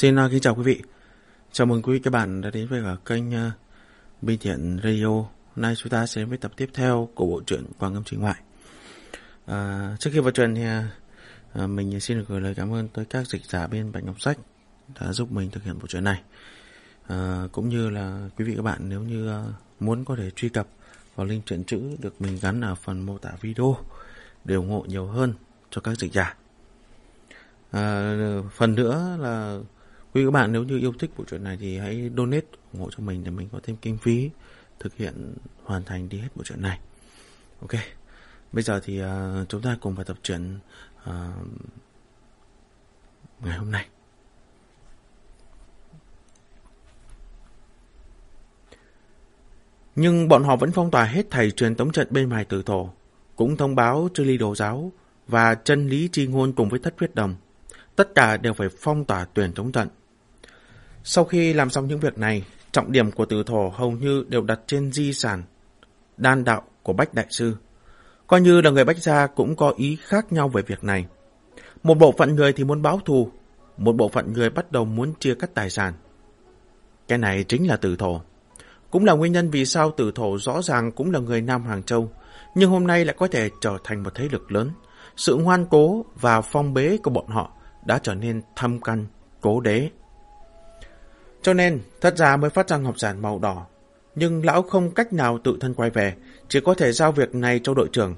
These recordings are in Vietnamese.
Xin uh, kính chào quý vị. Chào mừng quý vị các bạn đã đến với cả kênh à, uh, Bi Thiện Radio. Nay chúng ta sẽ đến với tập tiếp theo của bộ truyện Quang Âm Chính Ngoại. À, trước khi vào truyện thì à, à, mình xin được gửi lời cảm ơn tới các dịch giả bên Bạch Ngọc Sách đã giúp mình thực hiện bộ truyện này. À, cũng như là quý vị các bạn nếu như uh, muốn có thể truy cập vào link truyện chữ được mình gắn ở phần mô tả video để ủng hộ nhiều hơn cho các dịch giả. À, phần nữa là quý các bạn nếu như yêu thích bộ truyện này thì hãy donate ủng hộ cho mình để mình có thêm kinh phí thực hiện hoàn thành đi hết bộ truyện này. Ok, bây giờ thì uh, chúng ta cùng vào tập truyện uh, ngày hôm nay. Nhưng bọn họ vẫn phong tỏa hết thầy truyền tống trận bên ngoài tử thổ, cũng thông báo cho ly đồ giáo và chân lý chi ngôn cùng với thất huyết đồng. Tất cả đều phải phong tỏa tuyển tống trận. Sau khi làm xong những việc này, trọng điểm của tử thổ hầu như đều đặt trên di sản, đan đạo của Bách Đại Sư. Coi như là người Bách Gia cũng có ý khác nhau về việc này. Một bộ phận người thì muốn báo thù, một bộ phận người bắt đầu muốn chia cắt tài sản. Cái này chính là tử thổ. Cũng là nguyên nhân vì sao tử thổ rõ ràng cũng là người Nam Hàng Châu, nhưng hôm nay lại có thể trở thành một thế lực lớn. Sự ngoan cố và phong bế của bọn họ đã trở nên thâm căn, cố đế. Cho nên, thất gia mới phát ra ngọc giản màu đỏ. Nhưng lão không cách nào tự thân quay về, chỉ có thể giao việc này cho đội trưởng.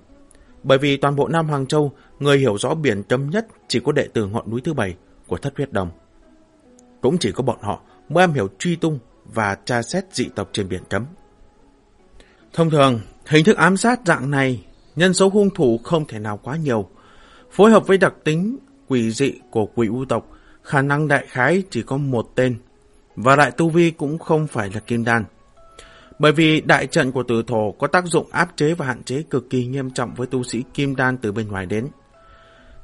Bởi vì toàn bộ Nam Hoàng Châu, người hiểu rõ biển cấm nhất chỉ có đệ tử ngọn núi thứ bảy của thất huyết đồng. Cũng chỉ có bọn họ mới am hiểu truy tung và tra xét dị tộc trên biển cấm. Thông thường, hình thức ám sát dạng này, nhân số hung thủ không thể nào quá nhiều. Phối hợp với đặc tính quỷ dị của quỷ u tộc, khả năng đại khái chỉ có một tên, và đại tu vi cũng không phải là kim đan. Bởi vì đại trận của tử thổ có tác dụng áp chế và hạn chế cực kỳ nghiêm trọng với tu sĩ kim đan từ bên ngoài đến.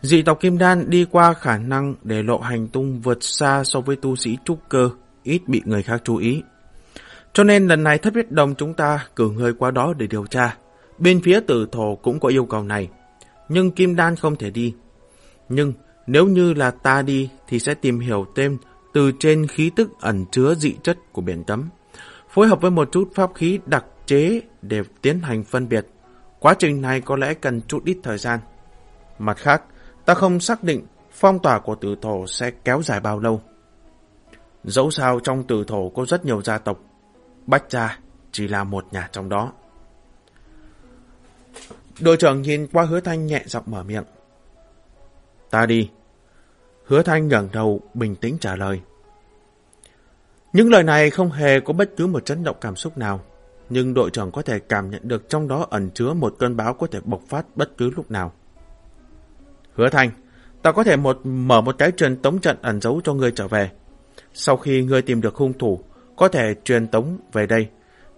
Dị tộc kim đan đi qua khả năng để lộ hành tung vượt xa so với tu sĩ trúc cơ, ít bị người khác chú ý. Cho nên lần này thất huyết đồng chúng ta cử người qua đó để điều tra. Bên phía tử thổ cũng có yêu cầu này. Nhưng kim đan không thể đi. Nhưng nếu như là ta đi thì sẽ tìm hiểu thêm từ trên khí tức ẩn chứa dị chất của biển cấm, phối hợp với một chút pháp khí đặc chế để tiến hành phân biệt. Quá trình này có lẽ cần chút ít thời gian. Mặt khác, ta không xác định phong tỏa của tử thổ sẽ kéo dài bao lâu. Dẫu sao trong tử thổ có rất nhiều gia tộc, Bách Gia chỉ là một nhà trong đó. Đội trưởng nhìn qua hứa thanh nhẹ giọng mở miệng. Ta đi. Hứa thanh ngẩng đầu bình tĩnh trả lời. Những lời này không hề có bất cứ một chấn động cảm xúc nào, nhưng đội trưởng có thể cảm nhận được trong đó ẩn chứa một cơn bão có thể bộc phát bất cứ lúc nào. Hứa thanh, ta có thể một mở một cái truyền tống trận ẩn giấu cho ngươi trở về. Sau khi ngươi tìm được hung thủ, có thể truyền tống về đây,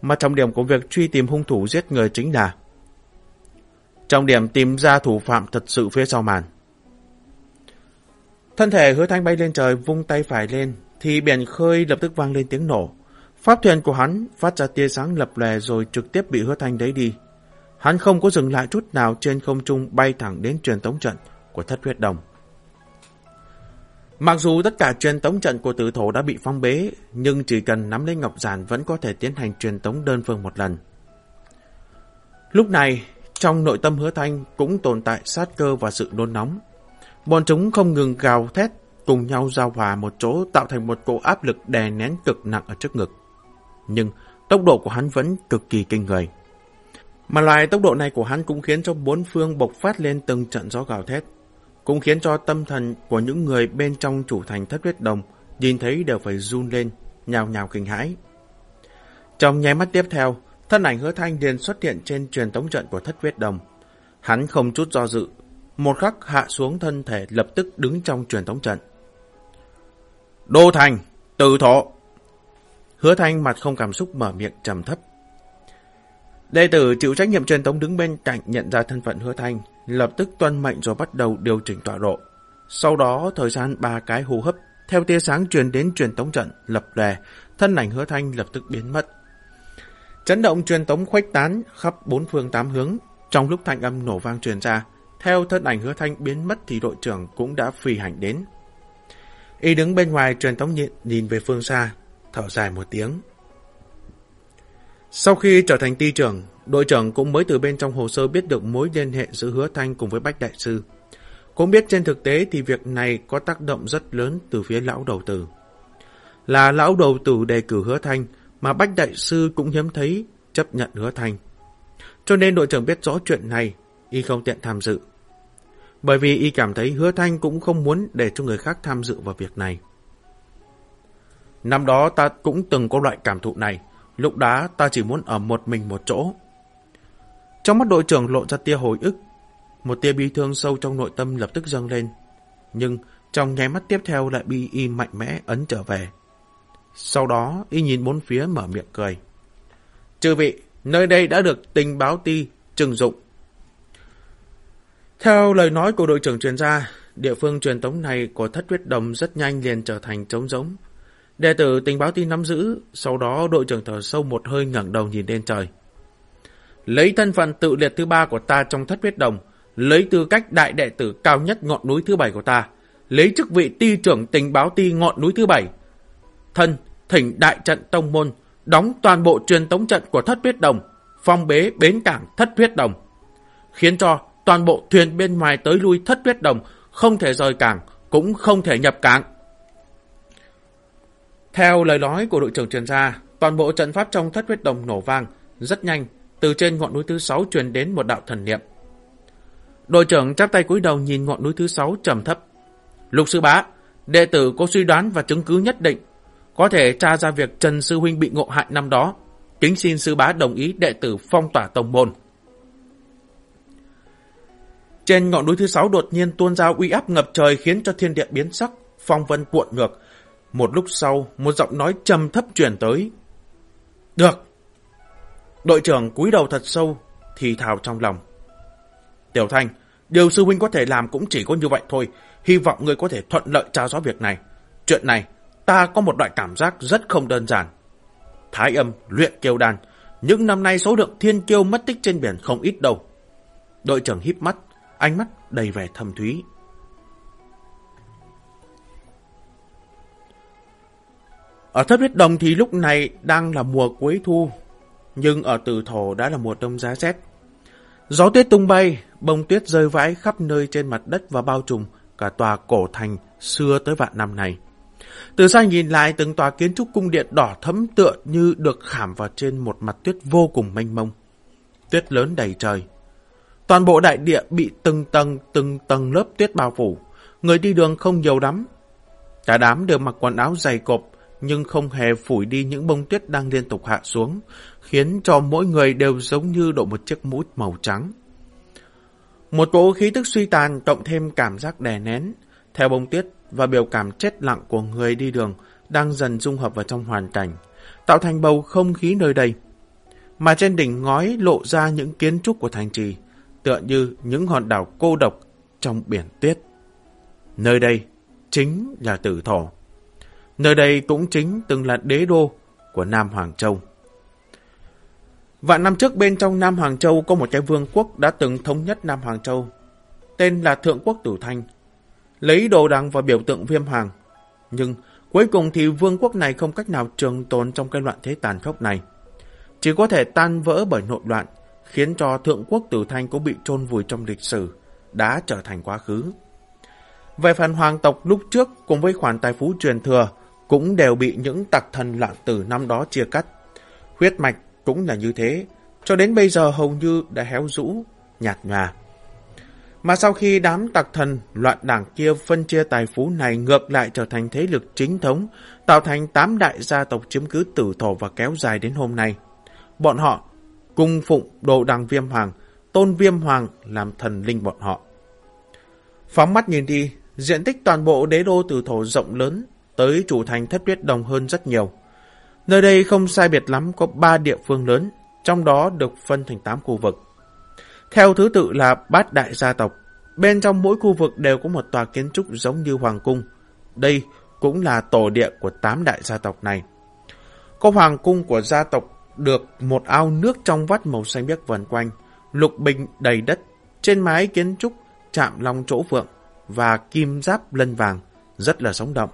mà trọng điểm của việc truy tìm hung thủ giết người chính là trọng điểm tìm ra thủ phạm thật sự phía sau màn. Thân thể hứa thanh bay lên trời vung tay phải lên, thì biển khơi lập tức vang lên tiếng nổ. Pháp thuyền của hắn phát ra tia sáng lập lè rồi trực tiếp bị hứa thanh đấy đi. Hắn không có dừng lại chút nào trên không trung bay thẳng đến truyền tống trận của thất huyết đồng. Mặc dù tất cả truyền tống trận của tử thổ đã bị phong bế, nhưng chỉ cần nắm lấy ngọc giản vẫn có thể tiến hành truyền tống đơn phương một lần. Lúc này, trong nội tâm hứa thanh cũng tồn tại sát cơ và sự nôn nóng. Bọn chúng không ngừng gào thét, cùng nhau giao hòa một chỗ tạo thành một cỗ áp lực đè nén cực nặng ở trước ngực. Nhưng tốc độ của hắn vẫn cực kỳ kinh người. Mà loại tốc độ này của hắn cũng khiến cho bốn phương bộc phát lên từng trận gió gào thét. Cũng khiến cho tâm thần của những người bên trong chủ thành thất huyết đồng nhìn thấy đều phải run lên, nhào nhào kinh hãi. Trong nháy mắt tiếp theo, thân ảnh hứa thanh liền xuất hiện trên truyền tống trận của thất huyết đồng. Hắn không chút do dự, một khắc hạ xuống thân thể lập tức đứng trong truyền thống trận. Đô Thành, từ thọ. Hứa Thanh mặt không cảm xúc mở miệng trầm thấp. Đệ tử chịu trách nhiệm truyền tống đứng bên cạnh nhận ra thân phận Hứa Thanh, lập tức tuân mệnh rồi bắt đầu điều chỉnh tọa độ. Sau đó thời gian ba cái hô hấp theo tia sáng truyền đến truyền tống trận lập đè thân ảnh Hứa Thanh lập tức biến mất. Chấn động truyền tống khuếch tán khắp bốn phương tám hướng, trong lúc thanh âm nổ vang truyền ra, theo thân ảnh Hứa Thanh biến mất thì đội trưởng cũng đã phi hành đến. Y đứng bên ngoài truyền tống nhịn nhìn về phương xa, thở dài một tiếng. Sau khi trở thành ty trưởng, đội trưởng cũng mới từ bên trong hồ sơ biết được mối liên hệ giữa Hứa Thanh cùng với Bách Đại Sư. Cũng biết trên thực tế thì việc này có tác động rất lớn từ phía lão đầu tử. Là lão đầu tử đề cử Hứa Thanh, mà Bách Đại Sư cũng hiếm thấy chấp nhận Hứa Thanh. Cho nên đội trưởng biết rõ chuyện này, y không tiện tham dự. Bởi vì y cảm thấy Hứa Thanh cũng không muốn để cho người khác tham dự vào việc này. Năm đó ta cũng từng có loại cảm thụ này, lúc đó ta chỉ muốn ở một mình một chỗ. Trong mắt đội trưởng lộ ra tia hồi ức, một tia bi thương sâu trong nội tâm lập tức dâng lên. Nhưng trong nháy mắt tiếp theo lại bị y mạnh mẽ ấn trở về. Sau đó y nhìn bốn phía mở miệng cười. Chư vị, nơi đây đã được tình báo ti trừng dụng. Theo lời nói của đội trưởng truyền ra, địa phương truyền tống này của thất huyết đồng rất nhanh liền trở thành trống giống. Đệ tử tình báo ti nắm giữ, sau đó đội trưởng thở sâu một hơi ngẩng đầu nhìn lên trời. Lấy thân phận tự liệt thứ ba của ta trong thất huyết đồng, lấy tư cách đại đệ tử cao nhất ngọn núi thứ bảy của ta, lấy chức vị ti trưởng tình báo ti ngọn núi thứ bảy. Thân, thỉnh đại trận tông môn, đóng toàn bộ truyền tống trận của thất huyết đồng, phong bế bến cảng thất huyết đồng, khiến cho toàn bộ thuyền bên ngoài tới lui thất huyết đồng không thể rời cảng, cũng không thể nhập cảng. Theo lời nói của đội trưởng truyền ra, toàn bộ trận pháp trong thất huyết đồng nổ vang, rất nhanh, từ trên ngọn núi thứ sáu truyền đến một đạo thần niệm. Đội trưởng chắp tay cúi đầu nhìn ngọn núi thứ sáu trầm thấp. Lục sư bá, đệ tử có suy đoán và chứng cứ nhất định, có thể tra ra việc Trần Sư Huynh bị ngộ hại năm đó. Kính xin sư bá đồng ý đệ tử phong tỏa tổng môn. Trên ngọn núi thứ sáu đột nhiên tuôn ra uy áp ngập trời khiến cho thiên địa biến sắc, phong vân cuộn ngược. Một lúc sau, một giọng nói trầm thấp truyền tới. Được. Đội trưởng cúi đầu thật sâu, thì thào trong lòng. Tiểu Thanh, điều sư huynh có thể làm cũng chỉ có như vậy thôi. Hy vọng người có thể thuận lợi tra rõ việc này. Chuyện này, ta có một loại cảm giác rất không đơn giản. Thái âm, luyện kiêu đàn. Những năm nay số lượng thiên kiêu mất tích trên biển không ít đâu. Đội trưởng híp mắt, ánh mắt đầy vẻ thâm thúy. Ở thất huyết đồng thì lúc này đang là mùa cuối thu, nhưng ở tử thổ đã là mùa đông giá rét. Gió tuyết tung bay, bông tuyết rơi vãi khắp nơi trên mặt đất và bao trùm cả tòa cổ thành xưa tới vạn năm này. Từ xa nhìn lại từng tòa kiến trúc cung điện đỏ thấm tựa như được khảm vào trên một mặt tuyết vô cùng mênh mông. Tuyết lớn đầy trời. Toàn bộ đại địa bị từng tầng từng tầng lớp tuyết bao phủ. Người đi đường không nhiều lắm. Cả đám đều mặc quần áo dày cộp nhưng không hề phủi đi những bông tuyết đang liên tục hạ xuống, khiến cho mỗi người đều giống như đội một chiếc mũ màu trắng. Một cỗ khí tức suy tàn cộng thêm cảm giác đè nén, theo bông tuyết và biểu cảm chết lặng của người đi đường đang dần dung hợp vào trong hoàn cảnh, tạo thành bầu không khí nơi đây. Mà trên đỉnh ngói lộ ra những kiến trúc của thành trì, tựa như những hòn đảo cô độc trong biển tuyết. Nơi đây chính là tử thổ. Nơi đây cũng chính từng là đế đô của Nam Hoàng Châu. Vạn năm trước bên trong Nam Hoàng Châu có một cái vương quốc đã từng thống nhất Nam Hoàng Châu. Tên là Thượng Quốc Tử Thanh. Lấy đồ đằng và biểu tượng viêm hoàng. Nhưng cuối cùng thì vương quốc này không cách nào trường tồn trong cái loạn thế tàn khốc này. Chỉ có thể tan vỡ bởi nội loạn, khiến cho Thượng Quốc Tử Thanh cũng bị chôn vùi trong lịch sử, đã trở thành quá khứ. Về phần hoàng tộc lúc trước cùng với khoản tài phú truyền thừa, cũng đều bị những tặc thần loạn tử năm đó chia cắt. Huyết mạch cũng là như thế, cho đến bây giờ hầu như đã héo rũ, nhạt nhòa. Mà sau khi đám tặc thần loạn đảng kia phân chia tài phú này ngược lại trở thành thế lực chính thống, tạo thành tám đại gia tộc chiếm cứ tử thổ và kéo dài đến hôm nay. Bọn họ cung phụng đồ đằng viêm hoàng, tôn viêm hoàng làm thần linh bọn họ. Phóng mắt nhìn đi, diện tích toàn bộ đế đô từ thổ rộng lớn, tới chủ thành thất tuyết đồng hơn rất nhiều. Nơi đây không sai biệt lắm có 3 địa phương lớn, trong đó được phân thành 8 khu vực. Theo thứ tự là bát đại gia tộc, bên trong mỗi khu vực đều có một tòa kiến trúc giống như hoàng cung. Đây cũng là tổ địa của 8 đại gia tộc này. Có hoàng cung của gia tộc được một ao nước trong vắt màu xanh biếc vần quanh, lục bình đầy đất, trên mái kiến trúc chạm long chỗ phượng và kim giáp lân vàng, rất là sống động.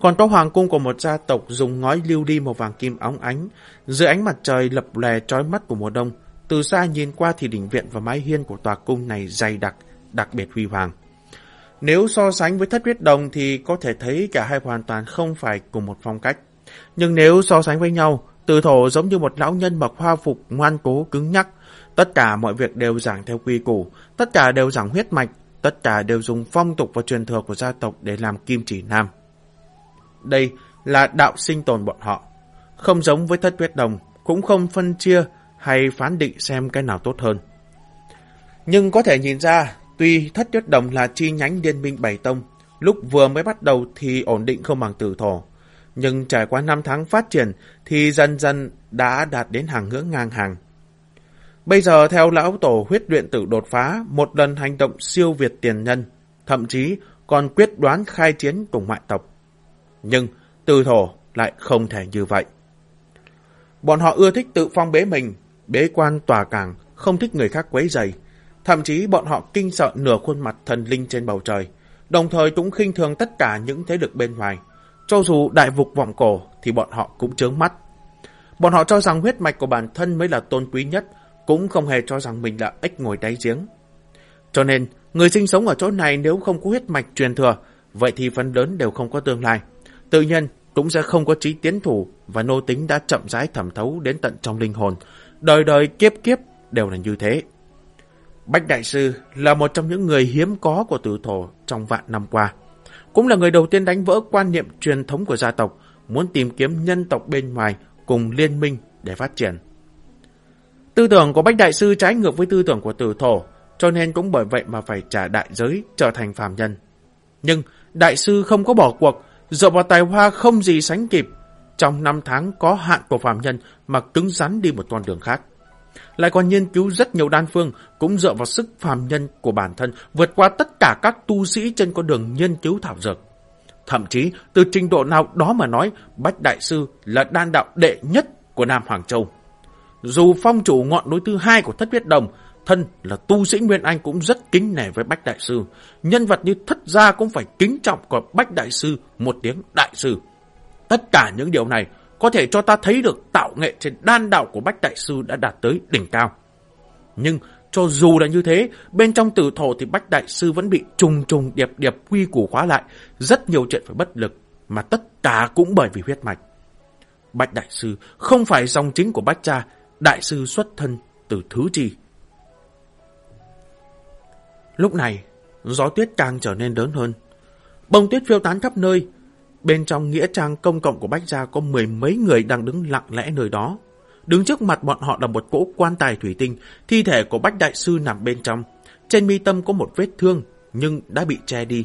Còn có hoàng cung của một gia tộc dùng ngói lưu đi màu vàng kim óng ánh, dưới ánh mặt trời lập lè trói mắt của mùa đông. Từ xa nhìn qua thì đỉnh viện và mái hiên của tòa cung này dày đặc, đặc biệt huy hoàng. Nếu so sánh với thất huyết đồng thì có thể thấy cả hai hoàn toàn không phải cùng một phong cách. Nhưng nếu so sánh với nhau, từ thổ giống như một lão nhân mặc hoa phục ngoan cố cứng nhắc. Tất cả mọi việc đều giảng theo quy củ, tất cả đều giảng huyết mạch, tất cả đều dùng phong tục và truyền thừa của gia tộc để làm kim chỉ nam. Đây là đạo sinh tồn bọn họ. Không giống với thất huyết đồng, cũng không phân chia hay phán định xem cái nào tốt hơn. Nhưng có thể nhìn ra, tuy thất huyết đồng là chi nhánh liên minh bảy tông, lúc vừa mới bắt đầu thì ổn định không bằng tử thổ. Nhưng trải qua năm tháng phát triển thì dần dần đã đạt đến hàng ngưỡng ngang hàng. Bây giờ theo lão tổ huyết luyện tử đột phá một lần hành động siêu việt tiền nhân, thậm chí còn quyết đoán khai chiến cùng ngoại tộc. Nhưng từ thổ lại không thể như vậy. Bọn họ ưa thích tự phong bế mình, bế quan tòa càng, không thích người khác quấy rầy. Thậm chí bọn họ kinh sợ nửa khuôn mặt thần linh trên bầu trời, đồng thời cũng khinh thường tất cả những thế lực bên ngoài. Cho dù đại vục vọng cổ thì bọn họ cũng chướng mắt. Bọn họ cho rằng huyết mạch của bản thân mới là tôn quý nhất, cũng không hề cho rằng mình là ếch ngồi đáy giếng. Cho nên, người sinh sống ở chỗ này nếu không có huyết mạch truyền thừa, vậy thì phần lớn đều không có tương lai. Tự nhiên, cũng sẽ không có trí tiến thủ và nô tính đã chậm rãi thẩm thấu đến tận trong linh hồn. Đời đời kiếp kiếp đều là như thế. Bách Đại Sư là một trong những người hiếm có của tử thổ trong vạn năm qua. Cũng là người đầu tiên đánh vỡ quan niệm truyền thống của gia tộc, muốn tìm kiếm nhân tộc bên ngoài cùng liên minh để phát triển. Tư tưởng của Bách Đại Sư trái ngược với tư tưởng của tử thổ, cho nên cũng bởi vậy mà phải trả đại giới trở thành phàm nhân. Nhưng Đại Sư không có bỏ cuộc, dựa vào tài hoa không gì sánh kịp. Trong năm tháng có hạn của phàm nhân mà cứng rắn đi một con đường khác. Lại còn nghiên cứu rất nhiều đan phương, cũng dựa vào sức phàm nhân của bản thân vượt qua tất cả các tu sĩ trên con đường nghiên cứu thảo dược. Thậm chí, từ trình độ nào đó mà nói, Bách Đại Sư là đan đạo đệ nhất của Nam Hoàng Châu. Dù phong chủ ngọn núi thứ hai của thất viết đồng, thân là tu sĩ Nguyên Anh cũng rất kính nể với Bách Đại Sư. Nhân vật như thất gia cũng phải kính trọng của Bách Đại Sư một tiếng Đại Sư. Tất cả những điều này có thể cho ta thấy được tạo nghệ trên đan đạo của Bách Đại Sư đã đạt tới đỉnh cao. Nhưng cho dù là như thế, bên trong tử thổ thì Bách Đại Sư vẫn bị trùng trùng điệp điệp quy củ khóa lại, rất nhiều chuyện phải bất lực, mà tất cả cũng bởi vì huyết mạch. Bách Đại Sư không phải dòng chính của Bách Cha, Đại Sư xuất thân từ thứ chi. Lúc này, gió tuyết càng trở nên lớn hơn. Bông tuyết phiêu tán khắp nơi. Bên trong nghĩa trang công cộng của Bách Gia có mười mấy người đang đứng lặng lẽ nơi đó. Đứng trước mặt bọn họ là một cỗ quan tài thủy tinh, thi thể của Bách Đại Sư nằm bên trong. Trên mi tâm có một vết thương, nhưng đã bị che đi.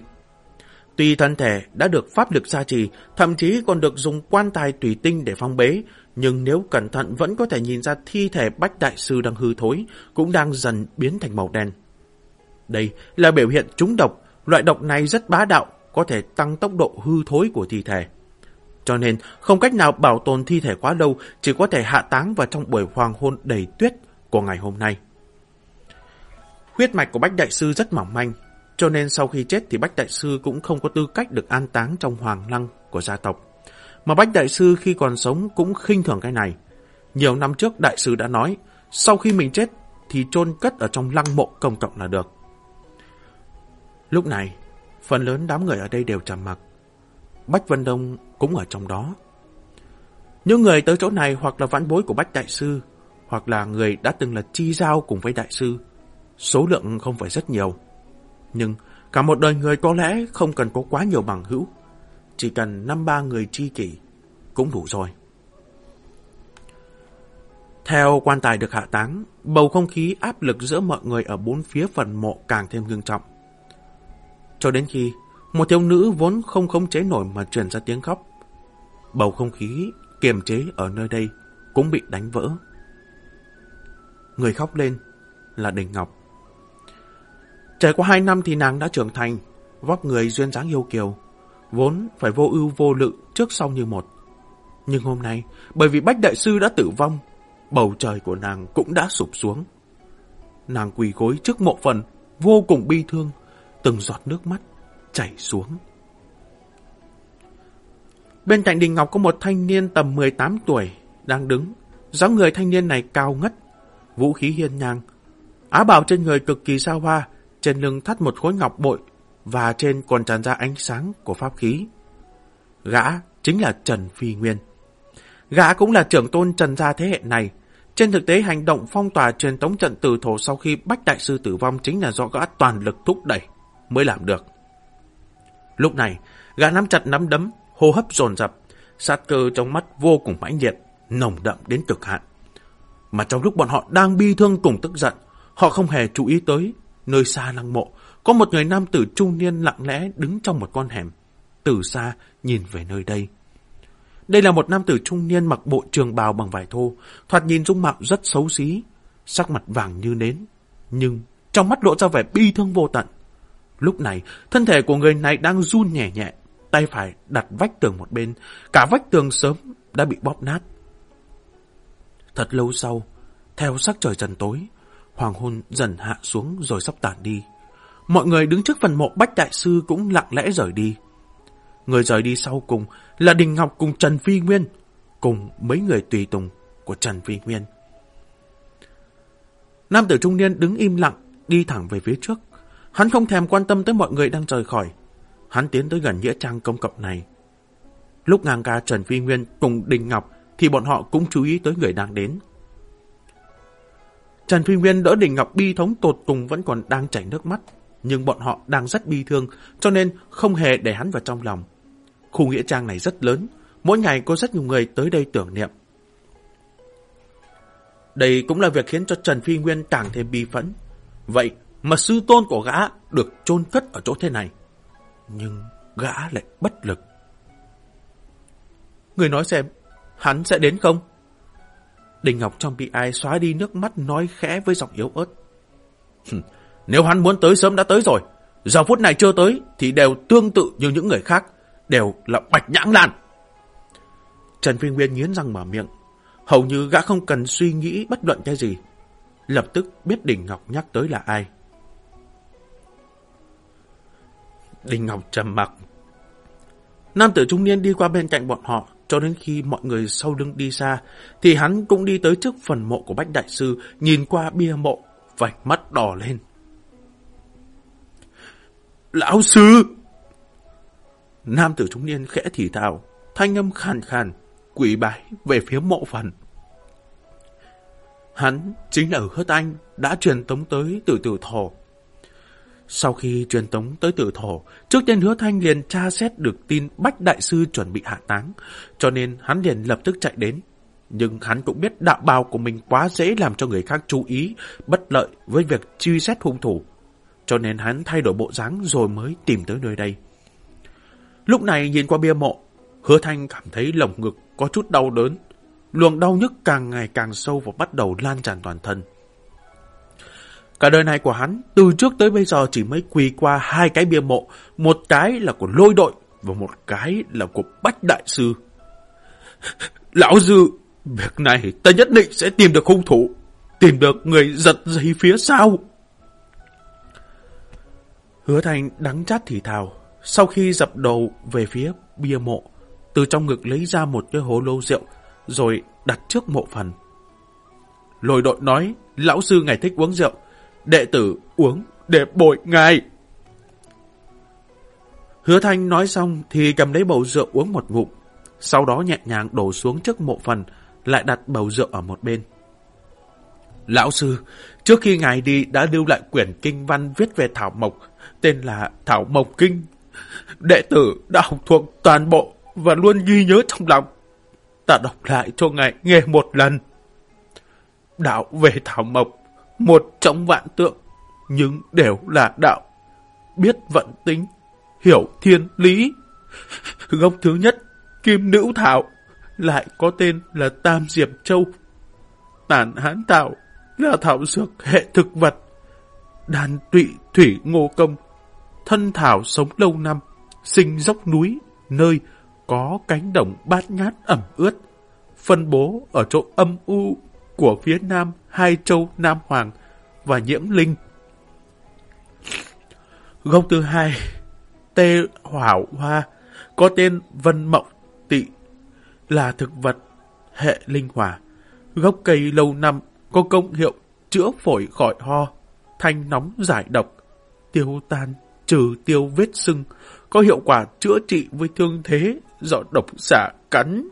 Tuy thân thể đã được pháp lực gia trì, thậm chí còn được dùng quan tài thủy tinh để phong bế, nhưng nếu cẩn thận vẫn có thể nhìn ra thi thể Bách Đại Sư đang hư thối, cũng đang dần biến thành màu đen. Đây là biểu hiện trúng độc, loại độc này rất bá đạo, có thể tăng tốc độ hư thối của thi thể. Cho nên không cách nào bảo tồn thi thể quá lâu, chỉ có thể hạ táng vào trong buổi hoàng hôn đầy tuyết của ngày hôm nay. Huyết mạch của Bách Đại Sư rất mỏng manh, cho nên sau khi chết thì Bách Đại Sư cũng không có tư cách được an táng trong hoàng lăng của gia tộc. Mà Bách Đại Sư khi còn sống cũng khinh thường cái này. Nhiều năm trước Đại Sư đã nói, sau khi mình chết thì chôn cất ở trong lăng mộ công cộng là được. Lúc này, phần lớn đám người ở đây đều trầm mặc. Bách Vân Đông cũng ở trong đó. Những người tới chỗ này hoặc là vãn bối của Bách Đại Sư, hoặc là người đã từng là chi giao cùng với Đại Sư. Số lượng không phải rất nhiều. Nhưng cả một đời người có lẽ không cần có quá nhiều bằng hữu. Chỉ cần năm ba người chi kỷ cũng đủ rồi. Theo quan tài được hạ táng, bầu không khí áp lực giữa mọi người ở bốn phía phần mộ càng thêm nghiêm trọng. Cho đến khi một thiếu nữ vốn không khống chế nổi mà truyền ra tiếng khóc. Bầu không khí kiềm chế ở nơi đây cũng bị đánh vỡ. Người khóc lên là Đình Ngọc. Trải qua hai năm thì nàng đã trưởng thành, vóc người duyên dáng yêu kiều, vốn phải vô ưu vô lự trước sau như một. Nhưng hôm nay, bởi vì Bách Đại Sư đã tử vong, bầu trời của nàng cũng đã sụp xuống. Nàng quỳ gối trước mộ phần, vô cùng bi thương, từng giọt nước mắt chảy xuống. Bên cạnh Đình Ngọc có một thanh niên tầm 18 tuổi đang đứng. dáng người thanh niên này cao ngất, vũ khí hiên ngang. Á bào trên người cực kỳ xa hoa, trên lưng thắt một khối ngọc bội và trên còn tràn ra ánh sáng của pháp khí. Gã chính là Trần Phi Nguyên. Gã cũng là trưởng tôn Trần gia thế hệ này. Trên thực tế hành động phong tỏa truyền tống trận tử thổ sau khi Bách Đại Sư tử vong chính là do gã toàn lực thúc đẩy mới làm được. Lúc này, gã nắm chặt nắm đấm, hô hấp dồn dập, sát cơ trong mắt vô cùng mãnh liệt, nồng đậm đến cực hạn. Mà trong lúc bọn họ đang bi thương cùng tức giận, họ không hề chú ý tới nơi xa lăng mộ, có một người nam tử trung niên lặng lẽ đứng trong một con hẻm, từ xa nhìn về nơi đây. Đây là một nam tử trung niên mặc bộ trường bào bằng vải thô, thoạt nhìn dung mạo rất xấu xí, sắc mặt vàng như nến, nhưng trong mắt lộ ra vẻ bi thương vô tận. Lúc này, thân thể của người này đang run nhẹ nhẹ, tay phải đặt vách tường một bên, cả vách tường sớm đã bị bóp nát. Thật lâu sau, theo sắc trời dần tối, hoàng hôn dần hạ xuống rồi sắp tàn đi. Mọi người đứng trước phần mộ Bách Đại Sư cũng lặng lẽ rời đi. Người rời đi sau cùng là Đình Ngọc cùng Trần Phi Nguyên, cùng mấy người tùy tùng của Trần Phi Nguyên. Nam tử trung niên đứng im lặng, đi thẳng về phía trước. Hắn không thèm quan tâm tới mọi người đang rời khỏi. Hắn tiến tới gần nghĩa trang công cộng này. Lúc ngang ca Trần Phi Nguyên cùng Đình Ngọc thì bọn họ cũng chú ý tới người đang đến. Trần Phi Nguyên đỡ Đình Ngọc bi thống tột cùng vẫn còn đang chảy nước mắt, nhưng bọn họ đang rất bi thương, cho nên không hề để hắn vào trong lòng. Khu nghĩa trang này rất lớn, mỗi ngày có rất nhiều người tới đây tưởng niệm. Đây cũng là việc khiến cho Trần Phi Nguyên càng thêm bi phẫn. Vậy mà sư tôn của gã được chôn cất ở chỗ thế này. Nhưng gã lại bất lực. Người nói xem, hắn sẽ đến không? Đình Ngọc trong bị ai xóa đi nước mắt nói khẽ với giọng yếu ớt. Nếu hắn muốn tới sớm đã tới rồi, giờ phút này chưa tới thì đều tương tự như những người khác, đều là bạch nhãn lan. Trần Phi Nguyên nghiến răng mở miệng, hầu như gã không cần suy nghĩ bất luận cái gì. Lập tức biết Đình Ngọc nhắc tới là ai. Đình Ngọc trầm mặc. Nam tử trung niên đi qua bên cạnh bọn họ, cho đến khi mọi người sau lưng đi xa, thì hắn cũng đi tới trước phần mộ của Bách Đại Sư, nhìn qua bia mộ, vạch mắt đỏ lên. Lão sư! Nam tử trung niên khẽ thì thào, thanh âm khàn khàn, quỷ bái về phía mộ phần. Hắn chính là Hớt Anh đã truyền tống tới từ tử thổ. Sau khi truyền tống tới tử thổ, trước tiên hứa thanh liền tra xét được tin Bách Đại Sư chuẩn bị hạ táng, cho nên hắn liền lập tức chạy đến. Nhưng hắn cũng biết đạo bào của mình quá dễ làm cho người khác chú ý, bất lợi với việc truy xét hung thủ. Cho nên hắn thay đổi bộ dáng rồi mới tìm tới nơi đây. Lúc này nhìn qua bia mộ, hứa thanh cảm thấy lồng ngực có chút đau đớn. Luồng đau nhức càng ngày càng sâu và bắt đầu lan tràn toàn thân. Cả đời này của hắn, từ trước tới bây giờ chỉ mới quỳ qua hai cái bia mộ, một cái là của lôi đội và một cái là của bách đại sư. Lão Dư, việc này ta nhất định sẽ tìm được hung thủ, tìm được người giật dây phía sau. Hứa Thành đắng chát thì thào, sau khi dập đầu về phía bia mộ, từ trong ngực lấy ra một cái hố lô rượu, rồi đặt trước mộ phần. Lôi đội nói, lão sư ngày thích uống rượu, đệ tử uống để bội ngài. Hứa Thanh nói xong thì cầm lấy bầu rượu uống một ngụm, sau đó nhẹ nhàng đổ xuống trước mộ phần, lại đặt bầu rượu ở một bên. Lão sư, trước khi ngài đi đã lưu lại quyển kinh văn viết về Thảo Mộc, tên là Thảo Mộc Kinh. Đệ tử đã học thuộc toàn bộ và luôn ghi nhớ trong lòng. Ta đọc lại cho ngài nghe một lần. Đạo về Thảo Mộc một trong vạn tượng, nhưng đều là đạo. Biết vận tính, hiểu thiên lý. Gốc thứ nhất, Kim Nữ Thảo, lại có tên là Tam Diệp Châu. Tản Hán Thảo là thảo dược hệ thực vật. Đàn tụy thủy ngô công, thân thảo sống lâu năm, sinh dốc núi, nơi có cánh đồng bát ngát ẩm ướt, phân bố ở chỗ âm u của phía nam hai châu Nam Hoàng và Nhiễm Linh. Gốc thứ hai, tê hỏa hoa, có tên Vân Mộng Tị là thực vật hệ linh hỏa. Gốc cây lâu năm có công hiệu chữa phổi khỏi ho, thanh nóng giải độc, tiêu tan, trừ tiêu vết sưng, có hiệu quả chữa trị với thương thế do độc xạ cắn.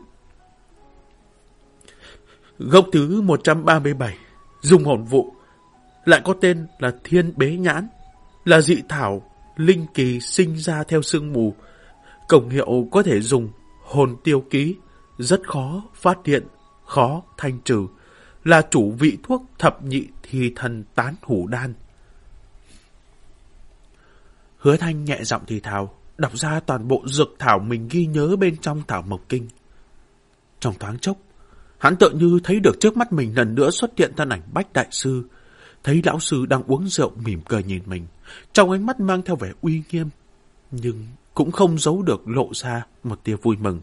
Gốc thứ 137, dùng hồn vụ, lại có tên là thiên bế nhãn, là dị thảo, linh kỳ sinh ra theo sương mù. cổng hiệu có thể dùng hồn tiêu ký, rất khó phát hiện, khó thanh trừ, là chủ vị thuốc thập nhị thì thần tán hủ đan. Hứa thanh nhẹ giọng thì thào, đọc ra toàn bộ dược thảo mình ghi nhớ bên trong thảo mộc kinh. Trong thoáng chốc, hắn tự như thấy được trước mắt mình lần nữa xuất hiện thân ảnh bách đại sư, thấy lão sư đang uống rượu mỉm cười nhìn mình, trong ánh mắt mang theo vẻ uy nghiêm, nhưng cũng không giấu được lộ ra một tia vui mừng.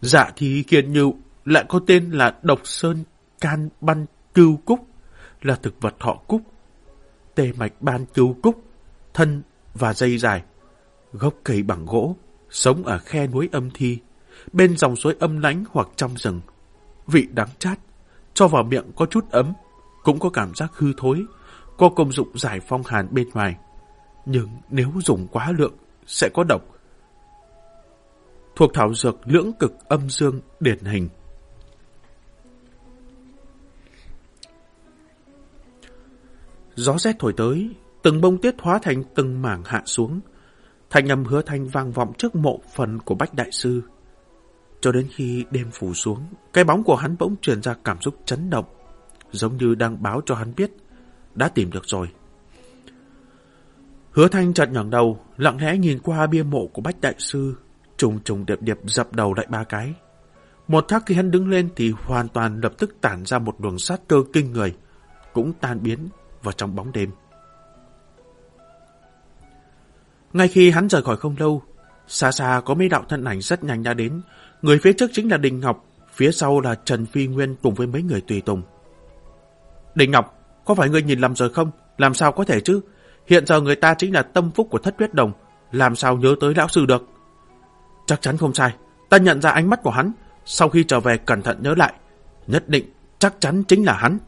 Dạ thì kiền nhựu lại có tên là Độc Sơn Can Ban Cưu Cúc, là thực vật họ Cúc. Tê mạch ban cưu Cúc, thân và dây dài, gốc cây bằng gỗ, sống ở khe núi âm thi, bên dòng suối âm lãnh hoặc trong rừng. Vị đắng chát, cho vào miệng có chút ấm, cũng có cảm giác hư thối, có công dụng giải phong hàn bên ngoài. Nhưng nếu dùng quá lượng, sẽ có độc. Thuộc thảo dược lưỡng cực âm dương điển hình. Gió rét thổi tới, từng bông tuyết hóa thành từng mảng hạ xuống. Thanh âm hứa thanh vang vọng trước mộ phần của Bách Đại Sư. Cho đến khi đêm phủ xuống, cái bóng của hắn bỗng truyền ra cảm xúc chấn động, giống như đang báo cho hắn biết, đã tìm được rồi. Hứa thanh chợt ngẩng đầu, lặng lẽ nhìn qua bia mộ của Bách Đại Sư, trùng trùng điệp điệp dập đầu lại ba cái. Một khắc khi hắn đứng lên thì hoàn toàn lập tức tản ra một luồng sát cơ kinh người, cũng tan biến vào trong bóng đêm. Ngay khi hắn rời khỏi không lâu, xa xa có mấy đạo thân ảnh rất nhanh đã đến. Người phía trước chính là Đình Ngọc, phía sau là Trần Phi Nguyên cùng với mấy người tùy tùng. Đình Ngọc, có phải ngươi nhìn lầm rồi không? Làm sao có thể chứ? Hiện giờ người ta chính là tâm phúc của thất huyết đồng, làm sao nhớ tới lão sư được? Chắc chắn không sai, ta nhận ra ánh mắt của hắn, sau khi trở về cẩn thận nhớ lại, nhất định chắc chắn chính là hắn.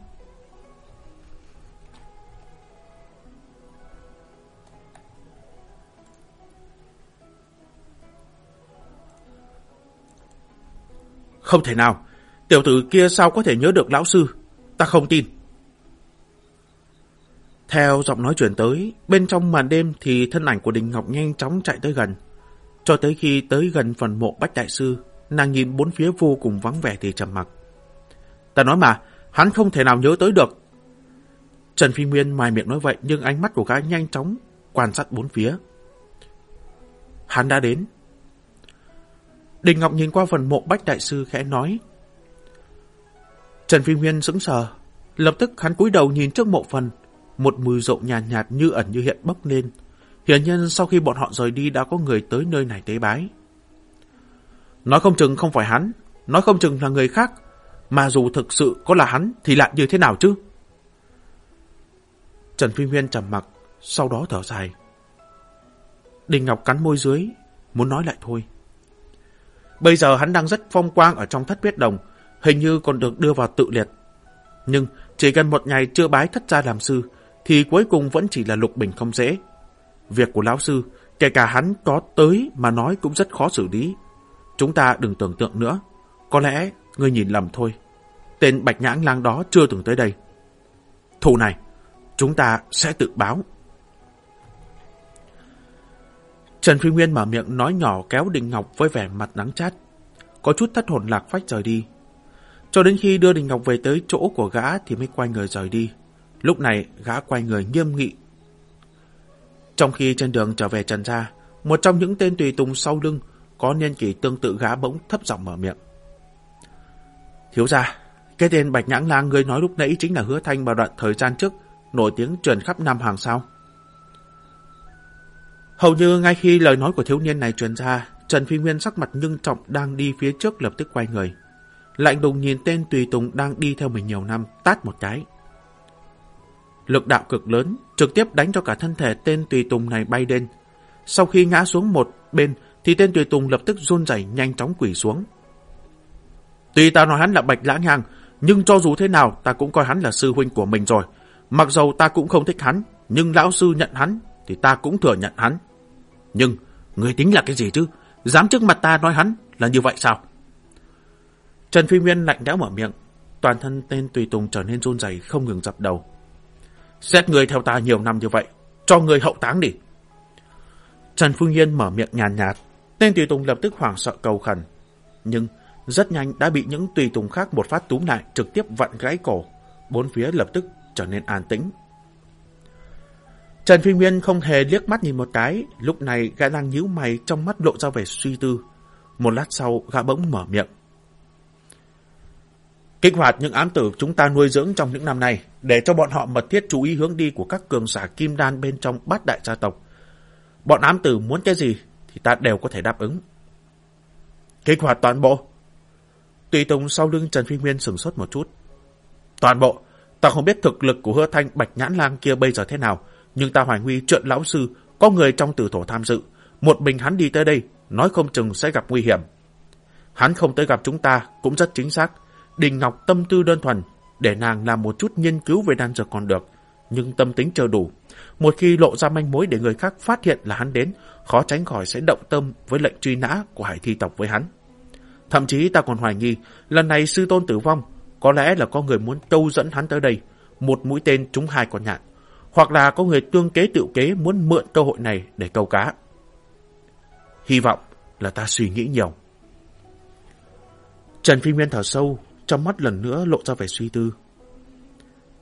Không thể nào, tiểu tử kia sao có thể nhớ được lão sư? Ta không tin. Theo giọng nói chuyển tới, bên trong màn đêm thì thân ảnh của Đình Ngọc nhanh chóng chạy tới gần. Cho tới khi tới gần phần mộ Bách Đại Sư, nàng nhìn bốn phía vô cùng vắng vẻ thì trầm mặc. Ta nói mà, hắn không thể nào nhớ tới được. Trần Phi Nguyên mài miệng nói vậy nhưng ánh mắt của gã nhanh chóng quan sát bốn phía. Hắn đã đến. Đình Ngọc nhìn qua phần mộ Bách Đại Sư khẽ nói. Trần Phi Nguyên sững sờ, lập tức hắn cúi đầu nhìn trước mộ phần, một mùi rộ nhàn nhạt, nhạt như ẩn như hiện bốc lên. Hiển nhiên sau khi bọn họ rời đi đã có người tới nơi này tế bái. Nói không chừng không phải hắn, nói không chừng là người khác, mà dù thực sự có là hắn thì lại như thế nào chứ? Trần Phi Nguyên trầm mặc, sau đó thở dài. Đình Ngọc cắn môi dưới, muốn nói lại thôi. Bây giờ hắn đang rất phong quang ở trong thất huyết đồng, hình như còn được đưa vào tự liệt. Nhưng chỉ gần một ngày chưa bái thất gia làm sư, thì cuối cùng vẫn chỉ là lục bình không dễ. Việc của lão sư, kể cả hắn có tới mà nói cũng rất khó xử lý. Chúng ta đừng tưởng tượng nữa. Có lẽ ngươi nhìn lầm thôi. Tên bạch nhãn lang đó chưa từng tới đây. Thù này, chúng ta sẽ tự báo. Trần Phi Nguyên mở miệng nói nhỏ kéo Đình Ngọc với vẻ mặt nắng chát. Có chút thất hồn lạc phách rời đi. Cho đến khi đưa Đình Ngọc về tới chỗ của gã thì mới quay người rời đi. Lúc này gã quay người nghiêm nghị. Trong khi trên đường trở về Trần Gia, một trong những tên tùy tùng sau lưng có niên kỷ tương tự gã bỗng thấp giọng mở miệng. Thiếu gia, cái tên Bạch Nhãn Lang người nói lúc nãy chính là hứa thanh vào đoạn thời gian trước nổi tiếng truyền khắp Nam Hàng sao? Hầu như ngay khi lời nói của thiếu niên này truyền ra, Trần Phi Nguyên sắc mặt ngưng trọng đang đi phía trước lập tức quay người. Lạnh đùng nhìn tên tùy tùng đang đi theo mình nhiều năm, tát một cái. Lực đạo cực lớn, trực tiếp đánh cho cả thân thể tên tùy tùng này bay lên. Sau khi ngã xuống một bên thì tên tùy tùng lập tức run rẩy nhanh chóng quỳ xuống. Tuy ta nói hắn là bạch lãng nhang, nhưng cho dù thế nào ta cũng coi hắn là sư huynh của mình rồi. Mặc dầu ta cũng không thích hắn, nhưng lão sư nhận hắn thì ta cũng thừa nhận hắn. Nhưng, người tính là cái gì chứ? Dám trước mặt ta nói hắn là như vậy sao? Trần Phi Nguyên lạnh đã mở miệng, toàn thân tên tùy tùng trở nên run rẩy không ngừng dập đầu. Xét người theo ta nhiều năm như vậy, cho người hậu táng đi. Trần Phương Yên mở miệng nhàn nhạt, tên tùy tùng lập tức hoảng sợ cầu khẩn. Nhưng rất nhanh đã bị những tùy tùng khác một phát túm lại trực tiếp vặn gãy cổ. Bốn phía lập tức trở nên an tĩnh. Trần Phi Nguyên không hề liếc mắt nhìn một cái, lúc này gã đang nhíu mày trong mắt lộ ra vẻ suy tư. Một lát sau, gã bỗng mở miệng. Kích hoạt những ám tử chúng ta nuôi dưỡng trong những năm này, để cho bọn họ mật thiết chú ý hướng đi của các cường giả kim đan bên trong bát đại gia tộc. Bọn ám tử muốn cái gì thì ta đều có thể đáp ứng. Kích hoạt toàn bộ. Tùy Tùng sau lưng Trần Phi Nguyên sửng sốt một chút. Toàn bộ, ta không biết thực lực của hứa thanh bạch nhãn lang kia bây giờ thế nào, nhưng ta hoài nguy trượn lão sư, có người trong tử thổ tham dự. Một mình hắn đi tới đây, nói không chừng sẽ gặp nguy hiểm. Hắn không tới gặp chúng ta, cũng rất chính xác. Đình Ngọc tâm tư đơn thuần, để nàng làm một chút nghiên cứu về đan dược còn được, nhưng tâm tính chưa đủ. Một khi lộ ra manh mối để người khác phát hiện là hắn đến, khó tránh khỏi sẽ động tâm với lệnh truy nã của hải thi tộc với hắn. Thậm chí ta còn hoài nghi, lần này sư tôn tử vong, có lẽ là có người muốn câu dẫn hắn tới đây, một mũi tên trúng hai con nhạn. Hoặc là có người tương kế tự kế muốn mượn cơ hội này để câu cá. Hy vọng là ta suy nghĩ nhiều. Trần Phi Nguyên thở sâu, trong mắt lần nữa lộ ra vẻ suy tư.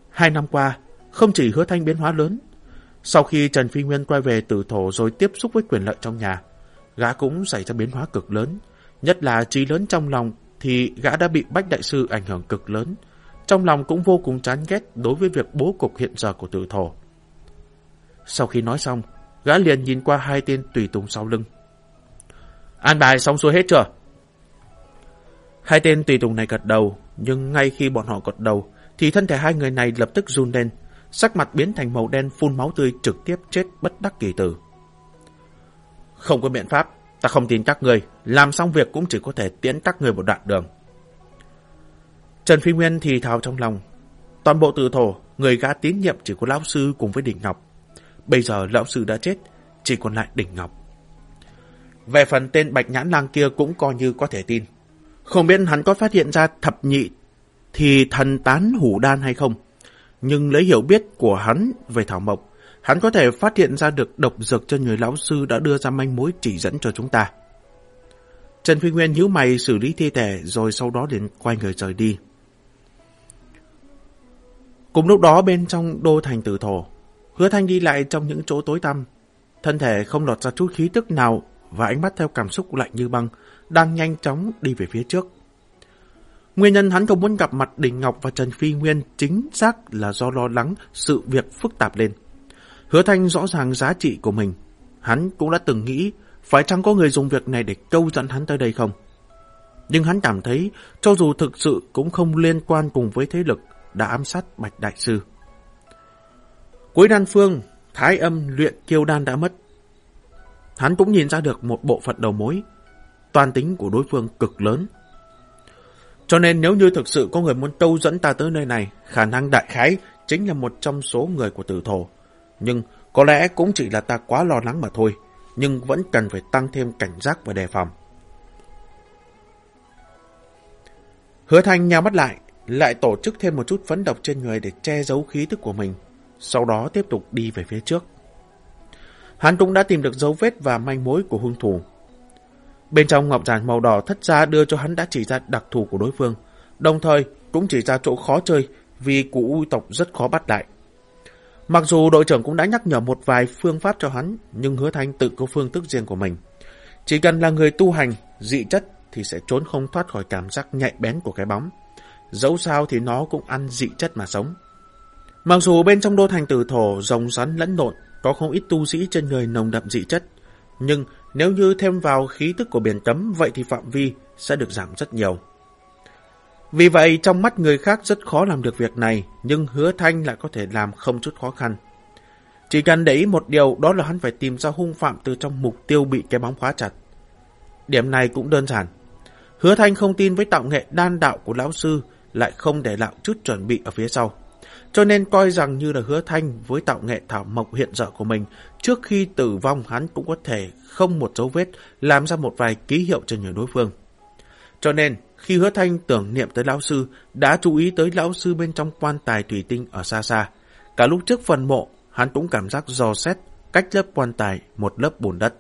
Hai năm qua, không chỉ hứa thanh biến hóa lớn, sau khi Trần Phi Nguyên quay về tử thổ rồi tiếp xúc với quyền lợi trong nhà, gã cũng xảy ra biến hóa cực lớn, nhất là trí lớn trong lòng thì gã đã bị Bách Đại Sư ảnh hưởng cực lớn, trong lòng cũng vô cùng chán ghét đối với việc bố cục hiện giờ của tử thổ. Sau khi nói xong, gã liền nhìn qua hai tên tùy tùng sau lưng. An bài xong xuôi hết chưa? Hai tên tùy tùng này gật đầu, nhưng ngay khi bọn họ gật đầu, thì thân thể hai người này lập tức run lên, sắc mặt biến thành màu đen phun máu tươi trực tiếp chết bất đắc kỳ tử. Không có biện pháp, ta không tin các người, làm xong việc cũng chỉ có thể tiễn các người một đoạn đường. Trần Phi Nguyên thì thào trong lòng, toàn bộ tự thổ, người gã tín nhiệm chỉ có lão sư cùng với đỉnh ngọc. Bây giờ lão sư đã chết, chỉ còn lại đỉnh ngọc. Về phần tên bạch nhãn lang kia cũng coi như có thể tin. Không biết hắn có phát hiện ra thập nhị thì thần tán hủ đan hay không. Nhưng lấy hiểu biết của hắn về thảo mộc, hắn có thể phát hiện ra được độc dược cho người lão sư đã đưa ra manh mối chỉ dẫn cho chúng ta. Trần Phi Nguyên nhíu mày xử lý thi thể rồi sau đó đến quay người rời đi. Cùng lúc đó bên trong đô thành tử thổ, hứa thanh đi lại trong những chỗ tối tăm. Thân thể không lọt ra chút khí tức nào và ánh mắt theo cảm xúc lạnh như băng, đang nhanh chóng đi về phía trước. Nguyên nhân hắn không muốn gặp mặt Đình Ngọc và Trần Phi Nguyên chính xác là do lo lắng sự việc phức tạp lên. Hứa Thanh rõ ràng giá trị của mình. Hắn cũng đã từng nghĩ phải chăng có người dùng việc này để câu dẫn hắn tới đây không? Nhưng hắn cảm thấy cho dù thực sự cũng không liên quan cùng với thế lực đã ám sát Bạch Đại Sư. Cuối đan phương, thái âm luyện kiêu đan đã mất. Hắn cũng nhìn ra được một bộ phận đầu mối. Toàn tính của đối phương cực lớn. Cho nên nếu như thực sự có người muốn câu dẫn ta tới nơi này, khả năng đại khái chính là một trong số người của tử thổ. Nhưng có lẽ cũng chỉ là ta quá lo lắng mà thôi, nhưng vẫn cần phải tăng thêm cảnh giác và đề phòng. Hứa Thanh nhào mắt lại, lại tổ chức thêm một chút phấn độc trên người để che giấu khí tức của mình, sau đó tiếp tục đi về phía trước. Hắn cũng đã tìm được dấu vết và manh mối của hung thủ. Bên trong ngọc giản màu đỏ thất gia đưa cho hắn đã chỉ ra đặc thù của đối phương, đồng thời cũng chỉ ra chỗ khó chơi vì cụ ui tộc rất khó bắt lại. Mặc dù đội trưởng cũng đã nhắc nhở một vài phương pháp cho hắn, nhưng hứa thanh tự có phương thức riêng của mình. Chỉ cần là người tu hành, dị chất thì sẽ trốn không thoát khỏi cảm giác nhạy bén của cái bóng. Dẫu sao thì nó cũng ăn dị chất mà sống. Mặc dù bên trong đô thành tử thổ rồng rắn lẫn lộn, có không ít tu sĩ trên người nồng đậm dị chất, nhưng nếu như thêm vào khí tức của biển cấm, vậy thì phạm vi sẽ được giảm rất nhiều. Vì vậy, trong mắt người khác rất khó làm được việc này, nhưng hứa thanh lại có thể làm không chút khó khăn. Chỉ cần để ý một điều, đó là hắn phải tìm ra hung phạm từ trong mục tiêu bị cái bóng khóa chặt. Điểm này cũng đơn giản. Hứa Thanh không tin với tạo nghệ đan đạo của lão sư, lại không để lại chút chuẩn bị ở phía sau. Cho nên coi rằng như là hứa thanh với tạo nghệ thảo mộc hiện giờ của mình, trước khi tử vong hắn cũng có thể không một dấu vết làm ra một vài ký hiệu cho người đối phương. Cho nên, khi hứa thanh tưởng niệm tới lão sư, đã chú ý tới lão sư bên trong quan tài thủy tinh ở xa xa. Cả lúc trước phần mộ, hắn cũng cảm giác dò xét cách lớp quan tài một lớp bùn đất.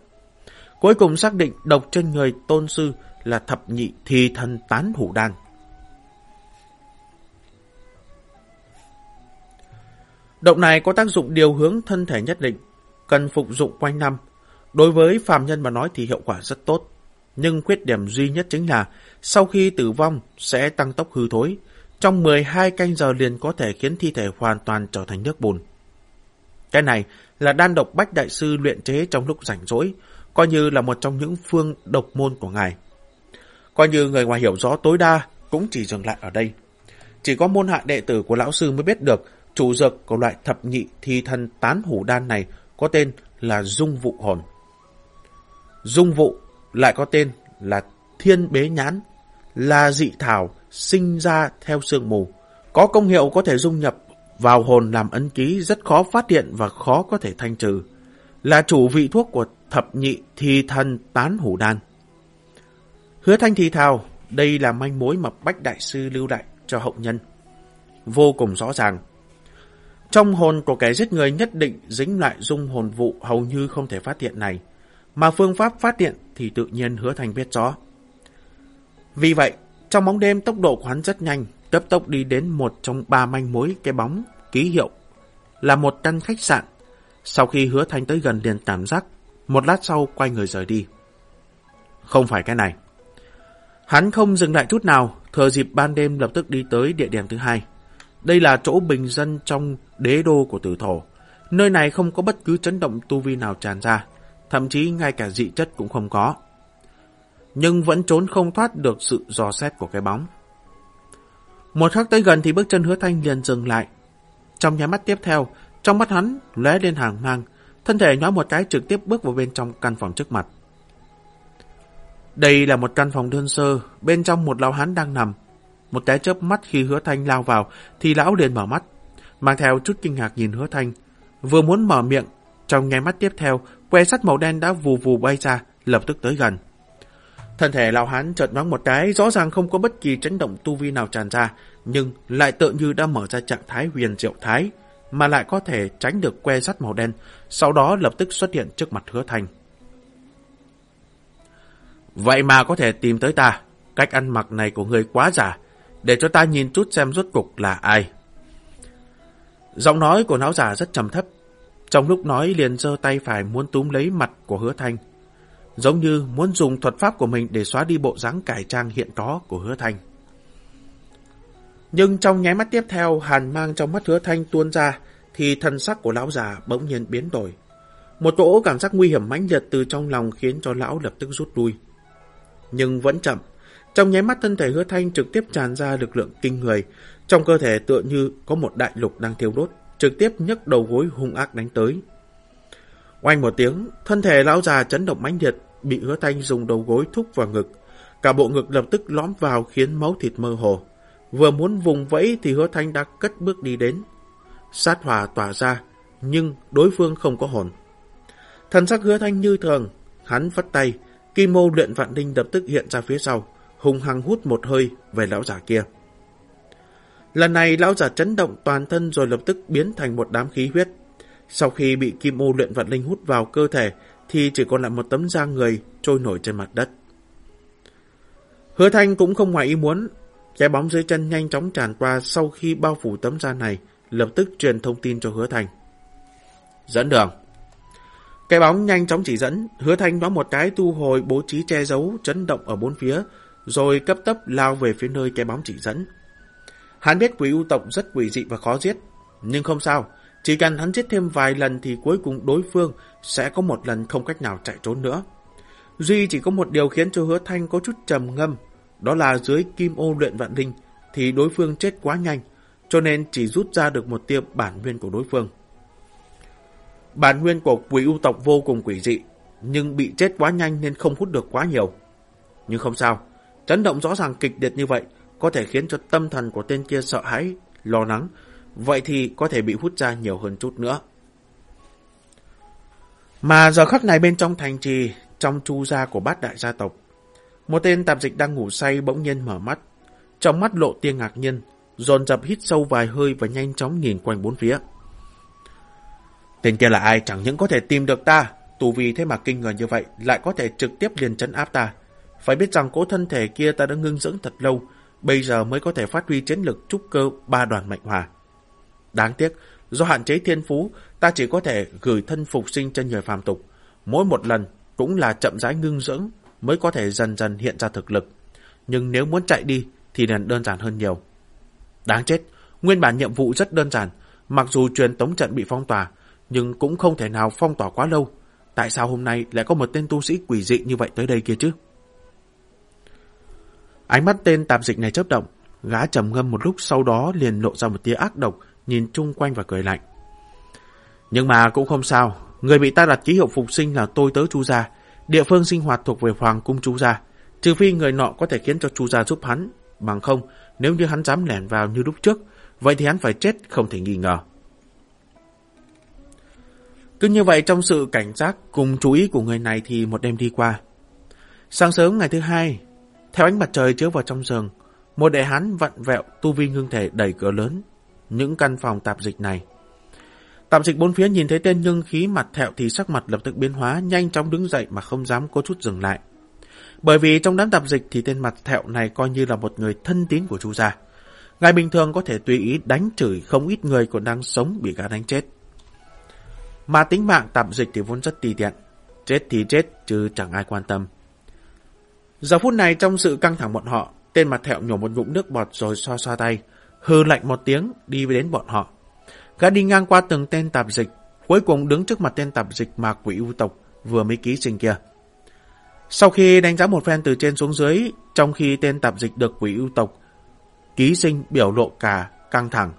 Cuối cùng xác định độc trên người tôn sư là thập nhị thi thần tán hủ đan. Động này có tác dụng điều hướng thân thể nhất định, cần phục dụng quanh năm. Đối với phàm nhân mà nói thì hiệu quả rất tốt. Nhưng khuyết điểm duy nhất chính là sau khi tử vong sẽ tăng tốc hư thối. Trong 12 canh giờ liền có thể khiến thi thể hoàn toàn trở thành nước bùn. Cái này là đan độc bách đại sư luyện chế trong lúc rảnh rỗi, coi như là một trong những phương độc môn của ngài. Coi như người ngoài hiểu rõ tối đa cũng chỉ dừng lại ở đây. Chỉ có môn hạ đệ tử của lão sư mới biết được chủ dược của loại thập nhị thi thần tán hủ đan này có tên là dung vụ hồn. Dung vụ lại có tên là thiên bế nhãn, là dị thảo sinh ra theo sương mù. Có công hiệu có thể dung nhập vào hồn làm ấn ký rất khó phát hiện và khó có thể thanh trừ. Là chủ vị thuốc của thập nhị thi thần tán hủ đan. Hứa thanh thì thào, đây là manh mối mà Bách Đại Sư lưu đại cho hậu nhân. Vô cùng rõ ràng. Trong hồn của kẻ giết người nhất định dính lại dung hồn vụ hầu như không thể phát hiện này. Mà phương pháp phát hiện thì tự nhiên hứa thành biết rõ. Vì vậy, trong bóng đêm tốc độ của hắn rất nhanh, cấp tốc đi đến một trong ba manh mối cái bóng, ký hiệu, là một căn khách sạn. Sau khi hứa thành tới gần liền cảm giác, một lát sau quay người rời đi. Không phải cái này. Hắn không dừng lại chút nào, thừa dịp ban đêm lập tức đi tới địa điểm thứ hai. Đây là chỗ bình dân trong đế đô của tử thổ. Nơi này không có bất cứ chấn động tu vi nào tràn ra, thậm chí ngay cả dị chất cũng không có. Nhưng vẫn trốn không thoát được sự dò xét của cái bóng. Một khắc tới gần thì bước chân hứa thanh liền dừng lại. Trong nháy mắt tiếp theo, trong mắt hắn lóe lên hàng mang, thân thể nhói một cái trực tiếp bước vào bên trong căn phòng trước mặt. Đây là một căn phòng đơn sơ, bên trong một lão hán đang nằm. Một cái chớp mắt khi hứa thanh lao vào, thì lão liền mở mắt, mang theo chút kinh ngạc nhìn hứa thanh. Vừa muốn mở miệng, trong nháy mắt tiếp theo, que sắt màu đen đã vù vù bay ra, lập tức tới gần. Thân thể lão hán chợt nhoáng một cái, rõ ràng không có bất kỳ chấn động tu vi nào tràn ra, nhưng lại tự như đã mở ra trạng thái huyền diệu thái, mà lại có thể tránh được que sắt màu đen, sau đó lập tức xuất hiện trước mặt hứa thanh. Vậy mà có thể tìm tới ta, cách ăn mặc này của người quá giả, để cho ta nhìn chút xem rốt cục là ai. Giọng nói của lão giả rất trầm thấp, trong lúc nói liền giơ tay phải muốn túm lấy mặt của hứa thanh, giống như muốn dùng thuật pháp của mình để xóa đi bộ dáng cải trang hiện có của hứa thanh. Nhưng trong nháy mắt tiếp theo, hàn mang trong mắt hứa thanh tuôn ra, thì thân sắc của lão già bỗng nhiên biến đổi. Một tổ cảm giác nguy hiểm mãnh liệt từ trong lòng khiến cho lão lập tức rút lui. Nhưng vẫn chậm, trong nháy mắt thân thể hứa thanh trực tiếp tràn ra lực lượng kinh người, trong cơ thể tựa như có một đại lục đang thiêu đốt, trực tiếp nhấc đầu gối hung ác đánh tới. Oanh một tiếng, thân thể lão già chấn động mãnh liệt, bị hứa thanh dùng đầu gối thúc vào ngực. Cả bộ ngực lập tức lõm vào khiến máu thịt mơ hồ. Vừa muốn vùng vẫy thì hứa thanh đã cất bước đi đến. Sát hỏa tỏa ra, nhưng đối phương không có hồn. Thần sắc hứa thanh như thường, hắn vắt tay, kim mô luyện vạn đinh lập tức hiện ra phía sau, hùng hăng hút một hơi về lão già kia. Lần này lão giả chấn động toàn thân rồi lập tức biến thành một đám khí huyết. Sau khi bị kim ô luyện vận linh hút vào cơ thể thì chỉ còn lại một tấm da người trôi nổi trên mặt đất. Hứa thanh cũng không ngoài ý muốn, cái bóng dưới chân nhanh chóng tràn qua sau khi bao phủ tấm da này, lập tức truyền thông tin cho hứa thanh. Dẫn đường. Cái bóng nhanh chóng chỉ dẫn, hứa thanh nói một cái thu hồi bố trí che giấu chấn động ở bốn phía, rồi cấp tấp lao về phía nơi cái bóng chỉ dẫn. Hắn biết quỷ u tộc rất quỷ dị và khó giết, nhưng không sao, chỉ cần hắn giết thêm vài lần thì cuối cùng đối phương sẽ có một lần không cách nào chạy trốn nữa. Duy chỉ có một điều khiến cho hứa thanh có chút trầm ngâm, đó là dưới kim ô luyện vạn linh thì đối phương chết quá nhanh, cho nên chỉ rút ra được một tia bản nguyên của đối phương. Bản nguyên của quỷ u tộc vô cùng quỷ dị, nhưng bị chết quá nhanh nên không hút được quá nhiều. Nhưng không sao, chấn động rõ ràng kịch liệt như vậy có thể khiến cho tâm thần của tên kia sợ hãi, lo lắng, vậy thì có thể bị hút ra nhiều hơn chút nữa. Mà giờ khắc này bên trong thành trì, trong chu gia của bát đại gia tộc, một tên tạp dịch đang ngủ say bỗng nhiên mở mắt, trong mắt lộ tia ngạc nhiên, dồn dập hít sâu vài hơi và nhanh chóng nhìn quanh bốn phía. Tên kia là ai chẳng những có thể tìm được ta, tù vì thế mà kinh người như vậy lại có thể trực tiếp liền chấn áp ta. Phải biết rằng cố thân thể kia ta đã ngưng dưỡng thật lâu, bây giờ mới có thể phát huy chiến lực trúc cơ ba đoàn mạnh hòa. Đáng tiếc, do hạn chế thiên phú, ta chỉ có thể gửi thân phục sinh cho người phàm tục. Mỗi một lần cũng là chậm rãi ngưng dưỡng mới có thể dần dần hiện ra thực lực. Nhưng nếu muốn chạy đi thì liền đơn giản hơn nhiều. Đáng chết, nguyên bản nhiệm vụ rất đơn giản, mặc dù truyền tống trận bị phong tỏa, nhưng cũng không thể nào phong tỏa quá lâu. Tại sao hôm nay lại có một tên tu sĩ quỷ dị như vậy tới đây kia chứ? Ánh mắt tên tạp dịch này chớp động, gã trầm ngâm một lúc sau đó liền lộ ra một tia ác độc, nhìn chung quanh và cười lạnh. Nhưng mà cũng không sao, người bị ta đặt ký hiệu phục sinh là tôi tớ chu gia, địa phương sinh hoạt thuộc về hoàng cung chu gia, trừ phi người nọ có thể khiến cho chu gia giúp hắn, bằng không, nếu như hắn dám lẻn vào như lúc trước, vậy thì hắn phải chết không thể nghi ngờ. Cứ như vậy trong sự cảnh giác cùng chú ý của người này thì một đêm đi qua. Sáng sớm ngày thứ hai, theo ánh mặt trời chiếu vào trong giường, một đại hán vặn vẹo tu vi ngưng thể đẩy cửa lớn, những căn phòng tạp dịch này. Tạp dịch bốn phía nhìn thấy tên nhưng khí mặt thẹo thì sắc mặt lập tức biến hóa, nhanh chóng đứng dậy mà không dám có chút dừng lại. Bởi vì trong đám tạp dịch thì tên mặt thẹo này coi như là một người thân tín của chu gia. Ngài bình thường có thể tùy ý đánh chửi không ít người còn đang sống bị gã đánh chết. Mà tính mạng tạp dịch thì vốn rất tùy tiện. Chết thì chết chứ chẳng ai quan tâm. Giờ phút này trong sự căng thẳng bọn họ, tên mặt thẹo nhổ một ngụm nước bọt rồi xoa xoa tay, hư lạnh một tiếng đi đến bọn họ. Gã đi ngang qua từng tên tạp dịch, cuối cùng đứng trước mặt tên tạp dịch mà quỷ ưu tộc vừa mới ký sinh kia. Sau khi đánh giá một phen từ trên xuống dưới, trong khi tên tạp dịch được quỷ ưu tộc ký sinh biểu lộ cả căng thẳng,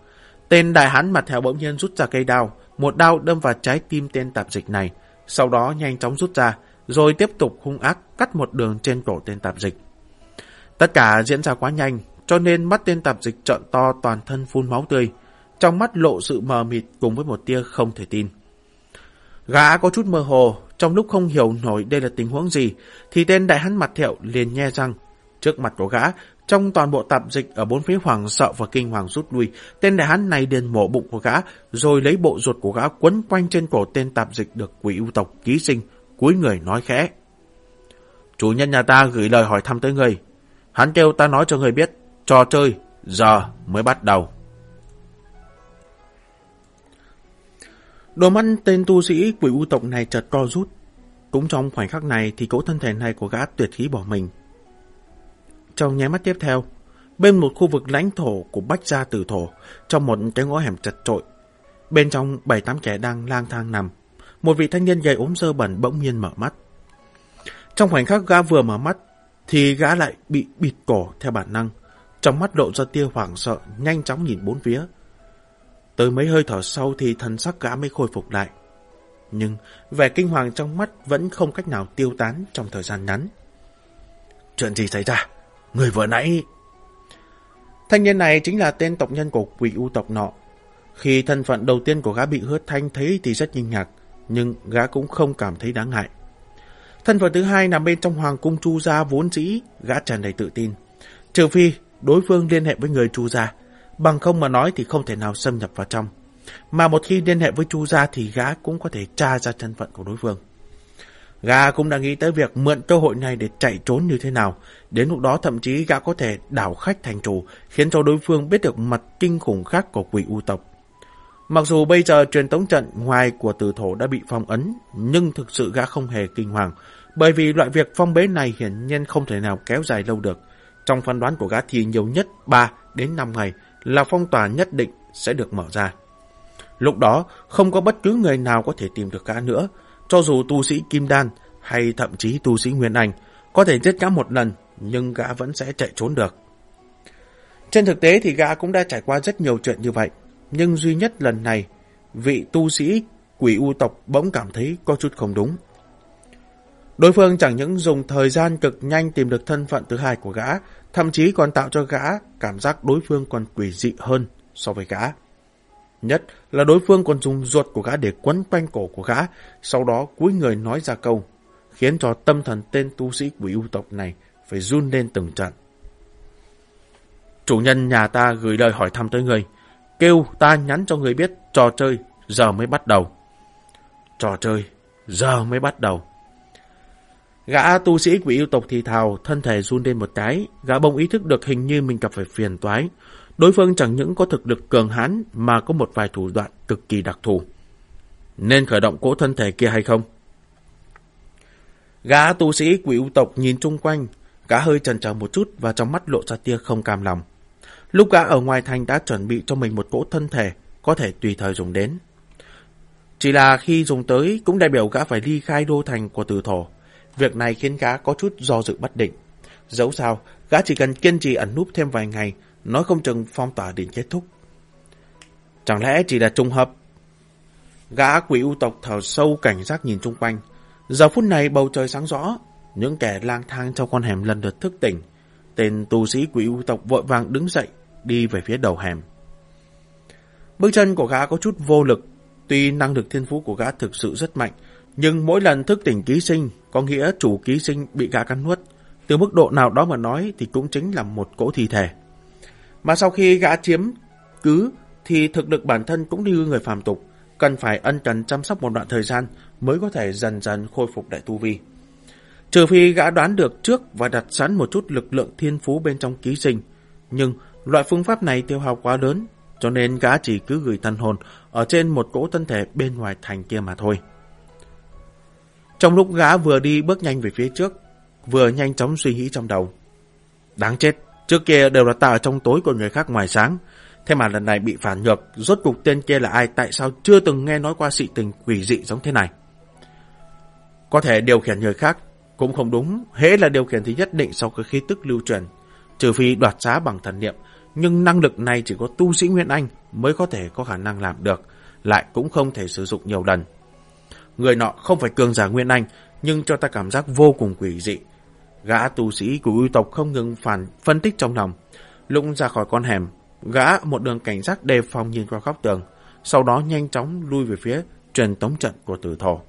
tên đại hán mặt thẹo bỗng nhiên rút ra cây đao, một đao đâm vào trái tim tên tạp dịch này, sau đó nhanh chóng rút ra, rồi tiếp tục hung ác cắt một đường trên cổ tên tạp dịch. Tất cả diễn ra quá nhanh, cho nên mắt tên tạp dịch trợn to toàn thân phun máu tươi, trong mắt lộ sự mờ mịt cùng với một tia không thể tin. Gã có chút mơ hồ, trong lúc không hiểu nổi đây là tình huống gì, thì tên đại hắn mặt thẹo liền nhe răng. Trước mặt của gã, trong toàn bộ tạp dịch ở bốn phía hoàng sợ và kinh hoàng rút lui, tên đại hán này liền mổ bụng của gã, rồi lấy bộ ruột của gã quấn quanh trên cổ tên tạp dịch được quỷ ưu tộc ký sinh, cúi người nói khẽ. Chủ nhân nhà ta gửi lời hỏi thăm tới người. Hắn kêu ta nói cho người biết, trò chơi, giờ mới bắt đầu. Đôi mắt tên tu sĩ quỷ u tộc này chợt co rút. Cũng trong khoảnh khắc này thì cỗ thân thể này của gã tuyệt khí bỏ mình. Trong nháy mắt tiếp theo, bên một khu vực lãnh thổ của Bách Gia Tử Thổ, trong một cái ngõ hẻm chật trội, bên trong bảy tám kẻ đang lang thang nằm, một vị thanh niên gầy ốm dơ bẩn bỗng nhiên mở mắt. Trong khoảnh khắc gã vừa mở mắt, thì gã lại bị bịt cổ theo bản năng, trong mắt lộ ra tia hoảng sợ, nhanh chóng nhìn bốn phía. Tới mấy hơi thở sau thì thần sắc gã mới khôi phục lại. Nhưng vẻ kinh hoàng trong mắt vẫn không cách nào tiêu tán trong thời gian ngắn. Chuyện gì xảy ra? Người vừa nãy... Thanh niên này chính là tên tộc nhân của quỷ u tộc nọ. Khi thân phận đầu tiên của gã bị hứa thanh thấy thì rất kinh ngạc, nhưng gã cũng không cảm thấy đáng ngại. Thân phận thứ hai nằm bên trong hoàng cung chu gia vốn dĩ, gã tràn đầy tự tin. Trừ phi đối phương liên hệ với người chu gia, bằng không mà nói thì không thể nào xâm nhập vào trong. Mà một khi liên hệ với chu gia thì gã cũng có thể tra ra thân phận của đối phương. Gã cũng đã nghĩ tới việc mượn cơ hội này để chạy trốn như thế nào. Đến lúc đó thậm chí gã có thể đảo khách thành chủ, khiến cho đối phương biết được mặt kinh khủng khác của quỷ u tộc. Mặc dù bây giờ truyền tống trận ngoài của tử thổ đã bị phong ấn, nhưng thực sự gã không hề kinh hoàng, bởi vì loại việc phong bế này hiển nhiên không thể nào kéo dài lâu được. Trong phán đoán của gã thì nhiều nhất 3 đến 5 ngày là phong tỏa nhất định sẽ được mở ra. Lúc đó, không có bất cứ người nào có thể tìm được gã nữa, cho dù tu sĩ Kim Đan hay thậm chí tu sĩ Nguyên Anh có thể giết gã một lần, nhưng gã vẫn sẽ chạy trốn được. Trên thực tế thì gã cũng đã trải qua rất nhiều chuyện như vậy, nhưng duy nhất lần này, vị tu sĩ quỷ u tộc bỗng cảm thấy có chút không đúng. Đối phương chẳng những dùng thời gian cực nhanh tìm được thân phận thứ hai của gã, thậm chí còn tạo cho gã cảm giác đối phương còn quỷ dị hơn so với gã. Nhất là đối phương còn dùng ruột của gã để quấn quanh cổ của gã, sau đó cúi người nói ra câu, khiến cho tâm thần tên tu sĩ quỷ u tộc này phải run lên từng trận. Chủ nhân nhà ta gửi lời hỏi thăm tới người, kêu ta nhắn cho người biết trò chơi giờ mới bắt đầu. Trò chơi giờ mới bắt đầu. Gã tu sĩ quỷ yêu tộc thì thào, thân thể run lên một cái, gã bông ý thức được hình như mình gặp phải phiền toái. Đối phương chẳng những có thực lực cường hãn mà có một vài thủ đoạn cực kỳ đặc thù. Nên khởi động cỗ thân thể kia hay không? Gã tu sĩ quỷ yêu tộc nhìn chung quanh, gã hơi chần chờ một chút và trong mắt lộ ra tia không cam lòng. Lúc gã ở ngoài thành đã chuẩn bị cho mình một cỗ thân thể, có thể tùy thời dùng đến. Chỉ là khi dùng tới cũng đại biểu gã phải ly khai đô thành của tử thổ. Việc này khiến gã có chút do dự bất định. Dẫu sao, gã chỉ cần kiên trì ẩn núp thêm vài ngày, nói không chừng phong tỏa định kết thúc. Chẳng lẽ chỉ là trùng hợp? Gã quỷ u tộc thở sâu cảnh giác nhìn chung quanh. Giờ phút này bầu trời sáng rõ, những kẻ lang thang trong con hẻm lần lượt thức tỉnh. Tên tù sĩ quỷ u tộc vội vàng đứng dậy, đi về phía đầu hẻm. Bước chân của gã có chút vô lực, tuy năng lực thiên phú của gã thực sự rất mạnh, nhưng mỗi lần thức tỉnh ký sinh có nghĩa chủ ký sinh bị gã cắn nuốt. Từ mức độ nào đó mà nói thì cũng chính là một cỗ thi thể. Mà sau khi gã chiếm cứ thì thực lực bản thân cũng như người phàm tục, cần phải ân cần chăm sóc một đoạn thời gian mới có thể dần dần khôi phục đại tu vi. Trừ phi gã đoán được trước và đặt sẵn một chút lực lượng thiên phú bên trong ký sinh, nhưng loại phương pháp này tiêu hao quá lớn, cho nên gã chỉ cứ gửi thần hồn ở trên một cỗ thân thể bên ngoài thành kia mà thôi. Trong lúc gã vừa đi bước nhanh về phía trước, vừa nhanh chóng suy nghĩ trong đầu. Đáng chết, trước kia đều là ta ở trong tối của người khác ngoài sáng. Thế mà lần này bị phản ngược, rốt cục tên kia là ai tại sao chưa từng nghe nói qua sự tình quỷ dị giống thế này. Có thể điều khiển người khác, cũng không đúng, hễ là điều khiển thì nhất định sau cái khí tức lưu truyền, trừ phi đoạt giá bằng thần niệm, nhưng năng lực này chỉ có tu sĩ Nguyên Anh mới có thể có khả năng làm được, lại cũng không thể sử dụng nhiều lần. Người nọ không phải cường giả Nguyên Anh, nhưng cho ta cảm giác vô cùng quỷ dị. Gã tu sĩ của ưu tộc không ngừng phản phân tích trong lòng. Lũng ra khỏi con hẻm, gã một đường cảnh giác đề phòng nhìn qua góc tường, sau đó nhanh chóng lui về phía truyền tống trận của tử thổ.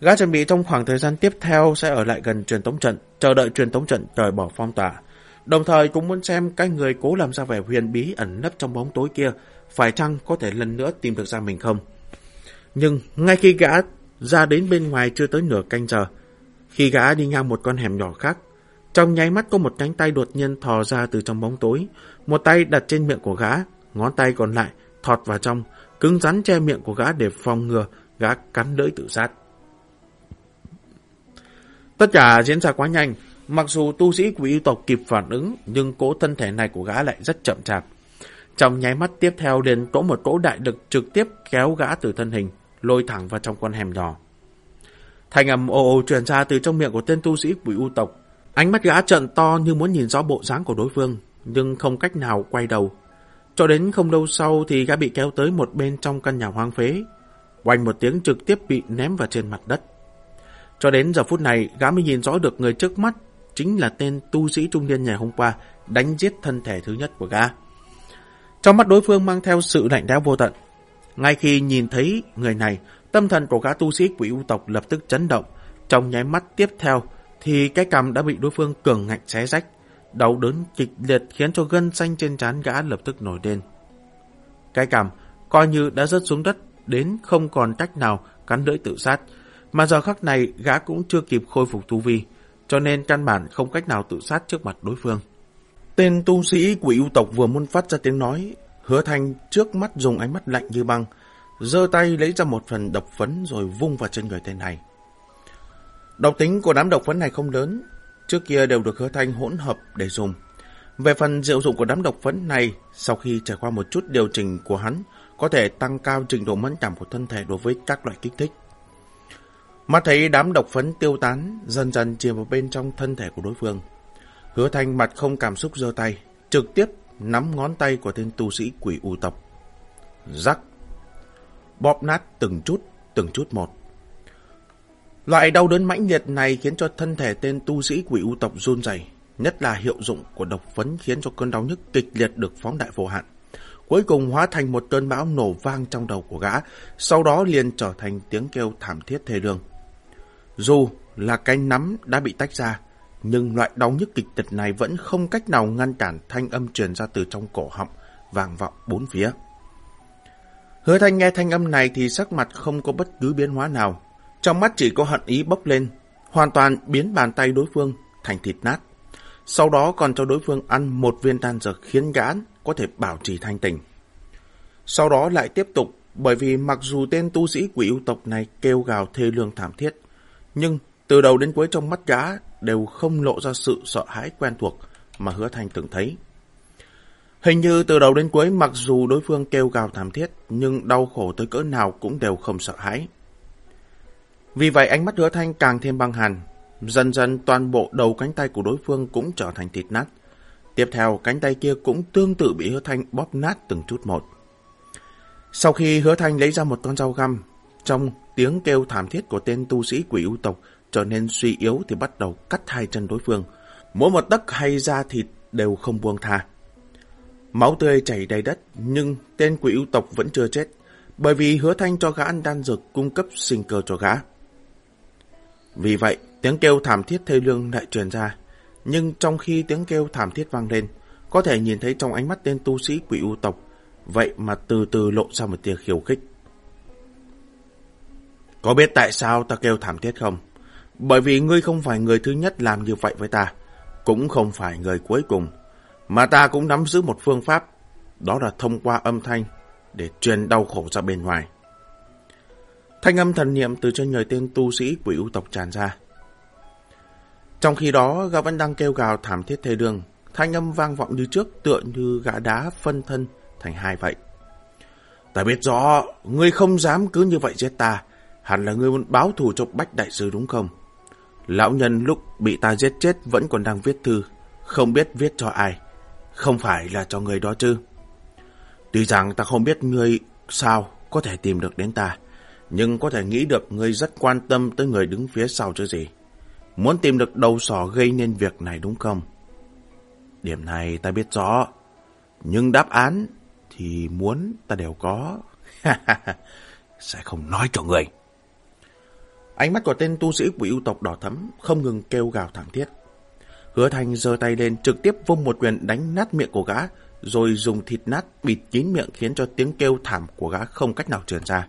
Gã chuẩn bị trong khoảng thời gian tiếp theo sẽ ở lại gần truyền tống trận, chờ đợi truyền tống trận rời bỏ phong tỏa. Đồng thời cũng muốn xem cái người cố làm ra vẻ huyền bí ẩn nấp trong bóng tối kia, phải chăng có thể lần nữa tìm được ra mình không? Nhưng ngay khi gã ra đến bên ngoài chưa tới nửa canh giờ, khi gã đi ngang một con hẻm nhỏ khác, trong nháy mắt có một cánh tay đột nhiên thò ra từ trong bóng tối, một tay đặt trên miệng của gã, ngón tay còn lại thọt vào trong, cứng rắn che miệng của gã để phòng ngừa gã cắn lưỡi tự sát. Tất cả diễn ra quá nhanh, mặc dù tu sĩ của yêu tộc kịp phản ứng, nhưng cố thân thể này của gã lại rất chậm chạp. Trong nháy mắt tiếp theo liền có một cỗ đại lực trực tiếp kéo gã từ thân hình, lôi thẳng vào trong con hẻm nhỏ. Thành âm ồ ồ truyền ra từ trong miệng của tên tu sĩ quỷ u tộc. Ánh mắt gã trận to như muốn nhìn rõ bộ dáng của đối phương, nhưng không cách nào quay đầu. Cho đến không lâu sau thì gã bị kéo tới một bên trong căn nhà hoang phế. Quanh một tiếng trực tiếp bị ném vào trên mặt đất. Cho đến giờ phút này, gã mới nhìn rõ được người trước mắt chính là tên tu sĩ trung niên ngày hôm qua đánh giết thân thể thứ nhất của gã. Trong mắt đối phương mang theo sự lạnh lẽo vô tận. Ngay khi nhìn thấy người này, tâm thần của gã tu sĩ quỷ u tộc lập tức chấn động. Trong nháy mắt tiếp theo, thì cái cằm đã bị đối phương cường ngạnh xé rách. Đau đớn kịch liệt khiến cho gân xanh trên trán gã lập tức nổi lên. Cái cằm coi như đã rớt xuống đất đến không còn cách nào cắn lưỡi tự sát. Mà giờ khắc này gã cũng chưa kịp khôi phục tu vi, cho nên căn bản không cách nào tự sát trước mặt đối phương. Tên tu sĩ quỷ ưu tộc vừa muốn phát ra tiếng nói, hứa thanh trước mắt dùng ánh mắt lạnh như băng, giơ tay lấy ra một phần độc phấn rồi vung vào chân người tên này. Độc tính của đám độc phấn này không lớn, trước kia đều được hứa thanh hỗn hợp để dùng. Về phần diệu dụng của đám độc phấn này, sau khi trải qua một chút điều chỉnh của hắn, có thể tăng cao trình độ mẫn cảm của thân thể đối với các loại kích thích. Mắt thấy đám độc phấn tiêu tán, dần dần chìm vào bên trong thân thể của đối phương. Hứa thanh mặt không cảm xúc giơ tay, trực tiếp nắm ngón tay của tên tu sĩ quỷ u tộc. Rắc. Bóp nát từng chút, từng chút một. Loại đau đớn mãnh liệt này khiến cho thân thể tên tu sĩ quỷ u tộc run rẩy, nhất là hiệu dụng của độc phấn khiến cho cơn đau nhức kịch liệt được phóng đại vô hạn. Cuối cùng hóa thành một cơn bão nổ vang trong đầu của gã, sau đó liền trở thành tiếng kêu thảm thiết thê lương. Dù là cái nắm đã bị tách ra, nhưng loại đau nhức kịch tịch này vẫn không cách nào ngăn cản thanh âm truyền ra từ trong cổ họng, vang vọng bốn phía. Hứa thanh nghe thanh âm này thì sắc mặt không có bất cứ biến hóa nào, trong mắt chỉ có hận ý bốc lên, hoàn toàn biến bàn tay đối phương thành thịt nát. Sau đó còn cho đối phương ăn một viên tan dược khiến gã có thể bảo trì thanh tình. Sau đó lại tiếp tục, bởi vì mặc dù tên tu sĩ quỷ ưu tộc này kêu gào thê lương thảm thiết, nhưng từ đầu đến cuối trong mắt gã đều không lộ ra sự sợ hãi quen thuộc mà hứa thanh từng thấy. Hình như từ đầu đến cuối mặc dù đối phương kêu gào thảm thiết, nhưng đau khổ tới cỡ nào cũng đều không sợ hãi. Vì vậy ánh mắt hứa thanh càng thêm băng hàn. Dần dần toàn bộ đầu cánh tay của đối phương cũng trở thành thịt nát. Tiếp theo cánh tay kia cũng tương tự bị hứa thanh bóp nát từng chút một. Sau khi hứa thanh lấy ra một con dao găm, trong tiếng kêu thảm thiết của tên tu sĩ quỷ ưu tộc trở nên suy yếu thì bắt đầu cắt hai chân đối phương. Mỗi một tấc hay da thịt đều không buông tha. Máu tươi chảy đầy đất, nhưng tên quỷ ưu tộc vẫn chưa chết, bởi vì hứa thanh cho gã ăn đan dược cung cấp sinh cơ cho gã. Vì vậy, tiếng kêu thảm thiết thê lương lại truyền ra. Nhưng trong khi tiếng kêu thảm thiết vang lên, có thể nhìn thấy trong ánh mắt tên tu sĩ quỷ u tộc, vậy mà từ từ lộ ra một tia khiêu khích. Có biết tại sao ta kêu thảm thiết không? Bởi vì ngươi không phải người thứ nhất làm như vậy với ta, cũng không phải người cuối cùng, mà ta cũng nắm giữ một phương pháp, đó là thông qua âm thanh để truyền đau khổ ra bên ngoài. Thanh âm thần niệm từ trên người tên tu sĩ quỷ u tộc tràn ra. Trong khi đó, gã vẫn đang kêu gào thảm thiết thê đường. Thanh âm vang vọng như trước tựa như gã đá phân thân thành hai vậy. Ta biết rõ, ngươi không dám cứ như vậy giết ta. Hẳn là ngươi muốn báo thù cho Bách Đại Sư đúng không? Lão nhân lúc bị ta giết chết vẫn còn đang viết thư. Không biết viết cho ai. Không phải là cho người đó chứ. Tuy rằng ta không biết ngươi sao có thể tìm được đến ta nhưng có thể nghĩ được ngươi rất quan tâm tới người đứng phía sau chứ gì. Muốn tìm được đầu sỏ gây nên việc này đúng không? Điểm này ta biết rõ, nhưng đáp án thì muốn ta đều có. Sẽ không nói cho người. Ánh mắt của tên tu sĩ quỷ yêu tộc đỏ thấm không ngừng kêu gào thảm thiết. Hứa Thành giơ tay lên trực tiếp vung một quyền đánh nát miệng của gã, rồi dùng thịt nát bịt kín miệng khiến cho tiếng kêu thảm của gã không cách nào truyền ra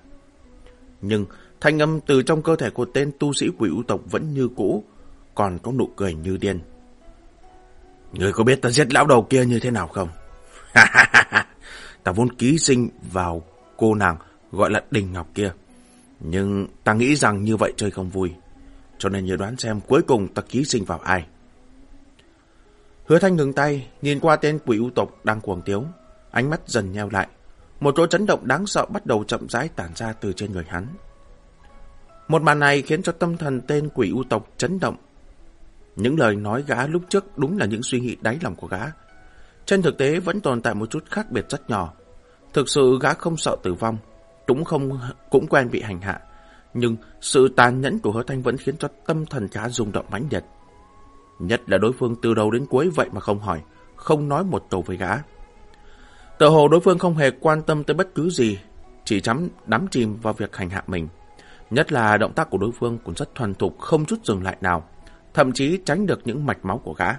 nhưng thanh âm từ trong cơ thể của tên tu sĩ quỷ u tộc vẫn như cũ, còn có nụ cười như điên. Người có biết ta giết lão đầu kia như thế nào không? ta vốn ký sinh vào cô nàng gọi là Đình Ngọc kia. Nhưng ta nghĩ rằng như vậy chơi không vui. Cho nên nhớ đoán xem cuối cùng ta ký sinh vào ai. Hứa thanh ngừng tay, nhìn qua tên quỷ u tộc đang cuồng tiếu. Ánh mắt dần nheo lại. Một chỗ chấn động đáng sợ bắt đầu chậm rãi tản ra từ trên người hắn. Một màn này khiến cho tâm thần tên quỷ u tộc chấn động. Những lời nói gã lúc trước đúng là những suy nghĩ đáy lòng của gã. Trên thực tế vẫn tồn tại một chút khác biệt rất nhỏ. Thực sự gã không sợ tử vong, cũng không cũng quen bị hành hạ. Nhưng sự tàn nhẫn của hứa thanh vẫn khiến cho tâm thần cá rung động mãnh liệt. Nhất là đối phương từ đầu đến cuối vậy mà không hỏi, không nói một câu với gã. Tự hồ đối phương không hề quan tâm tới bất cứ gì, chỉ chắm đắm chìm vào việc hành hạ mình. Nhất là động tác của đối phương cũng rất thuần thục, không chút dừng lại nào, thậm chí tránh được những mạch máu của gã.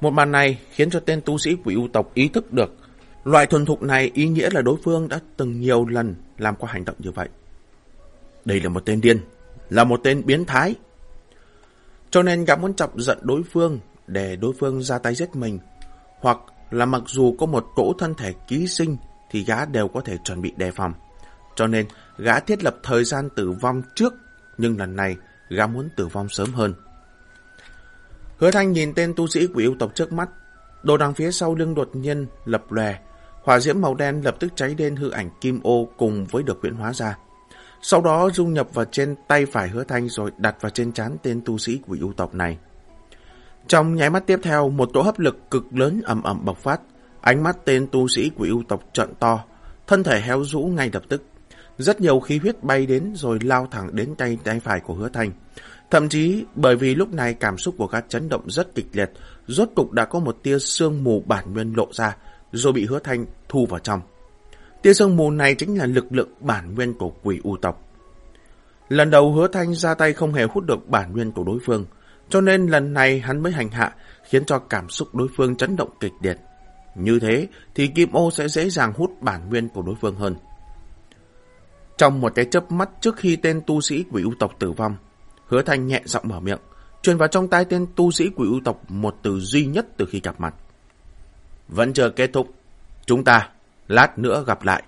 Một màn này khiến cho tên tu sĩ quỷ u tộc ý thức được loại thuần thục này ý nghĩa là đối phương đã từng nhiều lần làm qua hành động như vậy. Đây là một tên điên, là một tên biến thái. Cho nên gã muốn chọc giận đối phương để đối phương ra tay giết mình, hoặc là mặc dù có một cỗ thân thể ký sinh thì gã đều có thể chuẩn bị đề phòng. Cho nên gã thiết lập thời gian tử vong trước, nhưng lần này gã muốn tử vong sớm hơn. Hứa Thanh nhìn tên tu sĩ của yêu tộc trước mắt, đồ đằng phía sau lưng đột nhiên lập lòe, hỏa diễm màu đen lập tức cháy lên hư ảnh kim ô cùng với được huyễn hóa ra. Sau đó dung nhập vào trên tay phải hứa thanh rồi đặt vào trên trán tên tu sĩ của yêu tộc này. Trong nháy mắt tiếp theo, một tổ hấp lực cực lớn ầm ầm bộc phát. Ánh mắt tên tu sĩ của yêu tộc trận to, thân thể héo rũ ngay lập tức. Rất nhiều khí huyết bay đến rồi lao thẳng đến tay tay phải của hứa thanh. Thậm chí bởi vì lúc này cảm xúc của gã chấn động rất kịch liệt, rốt cục đã có một tia sương mù bản nguyên lộ ra, rồi bị hứa thanh thu vào trong. Tia sương mù này chính là lực lượng bản nguyên của quỷ u tộc. Lần đầu hứa thanh ra tay không hề hút được bản nguyên của đối phương, cho nên lần này hắn mới hành hạ, khiến cho cảm xúc đối phương chấn động kịch liệt. Như thế thì Kim Ô sẽ dễ dàng hút bản nguyên của đối phương hơn. Trong một cái chớp mắt trước khi tên tu sĩ quỷ u tộc tử vong, hứa thanh nhẹ giọng mở miệng, truyền vào trong tai tên tu sĩ quỷ u tộc một từ duy nhất từ khi gặp mặt. Vẫn chưa kết thúc. Chúng ta, lát nữa gặp lại.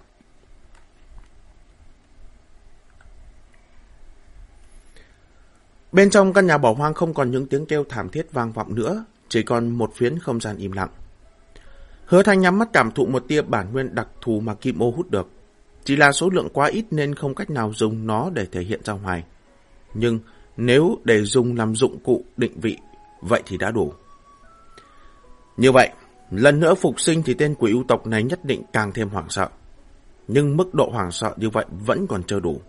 Bên trong căn nhà bỏ hoang không còn những tiếng kêu thảm thiết vang vọng nữa, chỉ còn một phiến không gian im lặng. Hứa Thanh nhắm mắt cảm thụ một tia bản nguyên đặc thù mà Kim Ô hút được. Chỉ là số lượng quá ít nên không cách nào dùng nó để thể hiện ra ngoài. Nhưng nếu để dùng làm dụng cụ định vị, vậy thì đã đủ. Như vậy, lần nữa phục sinh thì tên quỷ ưu tộc này nhất định càng thêm hoảng sợ. Nhưng mức độ hoảng sợ như vậy vẫn còn chưa đủ.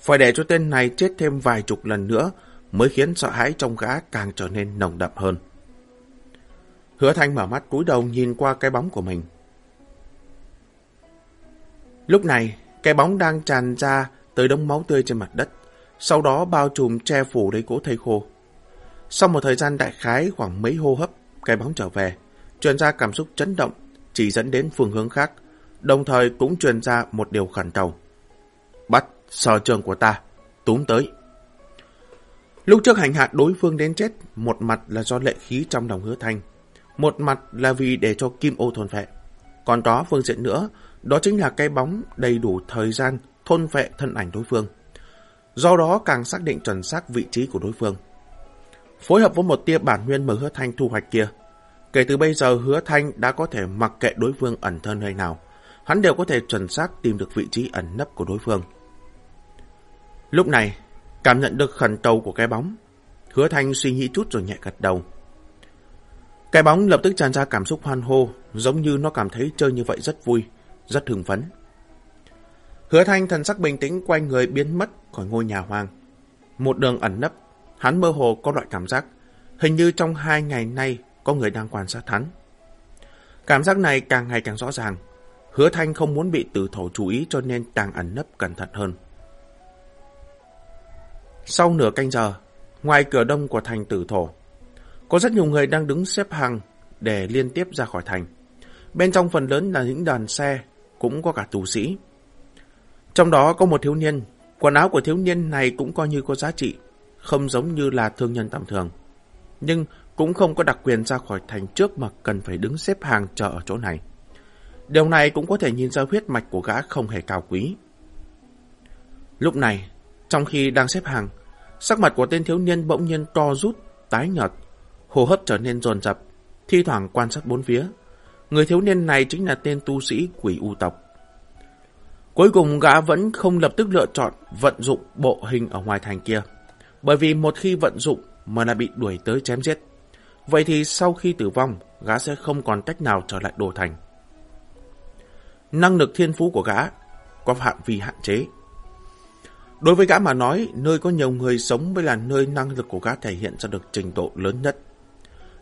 Phải để cho tên này chết thêm vài chục lần nữa mới khiến sợ hãi trong gã càng trở nên nồng đậm hơn. Hứa Thanh mở mắt cúi đầu nhìn qua cái bóng của mình. Lúc này, cái bóng đang tràn ra tới đống máu tươi trên mặt đất, sau đó bao trùm che phủ lấy cỗ thây khô. Sau một thời gian đại khái khoảng mấy hô hấp, cái bóng trở về, truyền ra cảm xúc chấn động, chỉ dẫn đến phương hướng khác, đồng thời cũng truyền ra một điều khẩn cầu. Bắt sở trường của ta, túm tới. Lúc trước hành hạ đối phương đến chết, một mặt là do lệ khí trong đồng hứa thanh, một mặt là vì để cho kim ô thôn phệ. Còn có phương diện nữa, đó chính là cái bóng đầy đủ thời gian thôn phệ thân ảnh đối phương. Do đó càng xác định chuẩn xác vị trí của đối phương. Phối hợp với một tia bản nguyên mở hứa thanh thu hoạch kia. Kể từ bây giờ hứa thanh đã có thể mặc kệ đối phương ẩn thân hay nào. Hắn đều có thể chuẩn xác tìm được vị trí ẩn nấp của đối phương. Lúc này, cảm nhận được khẩn cầu của cái bóng. Hứa thanh suy nghĩ chút rồi nhẹ gật đầu. Cái bóng lập tức tràn ra cảm xúc hoan hô, giống như nó cảm thấy chơi như vậy rất vui, rất hưng phấn. Hứa thanh thần sắc bình tĩnh quay người biến mất khỏi ngôi nhà hoang. Một đường ẩn nấp, hắn mơ hồ có loại cảm giác, hình như trong hai ngày nay có người đang quan sát hắn. Cảm giác này càng ngày càng rõ ràng. Hứa thanh không muốn bị tử thổ chú ý cho nên càng ẩn nấp cẩn thận hơn. Sau nửa canh giờ, ngoài cửa đông của thành tử thổ, có rất nhiều người đang đứng xếp hàng để liên tiếp ra khỏi thành. Bên trong phần lớn là những đoàn xe, cũng có cả tù sĩ. Trong đó có một thiếu niên, quần áo của thiếu niên này cũng coi như có giá trị, không giống như là thương nhân tầm thường. Nhưng cũng không có đặc quyền ra khỏi thành trước mà cần phải đứng xếp hàng chờ ở chỗ này. Điều này cũng có thể nhìn ra huyết mạch của gã không hề cao quý. Lúc này, trong khi đang xếp hàng, sắc mặt của tên thiếu niên bỗng nhiên to rút, tái nhợt, hô hấp trở nên dồn dập, thi thoảng quan sát bốn phía. Người thiếu niên này chính là tên tu sĩ quỷ u tộc. Cuối cùng gã vẫn không lập tức lựa chọn vận dụng bộ hình ở ngoài thành kia. Bởi vì một khi vận dụng mà là bị đuổi tới chém giết. Vậy thì sau khi tử vong, gã sẽ không còn cách nào trở lại đồ thành. Năng lực thiên phú của gã có phạm vi hạn chế. Đối với gã mà nói, nơi có nhiều người sống mới là nơi năng lực của gã thể hiện ra được trình độ lớn nhất.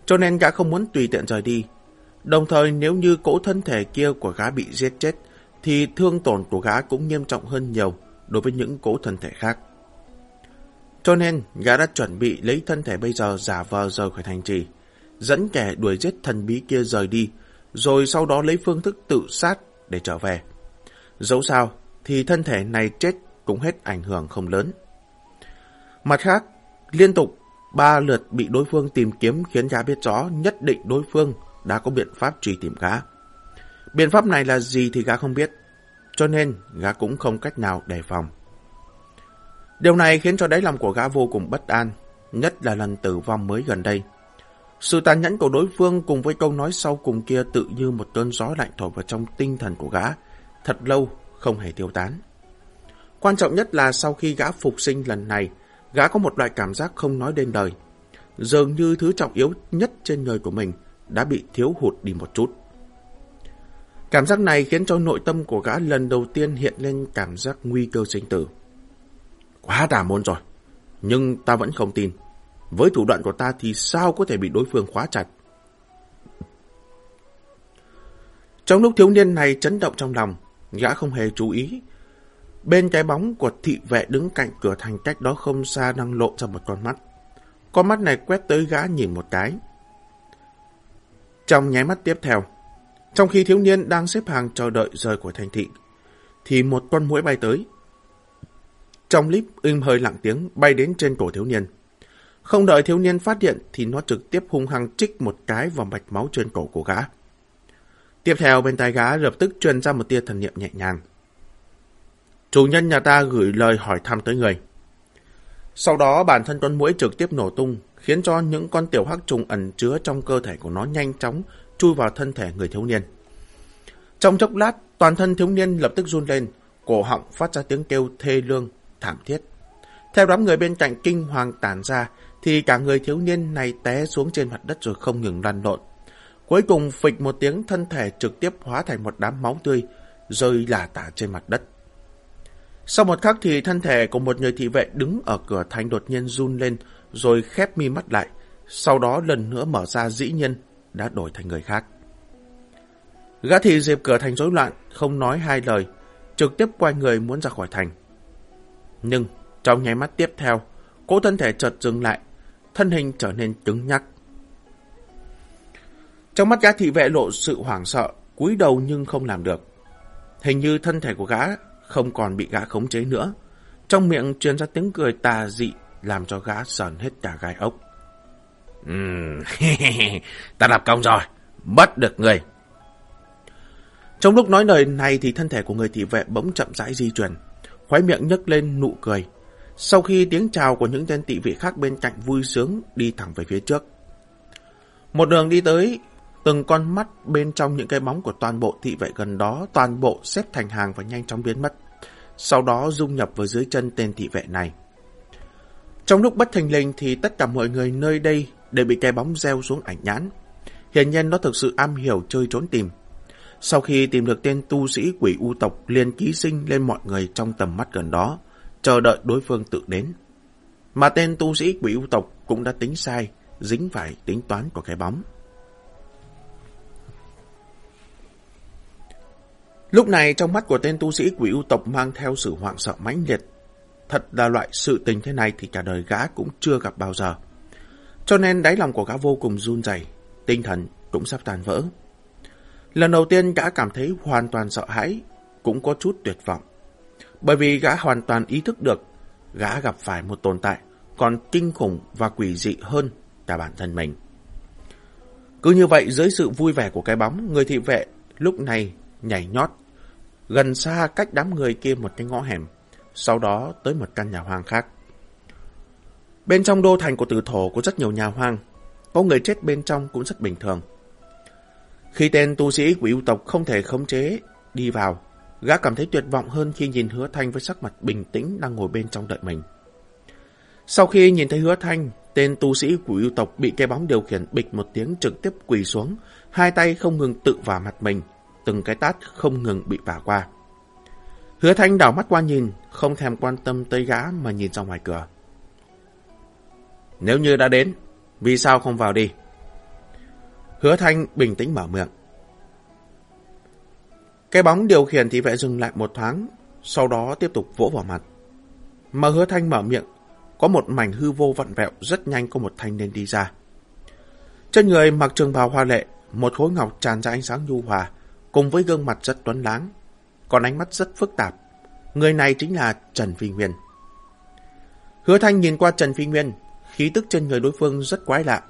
Cho nên gã không muốn tùy tiện rời đi. Đồng thời nếu như cỗ thân thể kia của gã bị giết chết, thì thương tổn của gã cũng nghiêm trọng hơn nhiều đối với những cỗ thân thể khác. Cho nên, gã đã chuẩn bị lấy thân thể bây giờ giả vờ rời khỏi thành trì, dẫn kẻ đuổi giết thần bí kia rời đi, rồi sau đó lấy phương thức tự sát để trở về. Dẫu sao, thì thân thể này chết cũng hết ảnh hưởng không lớn. Mặt khác, liên tục ba lượt bị đối phương tìm kiếm khiến gã biết rõ nhất định đối phương đã có biện pháp truy tìm gã. Biện pháp này là gì thì gã không biết, cho nên gã cũng không cách nào đề phòng. Điều này khiến cho đáy lòng của gã vô cùng bất an, nhất là lần tử vong mới gần đây. Sự tàn nhẫn của đối phương cùng với câu nói sau cùng kia tự như một cơn gió lạnh thổi vào trong tinh thần của gã, thật lâu không hề tiêu tán. Quan trọng nhất là sau khi gã phục sinh lần này, gã có một loại cảm giác không nói đến đời. Dường như thứ trọng yếu nhất trên người của mình đã bị thiếu hụt đi một chút. Cảm giác này khiến cho nội tâm của gã lần đầu tiên hiện lên cảm giác nguy cơ sinh tử. Quá tà môn rồi, nhưng ta vẫn không tin. Với thủ đoạn của ta thì sao có thể bị đối phương khóa chặt? Trong lúc thiếu niên này chấn động trong lòng, gã không hề chú ý. Bên cái bóng của thị vệ đứng cạnh cửa thành cách đó không xa đang lộ ra một con mắt. Con mắt này quét tới gã nhìn một cái. Trong nháy mắt tiếp theo, trong khi thiếu niên đang xếp hàng chờ đợi rời của thành thị, thì một con muỗi bay tới. Trong clip im hơi lặng tiếng bay đến trên cổ thiếu niên. Không đợi thiếu niên phát hiện thì nó trực tiếp hung hăng trích một cái vào mạch máu trên cổ của gã. Tiếp theo bên tai gã lập tức truyền ra một tia thần niệm nhẹ nhàng. Chủ nhân nhà ta gửi lời hỏi thăm tới người. Sau đó bản thân con muỗi trực tiếp nổ tung, khiến cho những con tiểu hắc trùng ẩn chứa trong cơ thể của nó nhanh chóng chui vào thân thể người thiếu niên. Trong chốc lát, toàn thân thiếu niên lập tức run lên, cổ họng phát ra tiếng kêu thê lương, thảm thiết. Theo đám người bên cạnh kinh hoàng tản ra, thì cả người thiếu niên này té xuống trên mặt đất rồi không ngừng lăn lộn. Cuối cùng phịch một tiếng thân thể trực tiếp hóa thành một đám máu tươi, rơi lả tả trên mặt đất. Sau một khắc thì thân thể của một người thị vệ đứng ở cửa thành đột nhiên run lên, rồi khép mi mắt lại. Sau đó lần nữa mở ra dĩ nhiên, đã đổi thành người khác. Gã thị dịp cửa thành rối loạn, không nói hai lời, trực tiếp quay người muốn ra khỏi thành. Nhưng, trong nháy mắt tiếp theo, cỗ thân thể chợt dừng lại, thân hình trở nên cứng nhắc. Trong mắt gã thị vệ lộ sự hoảng sợ, cúi đầu nhưng không làm được. Hình như thân thể của gã không còn bị gã khống chế nữa. Trong miệng truyền ra tiếng cười tà dị làm cho gã sờn hết cả gai ốc. Ừm, ta lập công rồi, bắt được người. Trong lúc nói lời này thì thân thể của người thị vệ bỗng chậm rãi di chuyển, khóe miệng nhấc lên nụ cười. Sau khi tiếng chào của những tên tị vị khác bên cạnh vui sướng đi thẳng về phía trước. Một đường đi tới, từng con mắt bên trong những cái bóng của toàn bộ thị vệ gần đó toàn bộ xếp thành hàng và nhanh chóng biến mất. Sau đó dung nhập vào dưới chân tên thị vệ này. Trong lúc bất thành linh thì tất cả mọi người nơi đây đều bị cái bóng gieo xuống ảnh nhãn. Hiển nhiên nó thực sự am hiểu chơi trốn tìm. Sau khi tìm được tên tu sĩ quỷ u tộc liền ký sinh lên mọi người trong tầm mắt gần đó, chờ đợi đối phương tự đến. Mà tên tu sĩ quỷ u tộc cũng đã tính sai, dính phải tính toán của cái bóng. Lúc này trong mắt của tên tu sĩ quỷ u tộc mang theo sự hoảng sợ mãnh liệt. Thật là loại sự tình thế này thì cả đời gã cũng chưa gặp bao giờ. Cho nên đáy lòng của gã vô cùng run rẩy, tinh thần cũng sắp tan vỡ. Lần đầu tiên gã cảm thấy hoàn toàn sợ hãi, cũng có chút tuyệt vọng. Bởi vì gã hoàn toàn ý thức được gã gặp phải một tồn tại còn kinh khủng và quỷ dị hơn cả bản thân mình. Cứ như vậy dưới sự vui vẻ của cái bóng, người thị vệ lúc này nhảy nhót, gần xa cách đám người kia một cái ngõ hẻm, sau đó tới một căn nhà hoang khác. Bên trong đô thành của tử thổ có rất nhiều nhà hoang, có người chết bên trong cũng rất bình thường. Khi tên tu sĩ của yêu tộc không thể khống chế đi vào, gã cảm thấy tuyệt vọng hơn khi nhìn hứa thanh với sắc mặt bình tĩnh đang ngồi bên trong đợi mình. Sau khi nhìn thấy hứa thanh, tên tu sĩ của yêu tộc bị cái bóng điều khiển bịch một tiếng trực tiếp quỳ xuống, hai tay không ngừng tự vào mặt mình, từng cái tát không ngừng bị vả qua. Hứa thanh đảo mắt qua nhìn, không thèm quan tâm tới gã mà nhìn ra ngoài cửa. Nếu như đã đến, vì sao không vào đi? Hứa thanh bình tĩnh mở miệng. Cái bóng điều khiển thì vệ dừng lại một thoáng, sau đó tiếp tục vỗ vào mặt. Mà hứa thanh mở miệng, có một mảnh hư vô vặn vẹo rất nhanh có một thanh niên đi ra. Trên người mặc trường bào hoa lệ, một khối ngọc tràn ra ánh sáng nhu hòa, cùng với gương mặt rất tuấn láng, còn ánh mắt rất phức tạp. Người này chính là Trần Phi Nguyên. Hứa Thanh nhìn qua Trần Phi Nguyên, khí tức trên người đối phương rất quái lạ.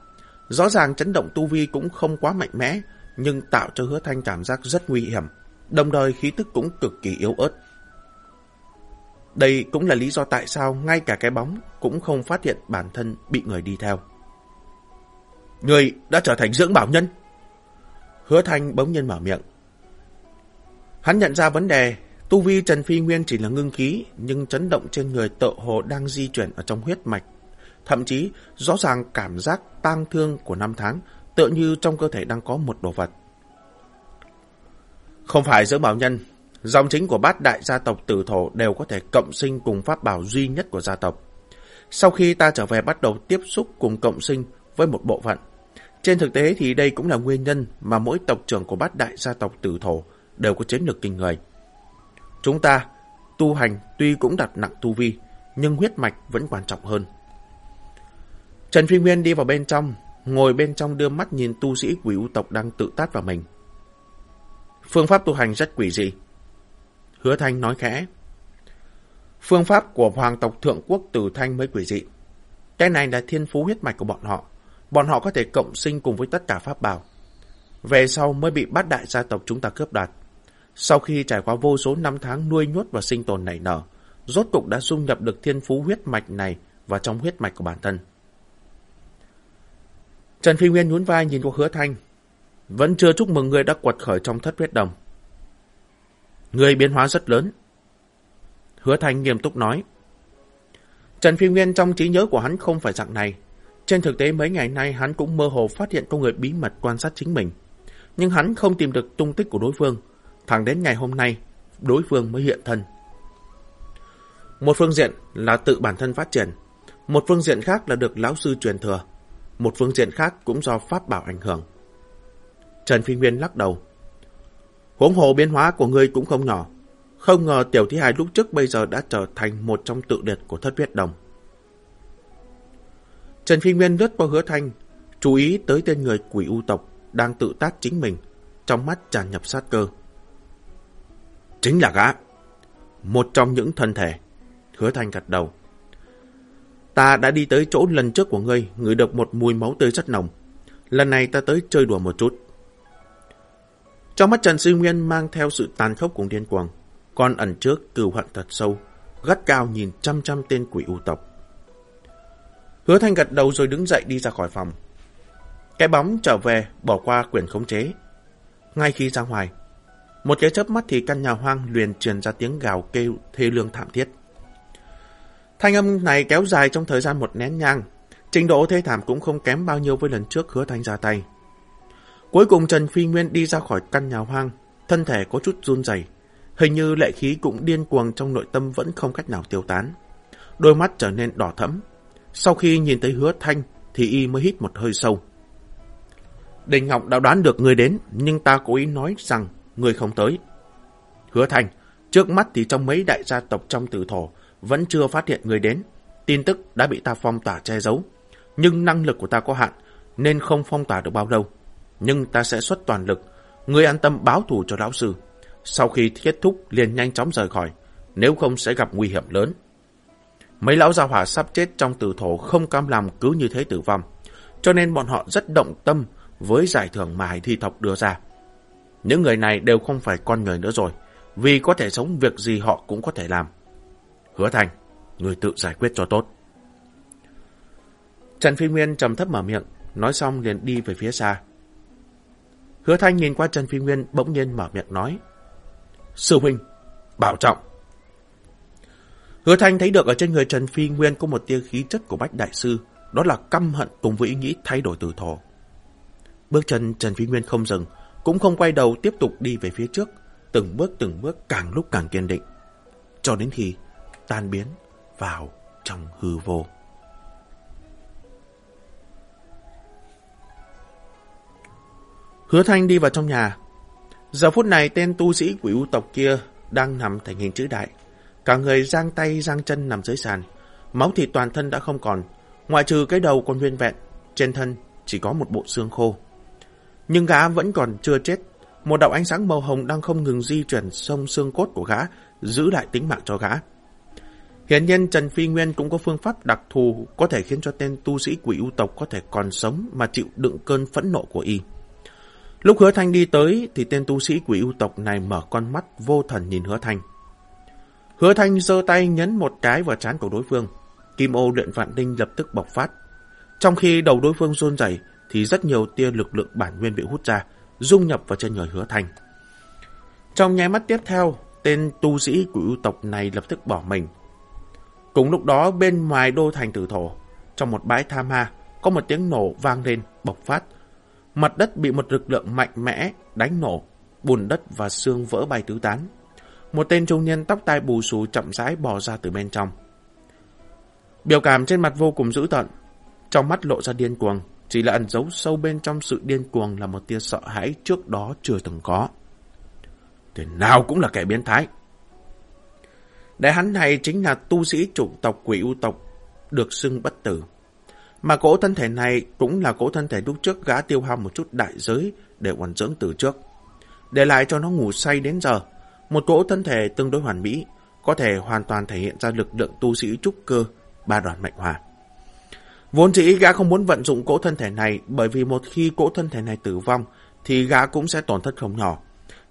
Rõ ràng chấn động tu vi cũng không quá mạnh mẽ, nhưng tạo cho Hứa Thanh cảm giác rất nguy hiểm, đồng thời khí tức cũng cực kỳ yếu ớt. Đây cũng là lý do tại sao ngay cả cái bóng cũng không phát hiện bản thân bị người đi theo. Người đã trở thành dưỡng bảo nhân. Hứa Thanh bỗng nhiên mở miệng. Hắn nhận ra vấn đề, tu vi Trần Phi Nguyên chỉ là ngưng khí, nhưng chấn động trên người tợ hồ đang di chuyển ở trong huyết mạch. Thậm chí, rõ ràng cảm giác tang thương của năm tháng, tựa như trong cơ thể đang có một đồ vật. Không phải giữa bảo nhân, dòng chính của bát đại gia tộc tử thổ đều có thể cộng sinh cùng pháp bảo duy nhất của gia tộc. Sau khi ta trở về bắt đầu tiếp xúc cùng cộng sinh với một bộ phận. Trên thực tế thì đây cũng là nguyên nhân mà mỗi tộc trưởng của bát đại gia tộc tử thổ đều có chiến lược kinh người. Chúng ta tu hành tuy cũng đặt nặng tu vi, nhưng huyết mạch vẫn quan trọng hơn. Trần Phi Nguyên đi vào bên trong, ngồi bên trong đưa mắt nhìn tu sĩ quỷ u tộc đang tự tát vào mình. Phương pháp tu hành rất quỷ dị. Hứa Thanh nói khẽ. Phương pháp của hoàng tộc thượng quốc Tử Thanh mới quỷ dị. Cái này là thiên phú huyết mạch của bọn họ. Bọn họ có thể cộng sinh cùng với tất cả pháp bảo. Về sau mới bị bát đại gia tộc chúng ta cướp đoạt. Sau khi trải qua vô số năm tháng nuôi nhốt và sinh tồn nảy nở, rốt cục đã dung nhập được thiên phú huyết mạch này vào trong huyết mạch của bản thân. Trần Phi Nguyên nhún vai nhìn qua hứa thanh. Vẫn chưa chúc mừng người đã quật khởi trong thất huyết đồng. Người biến hóa rất lớn. Hứa thanh nghiêm túc nói. Trần Phi Nguyên trong trí nhớ của hắn không phải dạng này. Trên thực tế mấy ngày nay hắn cũng mơ hồ phát hiện có người bí mật quan sát chính mình. Nhưng hắn không tìm được tung tích của đối phương. Thẳng đến ngày hôm nay, đối phương mới hiện thân. Một phương diện là tự bản thân phát triển. Một phương diện khác là được lão sư truyền thừa. Một phương diện khác cũng do pháp bảo ảnh hưởng. Trần Phi Nguyên lắc đầu. Huống hồ biến hóa của ngươi cũng không nhỏ. Không ngờ tiểu thi hài lúc trước bây giờ đã trở thành một trong tự liệt của thất huyết đồng. Trần Phi Nguyên lướt qua hứa thanh, chú ý tới tên người quỷ u tộc đang tự tát chính mình, trong mắt tràn nhập sát cơ. Chính là gã. Một trong những thân thể. Hứa thanh gật đầu. Ta đã đi tới chỗ lần trước của ngươi, ngửi được một mùi máu tươi rất nồng. Lần này ta tới chơi đùa một chút. Trong mắt Trần Sư Nguyên mang theo sự tàn khốc cùng điên cuồng, còn ẩn trước cừu hận thật sâu, gắt cao nhìn trăm trăm tên quỷ u tộc. Hứa Thanh gật đầu rồi đứng dậy đi ra khỏi phòng. Cái bóng trở về, bỏ qua quyền khống chế. Ngay khi ra ngoài, một cái chớp mắt thì căn nhà hoang liền truyền ra tiếng gào kêu thê lương thảm thiết. Thanh âm này kéo dài trong thời gian một nén nhang. Trình độ thê thảm cũng không kém bao nhiêu với lần trước hứa thanh ra tay. Cuối cùng Trần Phi Nguyên đi ra khỏi căn nhà hoang, thân thể có chút run rẩy, Hình như lệ khí cũng điên cuồng trong nội tâm vẫn không cách nào tiêu tán. Đôi mắt trở nên đỏ thẫm. Sau khi nhìn thấy hứa thanh thì y mới hít một hơi sâu. Đình Ngọc đã đoán được người đến, nhưng ta cố ý nói rằng người không tới. Hứa thanh, trước mắt thì trong mấy đại gia tộc trong tử thổ vẫn chưa phát hiện người đến. Tin tức đã bị ta phong tỏa che giấu. Nhưng năng lực của ta có hạn, nên không phong tỏa được bao lâu. Nhưng ta sẽ xuất toàn lực. Người an tâm báo thù cho lão sư. Sau khi kết thúc liền nhanh chóng rời khỏi. Nếu không sẽ gặp nguy hiểm lớn. Mấy lão gia hỏa sắp chết trong tử thổ không cam làm cứ như thế tử vong. Cho nên bọn họ rất động tâm với giải thưởng mà Hải Thi Thọc đưa ra. Những người này đều không phải con người nữa rồi. Vì có thể sống việc gì họ cũng có thể làm. Hứa Thành, người tự giải quyết cho tốt. Trần Phi Nguyên trầm thấp mở miệng, nói xong liền đi về phía xa. Hứa Thanh nhìn qua Trần Phi Nguyên bỗng nhiên mở miệng nói. Sư huynh, bảo trọng. Hứa Thanh thấy được ở trên người Trần Phi Nguyên có một tia khí chất của Bách Đại Sư, đó là căm hận cùng với ý nghĩ thay đổi từ thổ. Bước chân Trần Phi Nguyên không dừng, cũng không quay đầu tiếp tục đi về phía trước, từng bước từng bước càng lúc càng kiên định. Cho đến khi tan biến vào trong hư vô. Hứa Thanh đi vào trong nhà. Giờ phút này tên tu sĩ quỷ u tộc kia đang nằm thành hình chữ đại. Cả người giang tay giang chân nằm dưới sàn. Máu thịt toàn thân đã không còn. Ngoại trừ cái đầu còn nguyên vẹn. Trên thân chỉ có một bộ xương khô. Nhưng gã vẫn còn chưa chết. Một đạo ánh sáng màu hồng đang không ngừng di chuyển sông xương cốt của gã, giữ lại tính mạng cho gã. Hiện nhiên Trần Phi Nguyên cũng có phương pháp đặc thù có thể khiến cho tên tu sĩ quỷ u tộc có thể còn sống mà chịu đựng cơn phẫn nộ của y. Lúc hứa thanh đi tới thì tên tu sĩ quỷ u tộc này mở con mắt vô thần nhìn hứa thanh. Hứa thanh giơ tay nhấn một cái vào trán của đối phương. Kim ô luyện vạn ninh lập tức bộc phát. Trong khi đầu đối phương run rẩy thì rất nhiều tia lực lượng bản nguyên bị hút ra, dung nhập vào chân người hứa thanh. Trong nháy mắt tiếp theo, tên tu sĩ của ưu tộc này lập tức bỏ mình. Cùng lúc đó bên ngoài đô thành tử thổ, trong một bãi tham ha, có một tiếng nổ vang lên, bộc phát. Mặt đất bị một lực lượng mạnh mẽ đánh nổ, bùn đất và xương vỡ bay tứ tán. Một tên trung niên tóc tai bù xù chậm rãi bò ra từ bên trong. Biểu cảm trên mặt vô cùng dữ tợn, trong mắt lộ ra điên cuồng, chỉ là ẩn giấu sâu bên trong sự điên cuồng là một tia sợ hãi trước đó chưa từng có. Thế nào cũng là kẻ biến thái. Đại hắn này chính là tu sĩ chủng tộc quỷ ưu tộc, được xưng bất tử. Mà cỗ thân thể này cũng là cỗ thân thể lúc trước gã tiêu hao một chút đại giới để hoàn dưỡng từ trước. Để lại cho nó ngủ say đến giờ, một cỗ thân thể tương đối hoàn mỹ, có thể hoàn toàn thể hiện ra lực lượng tu sĩ trúc cơ, ba đoàn mệnh hòa. Vốn dĩ gã không muốn vận dụng cỗ thân thể này bởi vì một khi cỗ thân thể này tử vong thì gã cũng sẽ tổn thất không nhỏ.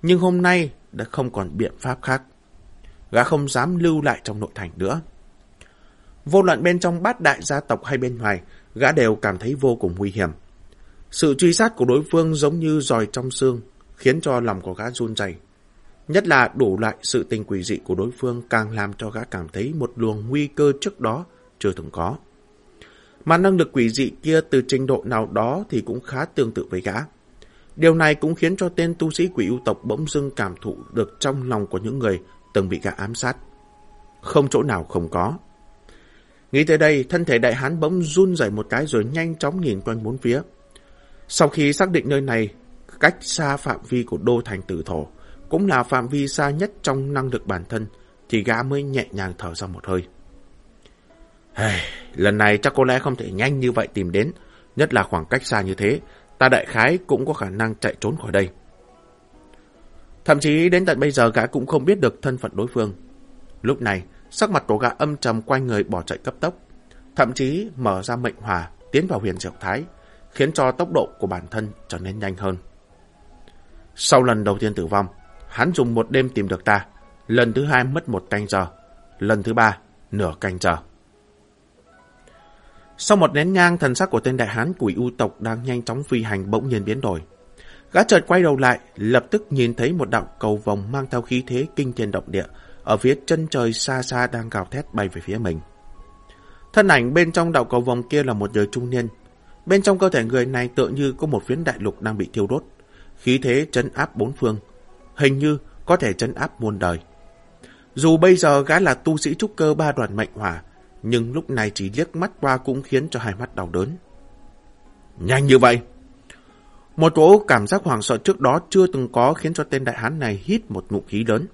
Nhưng hôm nay đã không còn biện pháp khác. Gã không dám lưu lại trong nội thành nữa. Vô luận bên trong bát đại gia tộc hay bên ngoài, gã đều cảm thấy vô cùng nguy hiểm. Sự truy sát của đối phương giống như giòi trong xương, khiến cho lòng của gã run rẩy. Nhất là đủ loại sự tình quỷ dị của đối phương càng làm cho gã cảm thấy một luồng nguy cơ trước đó chưa từng có. Mà năng lực quỷ dị kia từ trình độ nào đó thì cũng khá tương tự với gã. Điều này cũng khiến cho tên tu sĩ quỷ ưu tộc bỗng dưng cảm thụ được trong lòng của những người từng bị gã ám sát. Không chỗ nào không có. Nghĩ tới đây, thân thể đại hán bỗng run rẩy một cái rồi nhanh chóng nhìn quanh bốn phía. Sau khi xác định nơi này, cách xa phạm vi của đô thành tử thổ, cũng là phạm vi xa nhất trong năng lực bản thân, thì gã mới nhẹ nhàng thở ra một hơi. Hey, lần này chắc có lẽ không thể nhanh như vậy tìm đến, nhất là khoảng cách xa như thế, ta đại khái cũng có khả năng chạy trốn khỏi đây. Thậm chí đến tận bây giờ gã cũng không biết được thân phận đối phương. Lúc này, sắc mặt của gã âm trầm quay người bỏ chạy cấp tốc, thậm chí mở ra mệnh hòa tiến vào huyền diệu thái, khiến cho tốc độ của bản thân trở nên nhanh hơn. Sau lần đầu tiên tử vong, hắn dùng một đêm tìm được ta, lần thứ hai mất một canh giờ, lần thứ ba nửa canh giờ. Sau một nén nhang, thần sắc của tên đại hán quỷ u tộc đang nhanh chóng phi hành bỗng nhiên biến đổi. Gã chợt quay đầu lại, lập tức nhìn thấy một đạo cầu vòng mang theo khí thế kinh thiên động địa, ở phía chân trời xa xa đang gào thét bay về phía mình. Thân ảnh bên trong đạo cầu vòng kia là một người trung niên. Bên trong cơ thể người này tựa như có một phiến đại lục đang bị thiêu đốt. Khí thế chấn áp bốn phương. Hình như có thể chấn áp muôn đời. Dù bây giờ gã là tu sĩ trúc cơ ba đoàn mệnh hỏa, nhưng lúc này chỉ liếc mắt qua cũng khiến cho hai mắt đau đớn. Nhanh như vậy! Một cỗ cảm giác hoảng sợ trước đó chưa từng có khiến cho tên đại hán này hít một ngụm khí lớn.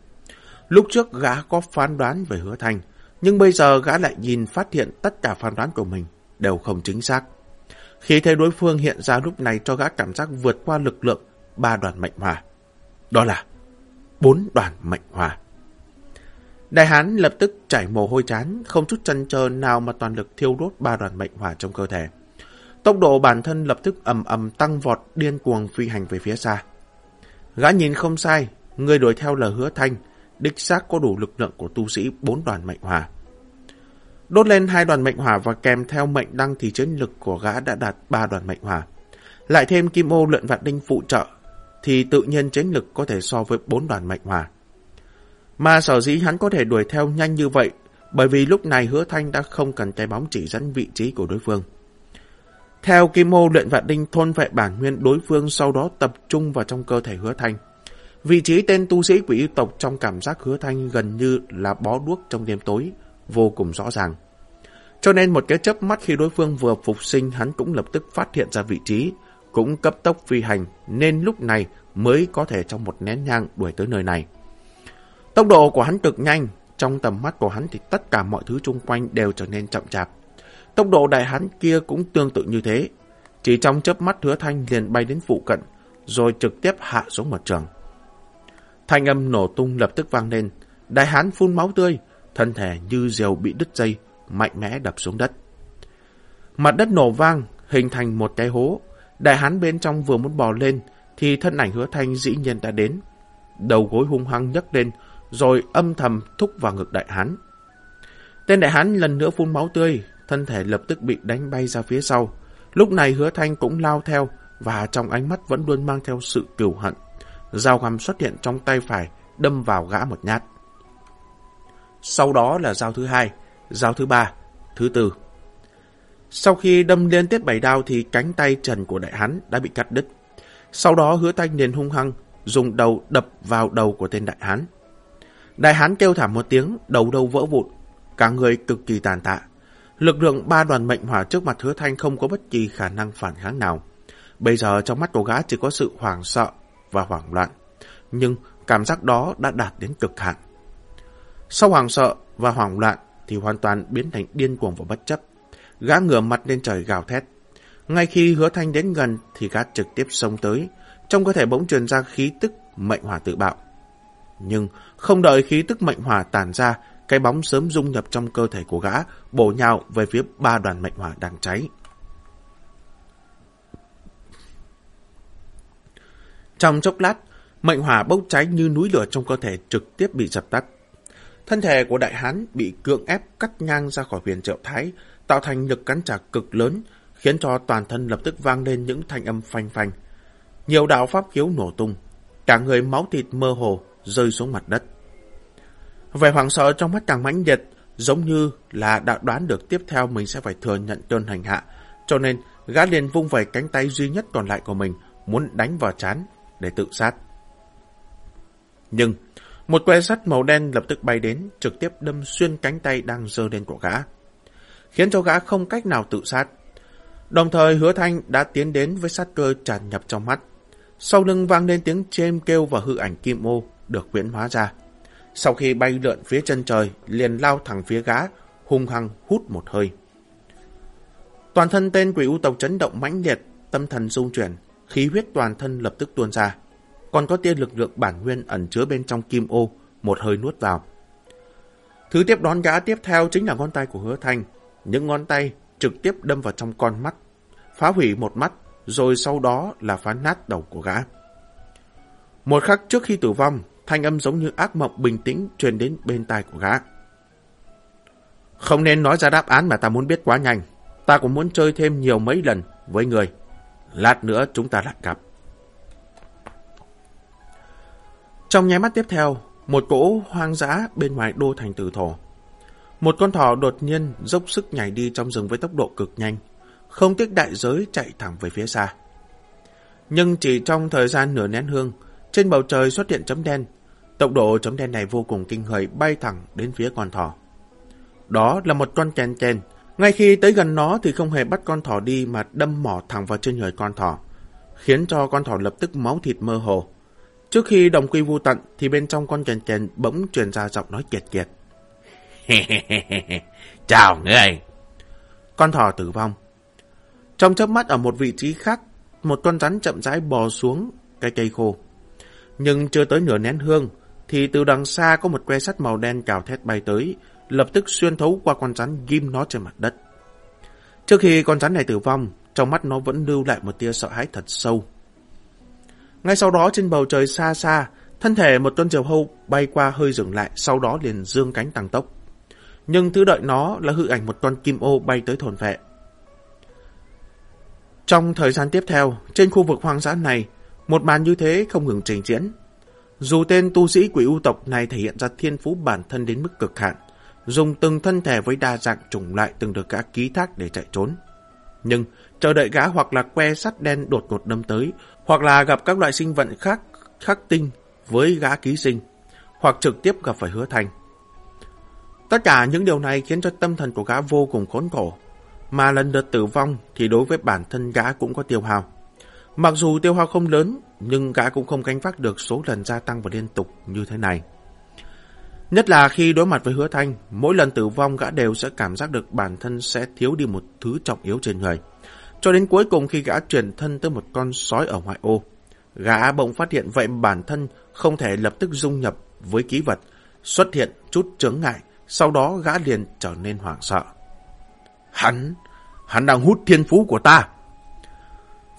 Lúc trước gã có phán đoán về hứa thành, nhưng bây giờ gã lại nhìn phát hiện tất cả phán đoán của mình đều không chính xác. Khi thấy đối phương hiện ra lúc này cho gã cảm giác vượt qua lực lượng ba đoàn mệnh hòa. Đó là bốn đoàn mệnh hòa. Đại hán lập tức chảy mồ hôi chán, không chút chần chờ nào mà toàn lực thiêu đốt ba đoàn mệnh hỏa trong cơ thể. Tốc độ bản thân lập tức ầm ầm tăng vọt điên cuồng phi hành về phía xa. Gã nhìn không sai, người đuổi theo là hứa thanh, đích xác có đủ lực lượng của tu sĩ bốn đoàn mệnh hỏa. Đốt lên hai đoàn mệnh hỏa và kèm theo mệnh đăng thì chiến lực của gã đã đạt ba đoàn mệnh hỏa. Lại thêm kim ô luyện vạn đinh phụ trợ thì tự nhiên chiến lực có thể so với bốn đoàn mệnh hỏa. Mà sở dĩ hắn có thể đuổi theo nhanh như vậy, bởi vì lúc này hứa thanh đã không cần cái bóng chỉ dẫn vị trí của đối phương. Theo Kim Mô luyện vạn đinh thôn vệ bản nguyên đối phương sau đó tập trung vào trong cơ thể hứa thanh. Vị trí tên tu sĩ quỷ tộc trong cảm giác hứa thanh gần như là bó đuốc trong đêm tối, vô cùng rõ ràng. Cho nên một cái chớp mắt khi đối phương vừa phục sinh hắn cũng lập tức phát hiện ra vị trí, cũng cấp tốc phi hành nên lúc này mới có thể trong một nén nhang đuổi tới nơi này. Tốc độ của hắn cực nhanh, trong tầm mắt của hắn thì tất cả mọi thứ xung quanh đều trở nên chậm chạp. Tốc độ đại hắn kia cũng tương tự như thế. Chỉ trong chớp mắt hứa thanh liền bay đến phụ cận, rồi trực tiếp hạ xuống mặt trường. Thanh âm nổ tung lập tức vang lên, đại hán phun máu tươi, thân thể như diều bị đứt dây, mạnh mẽ đập xuống đất. Mặt đất nổ vang, hình thành một cái hố. Đại hán bên trong vừa muốn bò lên, thì thân ảnh hứa thanh dĩ nhiên đã đến. Đầu gối hung hăng nhấc lên, rồi âm thầm thúc vào ngực đại hán. Tên đại hán lần nữa phun máu tươi, thân thể lập tức bị đánh bay ra phía sau. Lúc này hứa thanh cũng lao theo, và trong ánh mắt vẫn luôn mang theo sự cừu hận. Dao găm xuất hiện trong tay phải, đâm vào gã một nhát. Sau đó là dao thứ hai, dao thứ ba, thứ tư. Sau khi đâm liên tiếp bảy đao thì cánh tay trần của đại hán đã bị cắt đứt. Sau đó hứa thanh liền hung hăng dùng đầu đập vào đầu của tên đại hán. Đại hán kêu thảm một tiếng, đầu đầu vỡ vụn, cả người cực kỳ tàn tạ. Lực lượng ba đoàn mệnh hỏa trước mặt hứa thanh không có bất kỳ khả năng phản kháng nào. Bây giờ trong mắt của gã chỉ có sự hoảng sợ và hoảng loạn. Nhưng cảm giác đó đã đạt đến cực hạn. Sau hoảng sợ và hoảng loạn thì hoàn toàn biến thành điên cuồng và bất chấp. Gã ngửa mặt lên trời gào thét. Ngay khi hứa thanh đến gần thì gã trực tiếp xông tới. Trong cơ thể bỗng truyền ra khí tức mệnh hỏa tự bạo. Nhưng không đợi khí tức mệnh hỏa tàn ra, cái bóng sớm dung nhập trong cơ thể của gã, bổ nhào về phía ba đoàn mệnh hỏa đang cháy. Trong chốc lát, mệnh hỏa bốc cháy như núi lửa trong cơ thể trực tiếp bị dập tắt. Thân thể của đại hán bị cưỡng ép cắt ngang ra khỏi huyền triệu thái, tạo thành lực cắn trả cực lớn, khiến cho toàn thân lập tức vang lên những thanh âm phanh phanh. Nhiều đạo pháp khiếu nổ tung, cả người máu thịt mơ hồ rơi xuống mặt đất. Vẻ hoảng sợ trong mắt càng mãnh liệt, giống như là đã đoán được tiếp theo mình sẽ phải thừa nhận cơn hành hạ, cho nên gã liền vung vẩy cánh tay duy nhất còn lại của mình, muốn đánh vào chán để tự sát. Nhưng, một que sắt màu đen lập tức bay đến, trực tiếp đâm xuyên cánh tay đang dơ lên của gã, khiến cho gã không cách nào tự sát. Đồng thời hứa thanh đã tiến đến với sát cơ tràn nhập trong mắt. Sau lưng vang lên tiếng chêm kêu và hư ảnh kim ô được huyễn hóa ra. Sau khi bay lượn phía chân trời, liền lao thẳng phía gã, hung hăng hút một hơi. Toàn thân tên quỷ u tộc chấn động mãnh liệt, tâm thần rung chuyển, khí huyết toàn thân lập tức tuôn ra. Còn có tia lực lượng bản nguyên ẩn chứa bên trong kim ô, một hơi nuốt vào. Thứ tiếp đón gã tiếp theo chính là ngón tay của hứa thanh. Những ngón tay trực tiếp đâm vào trong con mắt, phá hủy một mắt, rồi sau đó là phá nát đầu của gã. Một khắc trước khi tử vong, thanh âm giống như ác mộng bình tĩnh truyền đến bên tai của gã. Không nên nói ra đáp án mà ta muốn biết quá nhanh. Ta cũng muốn chơi thêm nhiều mấy lần với người. Lát nữa chúng ta lại gặp. Trong nháy mắt tiếp theo, một cỗ hoang dã bên ngoài đô thành tử thổ. Một con thỏ đột nhiên dốc sức nhảy đi trong rừng với tốc độ cực nhanh, không tiếc đại giới chạy thẳng về phía xa. Nhưng chỉ trong thời gian nửa nén hương, trên bầu trời xuất hiện chấm đen. Tốc độ chấm đen này vô cùng kinh hời bay thẳng đến phía con thỏ. Đó là một con chèn chèn. Ngay khi tới gần nó thì không hề bắt con thỏ đi mà đâm mỏ thẳng vào trên người con thỏ, khiến cho con thỏ lập tức máu thịt mơ hồ. Trước khi đồng quy vu tận thì bên trong con chèn chèn bỗng truyền ra giọng nói kiệt kiệt. Chào người! Con thỏ tử vong. Trong chớp mắt ở một vị trí khác, một con rắn chậm rãi bò xuống cái cây khô. Nhưng chưa tới nửa nén hương, thì từ đằng xa có một que sắt màu đen cào thét bay tới, lập tức xuyên thấu qua con rắn ghim nó trên mặt đất. Trước khi con rắn này tử vong, trong mắt nó vẫn lưu lại một tia sợ hãi thật sâu. Ngay sau đó trên bầu trời xa xa, thân thể một tuân diều hâu bay qua hơi dừng lại, sau đó liền dương cánh tăng tốc. Nhưng thứ đợi nó là hư ảnh một con kim ô bay tới thồn vệ. Trong thời gian tiếp theo, trên khu vực hoang dã này, một màn như thế không ngừng trình diễn. Dù tên tu sĩ quỷ u tộc này thể hiện ra thiên phú bản thân đến mức cực hạn, dùng từng thân thể với đa dạng chủng loại từng được gã ký thác để chạy trốn. Nhưng chờ đợi gã hoặc là que sắt đen đột ngột đâm tới, hoặc là gặp các loại sinh vận khác khắc tinh với gã ký sinh, hoặc trực tiếp gặp phải hứa thành. Tất cả những điều này khiến cho tâm thần của gã vô cùng khốn khổ, mà lần lượt tử vong thì đối với bản thân gã cũng có tiêu hao. Mặc dù tiêu hao không lớn, nhưng gã cũng không gánh vác được số lần gia tăng và liên tục như thế này. Nhất là khi đối mặt với hứa thanh, mỗi lần tử vong gã đều sẽ cảm giác được bản thân sẽ thiếu đi một thứ trọng yếu trên người. Cho đến cuối cùng khi gã chuyển thân tới một con sói ở ngoại ô, gã bỗng phát hiện vậy bản thân không thể lập tức dung nhập với ký vật, xuất hiện chút chướng ngại, sau đó gã liền trở nên hoảng sợ. Hắn, hắn đang hút thiên phú của ta.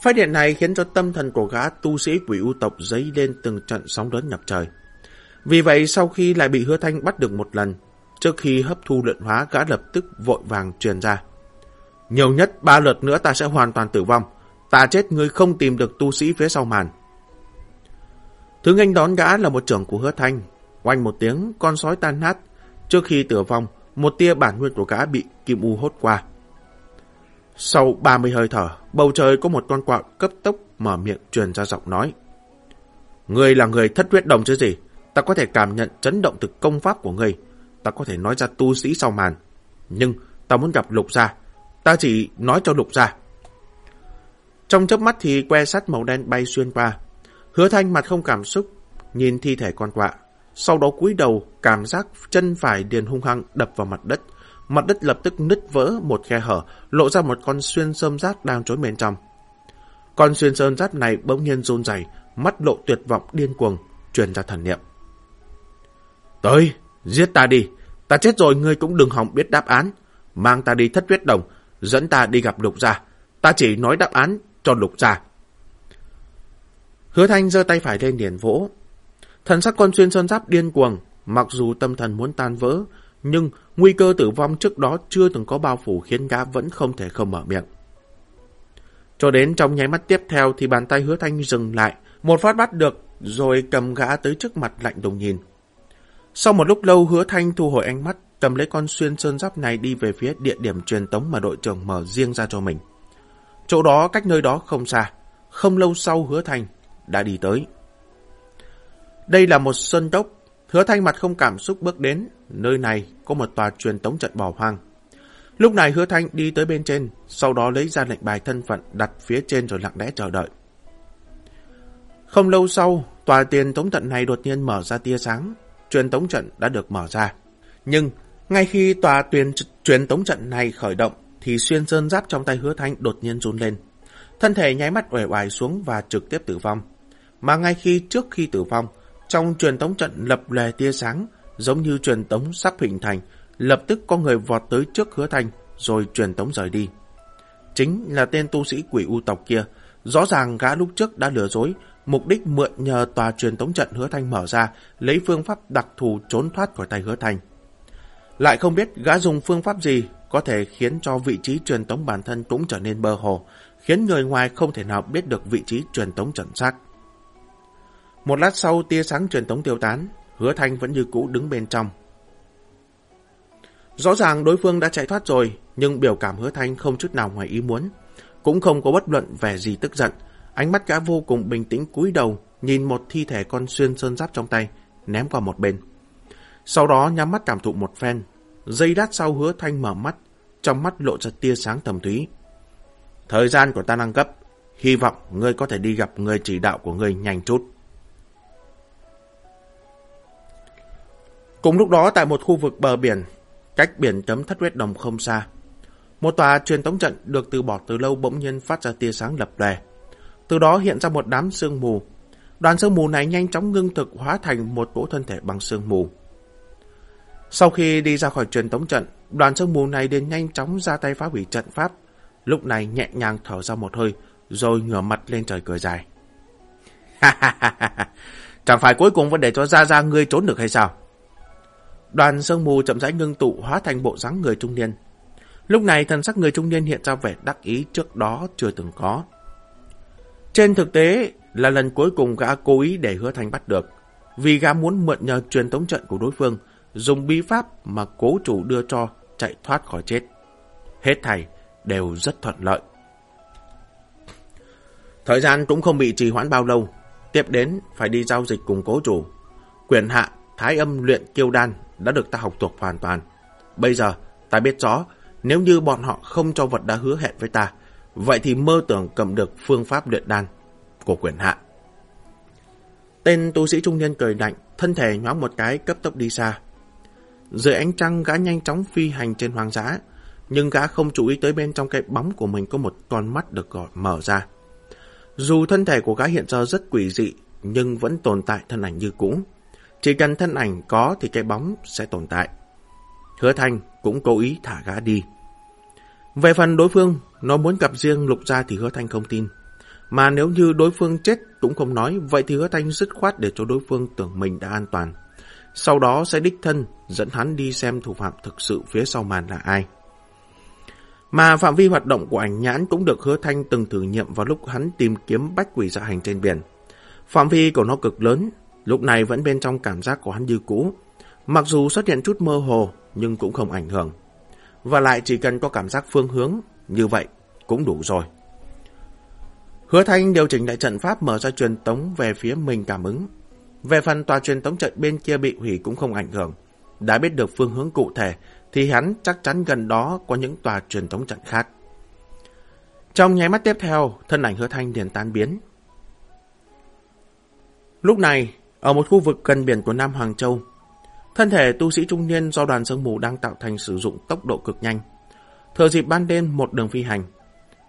Phát hiện này khiến cho tâm thần của gã tu sĩ quỷ u tộc dấy lên từng trận sóng lớn nhập trời. Vì vậy sau khi lại bị hứa thanh bắt được một lần, trước khi hấp thu luyện hóa gã lập tức vội vàng truyền ra. Nhiều nhất ba lượt nữa ta sẽ hoàn toàn tử vong. Ta chết ngươi không tìm được tu sĩ phía sau màn. Thứ nghênh đón gã là một trưởng của hứa thanh. Oanh một tiếng, con sói tan nát. Trước khi tử vong, một tia bản nguyên của gã bị kim u hốt qua. Sau 30 hơi thở, bầu trời có một con quạ cấp tốc mở miệng truyền ra giọng nói. Ngươi là người thất huyết đồng chứ gì? Ta có thể cảm nhận chấn động từ công pháp của ngươi. Ta có thể nói ra tu sĩ sau màn. Nhưng ta muốn gặp lục gia. Ta chỉ nói cho lục gia. Trong chớp mắt thì que sắt màu đen bay xuyên qua. Hứa thanh mặt không cảm xúc, nhìn thi thể con quạ. Sau đó cúi đầu, cảm giác chân phải điền hung hăng đập vào mặt đất. Mặt đất lập tức nứt vỡ một khe hở, lộ ra một con xuyên sơm rác đang trốn bên trong. Con xuyên sơn rác này bỗng nhiên run rẩy, mắt lộ tuyệt vọng điên cuồng, truyền ra thần niệm. Tới, giết ta đi, ta chết rồi ngươi cũng đừng hòng biết đáp án. Mang ta đi thất huyết đồng, dẫn ta đi gặp lục gia. Ta chỉ nói đáp án cho lục gia. Hứa thanh giơ tay phải lên điển vỗ. Thần sắc con xuyên sơn giáp điên cuồng, mặc dù tâm thần muốn tan vỡ, nhưng nguy cơ tử vong trước đó chưa từng có bao phủ khiến gã vẫn không thể không mở miệng. Cho đến trong nháy mắt tiếp theo thì bàn tay hứa thanh dừng lại, một phát bắt được rồi cầm gã tới trước mặt lạnh đồng nhìn. Sau một lúc lâu hứa thanh thu hồi ánh mắt, cầm lấy con xuyên sơn giáp này đi về phía địa điểm truyền tống mà đội trưởng mở riêng ra cho mình. Chỗ đó cách nơi đó không xa, không lâu sau hứa thanh đã đi tới. Đây là một sơn tốc, hứa thanh mặt không cảm xúc bước đến, nơi này có một tòa truyền tống trận bỏ hoang. Lúc này hứa thanh đi tới bên trên, sau đó lấy ra lệnh bài thân phận đặt phía trên rồi lặng lẽ chờ đợi. Không lâu sau, tòa tiền tống trận này đột nhiên mở ra tia sáng, truyền tống trận đã được mở ra. Nhưng, ngay khi tòa tuyên truyền tống trận này khởi động, thì xuyên sơn giáp trong tay hứa thanh đột nhiên run lên. Thân thể nháy mắt uể oải xuống và trực tiếp tử vong. Mà ngay khi trước khi tử vong, trong truyền tống trận lập lè tia sáng, giống như truyền tống sắp hình thành, lập tức có người vọt tới trước hứa thanh, rồi truyền tống rời đi. Chính là tên tu sĩ quỷ u tộc kia, rõ ràng gã lúc trước đã lừa dối, mục đích mượn nhờ tòa truyền tống trận hứa thanh mở ra, lấy phương pháp đặc thù trốn thoát khỏi tay hứa thanh. Lại không biết gã dùng phương pháp gì có thể khiến cho vị trí truyền tống bản thân cũng trở nên bơ hồ, khiến người ngoài không thể nào biết được vị trí truyền tống trận xác. Một lát sau tia sáng truyền tống tiêu tán, hứa thanh vẫn như cũ đứng bên trong. Rõ ràng đối phương đã chạy thoát rồi, nhưng biểu cảm hứa thanh không chút nào ngoài ý muốn. Cũng không có bất luận vẻ gì tức giận. Ánh mắt gã vô cùng bình tĩnh cúi đầu, nhìn một thi thể con xuyên sơn giáp trong tay, ném qua một bên. Sau đó nhắm mắt cảm thụ một phen. Giây đát sau hứa thanh mở mắt, trong mắt lộ ra tia sáng tầm thúy. Thời gian của ta năng cấp, hy vọng ngươi có thể đi gặp người chỉ đạo của ngươi nhanh chút. Cùng lúc đó tại một khu vực bờ biển, cách biển chấm thất huyết đồng không xa, một tòa truyền tống trận được từ bỏ từ lâu bỗng nhiên phát ra tia sáng lập lè. Từ đó hiện ra một đám sương mù. Đoàn sương mù này nhanh chóng ngưng thực hóa thành một cỗ thân thể bằng sương mù. Sau khi đi ra khỏi truyền tống trận, đoàn sương mù này đến nhanh chóng ra tay phá hủy trận pháp. Lúc này nhẹ nhàng thở ra một hơi, rồi ngửa mặt lên trời cười dài. Chẳng phải cuối cùng vẫn để cho Gia Gia ngươi trốn được hay sao? Đoàn sương mù chậm rãi ngưng tụ hóa thành bộ dáng người trung niên. Lúc này thần sắc người trung niên hiện ra vẻ đắc ý trước đó chưa từng có. Trên thực tế là lần cuối cùng gã cố ý để hứa thành bắt được. Vì gã muốn mượn nhờ truyền tống trận của đối phương, dùng bí pháp mà cố chủ đưa cho chạy thoát khỏi chết. Hết thảy đều rất thuận lợi. Thời gian cũng không bị trì hoãn bao lâu. Tiếp đến phải đi giao dịch cùng cố chủ. Quyền hạ, thái âm luyện kiêu đan đã được ta học thuộc hoàn toàn. Bây giờ, ta biết rõ, nếu như bọn họ không cho vật đã hứa hẹn với ta, vậy thì mơ tưởng cầm được phương pháp luyện đan của quyền hạ. Tên tu sĩ trung niên cười lạnh, thân thể nhoáng một cái cấp tốc đi xa. Dưới ánh trăng gã nhanh chóng phi hành trên hoang dã, nhưng gã không chú ý tới bên trong cái bóng của mình có một con mắt được gọi mở ra. Dù thân thể của gã hiện giờ rất quỷ dị, nhưng vẫn tồn tại thân ảnh như cũ. Chỉ cần thân ảnh có thì cái bóng sẽ tồn tại. Hứa Thanh cũng cố ý thả gã đi. Về phần đối phương, nó muốn gặp riêng Lục Gia thì Hứa Thanh không tin. Mà nếu như đối phương chết cũng không nói, vậy thì Hứa Thanh dứt khoát để cho đối phương tưởng mình đã an toàn. Sau đó sẽ đích thân dẫn hắn đi xem thủ phạm thực sự phía sau màn là ai. Mà phạm vi hoạt động của ảnh nhãn cũng được Hứa Thanh từng thử nghiệm vào lúc hắn tìm kiếm bách quỷ dạ hành trên biển. Phạm vi của nó cực lớn, lúc này vẫn bên trong cảm giác của hắn như cũ. Mặc dù xuất hiện chút mơ hồ, nhưng cũng không ảnh hưởng. Và lại chỉ cần có cảm giác phương hướng, như vậy cũng đủ rồi. Hứa Thanh điều chỉnh lại trận pháp mở ra truyền tống về phía mình cảm ứng. Về phần tòa truyền tống trận bên kia bị hủy cũng không ảnh hưởng. Đã biết được phương hướng cụ thể thì hắn chắc chắn gần đó có những tòa truyền tống trận khác. Trong nháy mắt tiếp theo, thân ảnh hứa thanh liền tan biến. Lúc này, ở một khu vực gần biển của Nam Hoàng Châu, thân thể tu sĩ trung niên do đoàn sương mù đang tạo thành sử dụng tốc độ cực nhanh. Thừa dịp ban đêm một đường phi hành,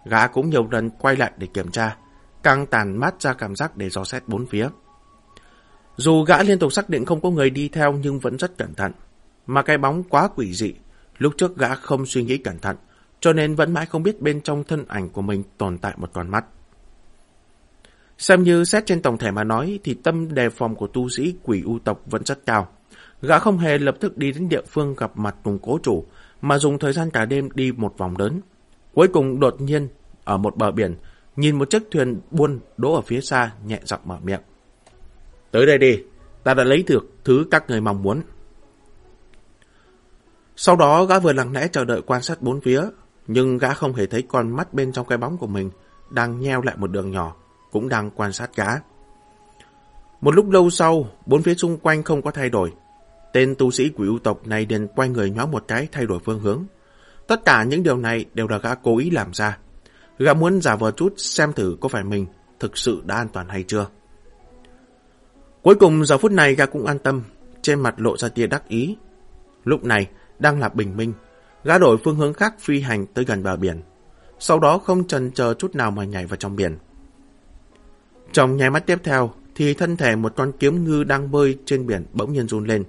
gã cũng nhiều lần quay lại để kiểm tra, căng tàn mắt ra cảm giác để dò xét bốn phía. Dù gã liên tục xác định không có người đi theo nhưng vẫn rất cẩn thận, mà cái bóng quá quỷ dị, lúc trước gã không suy nghĩ cẩn thận, cho nên vẫn mãi không biết bên trong thân ảnh của mình tồn tại một con mắt. Xem như xét trên tổng thể mà nói thì tâm đề phòng của tu sĩ quỷ u tộc vẫn rất cao. Gã không hề lập tức đi đến địa phương gặp mặt cùng cố chủ, mà dùng thời gian cả đêm đi một vòng lớn. Cuối cùng đột nhiên, ở một bờ biển, nhìn một chiếc thuyền buôn đỗ ở phía xa, nhẹ giọng mở miệng. Tới đây đi, ta đã lấy được thứ các người mong muốn. Sau đó gã vừa lặng lẽ chờ đợi quan sát bốn phía, nhưng gã không hề thấy con mắt bên trong cái bóng của mình đang nheo lại một đường nhỏ, cũng đang quan sát gã. Một lúc lâu sau, bốn phía xung quanh không có thay đổi. Tên tu sĩ quỷ ưu tộc này liền quay người nhó một cái thay đổi phương hướng. Tất cả những điều này đều là gã cố ý làm ra. Gã muốn giả vờ chút xem thử có phải mình thực sự đã an toàn hay chưa. Cuối cùng giờ phút này gã cũng an tâm, trên mặt lộ ra tia đắc ý. Lúc này, đang là bình minh, gã đổi phương hướng khác phi hành tới gần bờ biển. Sau đó không chần chờ chút nào mà nhảy vào trong biển. Trong nháy mắt tiếp theo, thì thân thể một con kiếm ngư đang bơi trên biển bỗng nhiên run lên.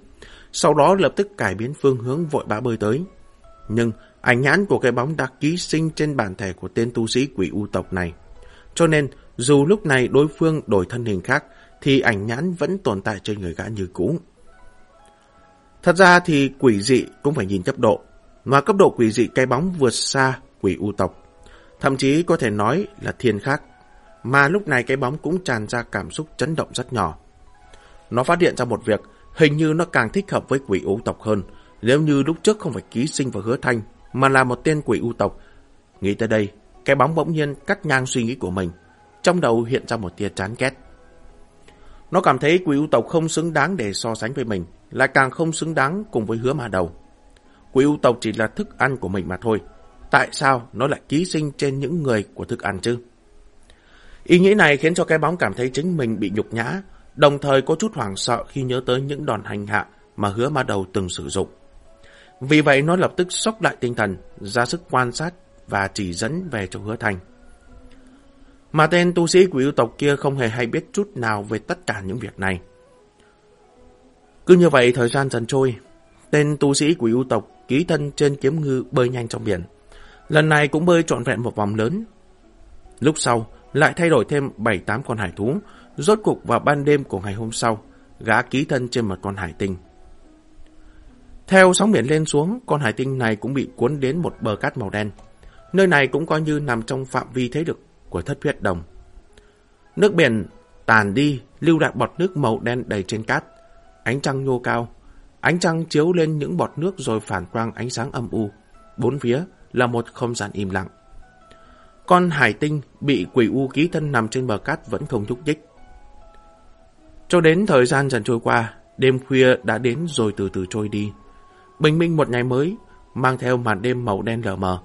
Sau đó lập tức cải biến phương hướng vội bã bơi tới. Nhưng ảnh nhãn của cái bóng đã ký sinh trên bản thể của tên tu sĩ quỷ u tộc này. Cho nên, dù lúc này đối phương đổi thân hình khác, thì ảnh nhãn vẫn tồn tại trên người gã như cũ. Thật ra thì quỷ dị cũng phải nhìn cấp độ, mà cấp độ quỷ dị cái bóng vượt xa quỷ u tộc. Thậm chí có thể nói là thiên khác, mà lúc này cái bóng cũng tràn ra cảm xúc chấn động rất nhỏ. Nó phát hiện ra một việc, hình như nó càng thích hợp với quỷ u tộc hơn, nếu như lúc trước không phải ký sinh vào hứa thanh, mà là một tên quỷ u tộc. Nghĩ tới đây, cái bóng bỗng nhiên cắt ngang suy nghĩ của mình, trong đầu hiện ra một tia chán ghét. Nó cảm thấy quỷ ưu tộc không xứng đáng để so sánh với mình, lại càng không xứng đáng cùng với hứa mà đầu. Quỷ ưu tộc chỉ là thức ăn của mình mà thôi. Tại sao nó lại ký sinh trên những người của thức ăn chứ? Ý nghĩ này khiến cho cái bóng cảm thấy chính mình bị nhục nhã, đồng thời có chút hoảng sợ khi nhớ tới những đòn hành hạ mà hứa ma đầu từng sử dụng. Vì vậy nó lập tức sốc lại tinh thần, ra sức quan sát và chỉ dẫn về cho hứa thành. Mà tên tu sĩ của yêu tộc kia không hề hay biết chút nào về tất cả những việc này. Cứ như vậy thời gian dần trôi, tên tu sĩ của yêu tộc ký thân trên kiếm ngư bơi nhanh trong biển. Lần này cũng bơi trọn vẹn một vòng lớn. Lúc sau, lại thay đổi thêm 7-8 con hải thú, rốt cục vào ban đêm của ngày hôm sau, gã ký thân trên một con hải tinh. Theo sóng biển lên xuống, con hải tinh này cũng bị cuốn đến một bờ cát màu đen. Nơi này cũng coi như nằm trong phạm vi thế được của thất huyết đồng. Nước biển tàn đi, lưu lại bọt nước màu đen đầy trên cát. Ánh trăng nhô cao. Ánh trăng chiếu lên những bọt nước rồi phản quang ánh sáng âm u. Bốn phía là một không gian im lặng. Con hải tinh bị quỷ u ký thân nằm trên bờ cát vẫn không nhúc nhích. Cho đến thời gian dần trôi qua, đêm khuya đã đến rồi từ từ trôi đi. Bình minh một ngày mới, mang theo màn đêm màu đen lờ mờ.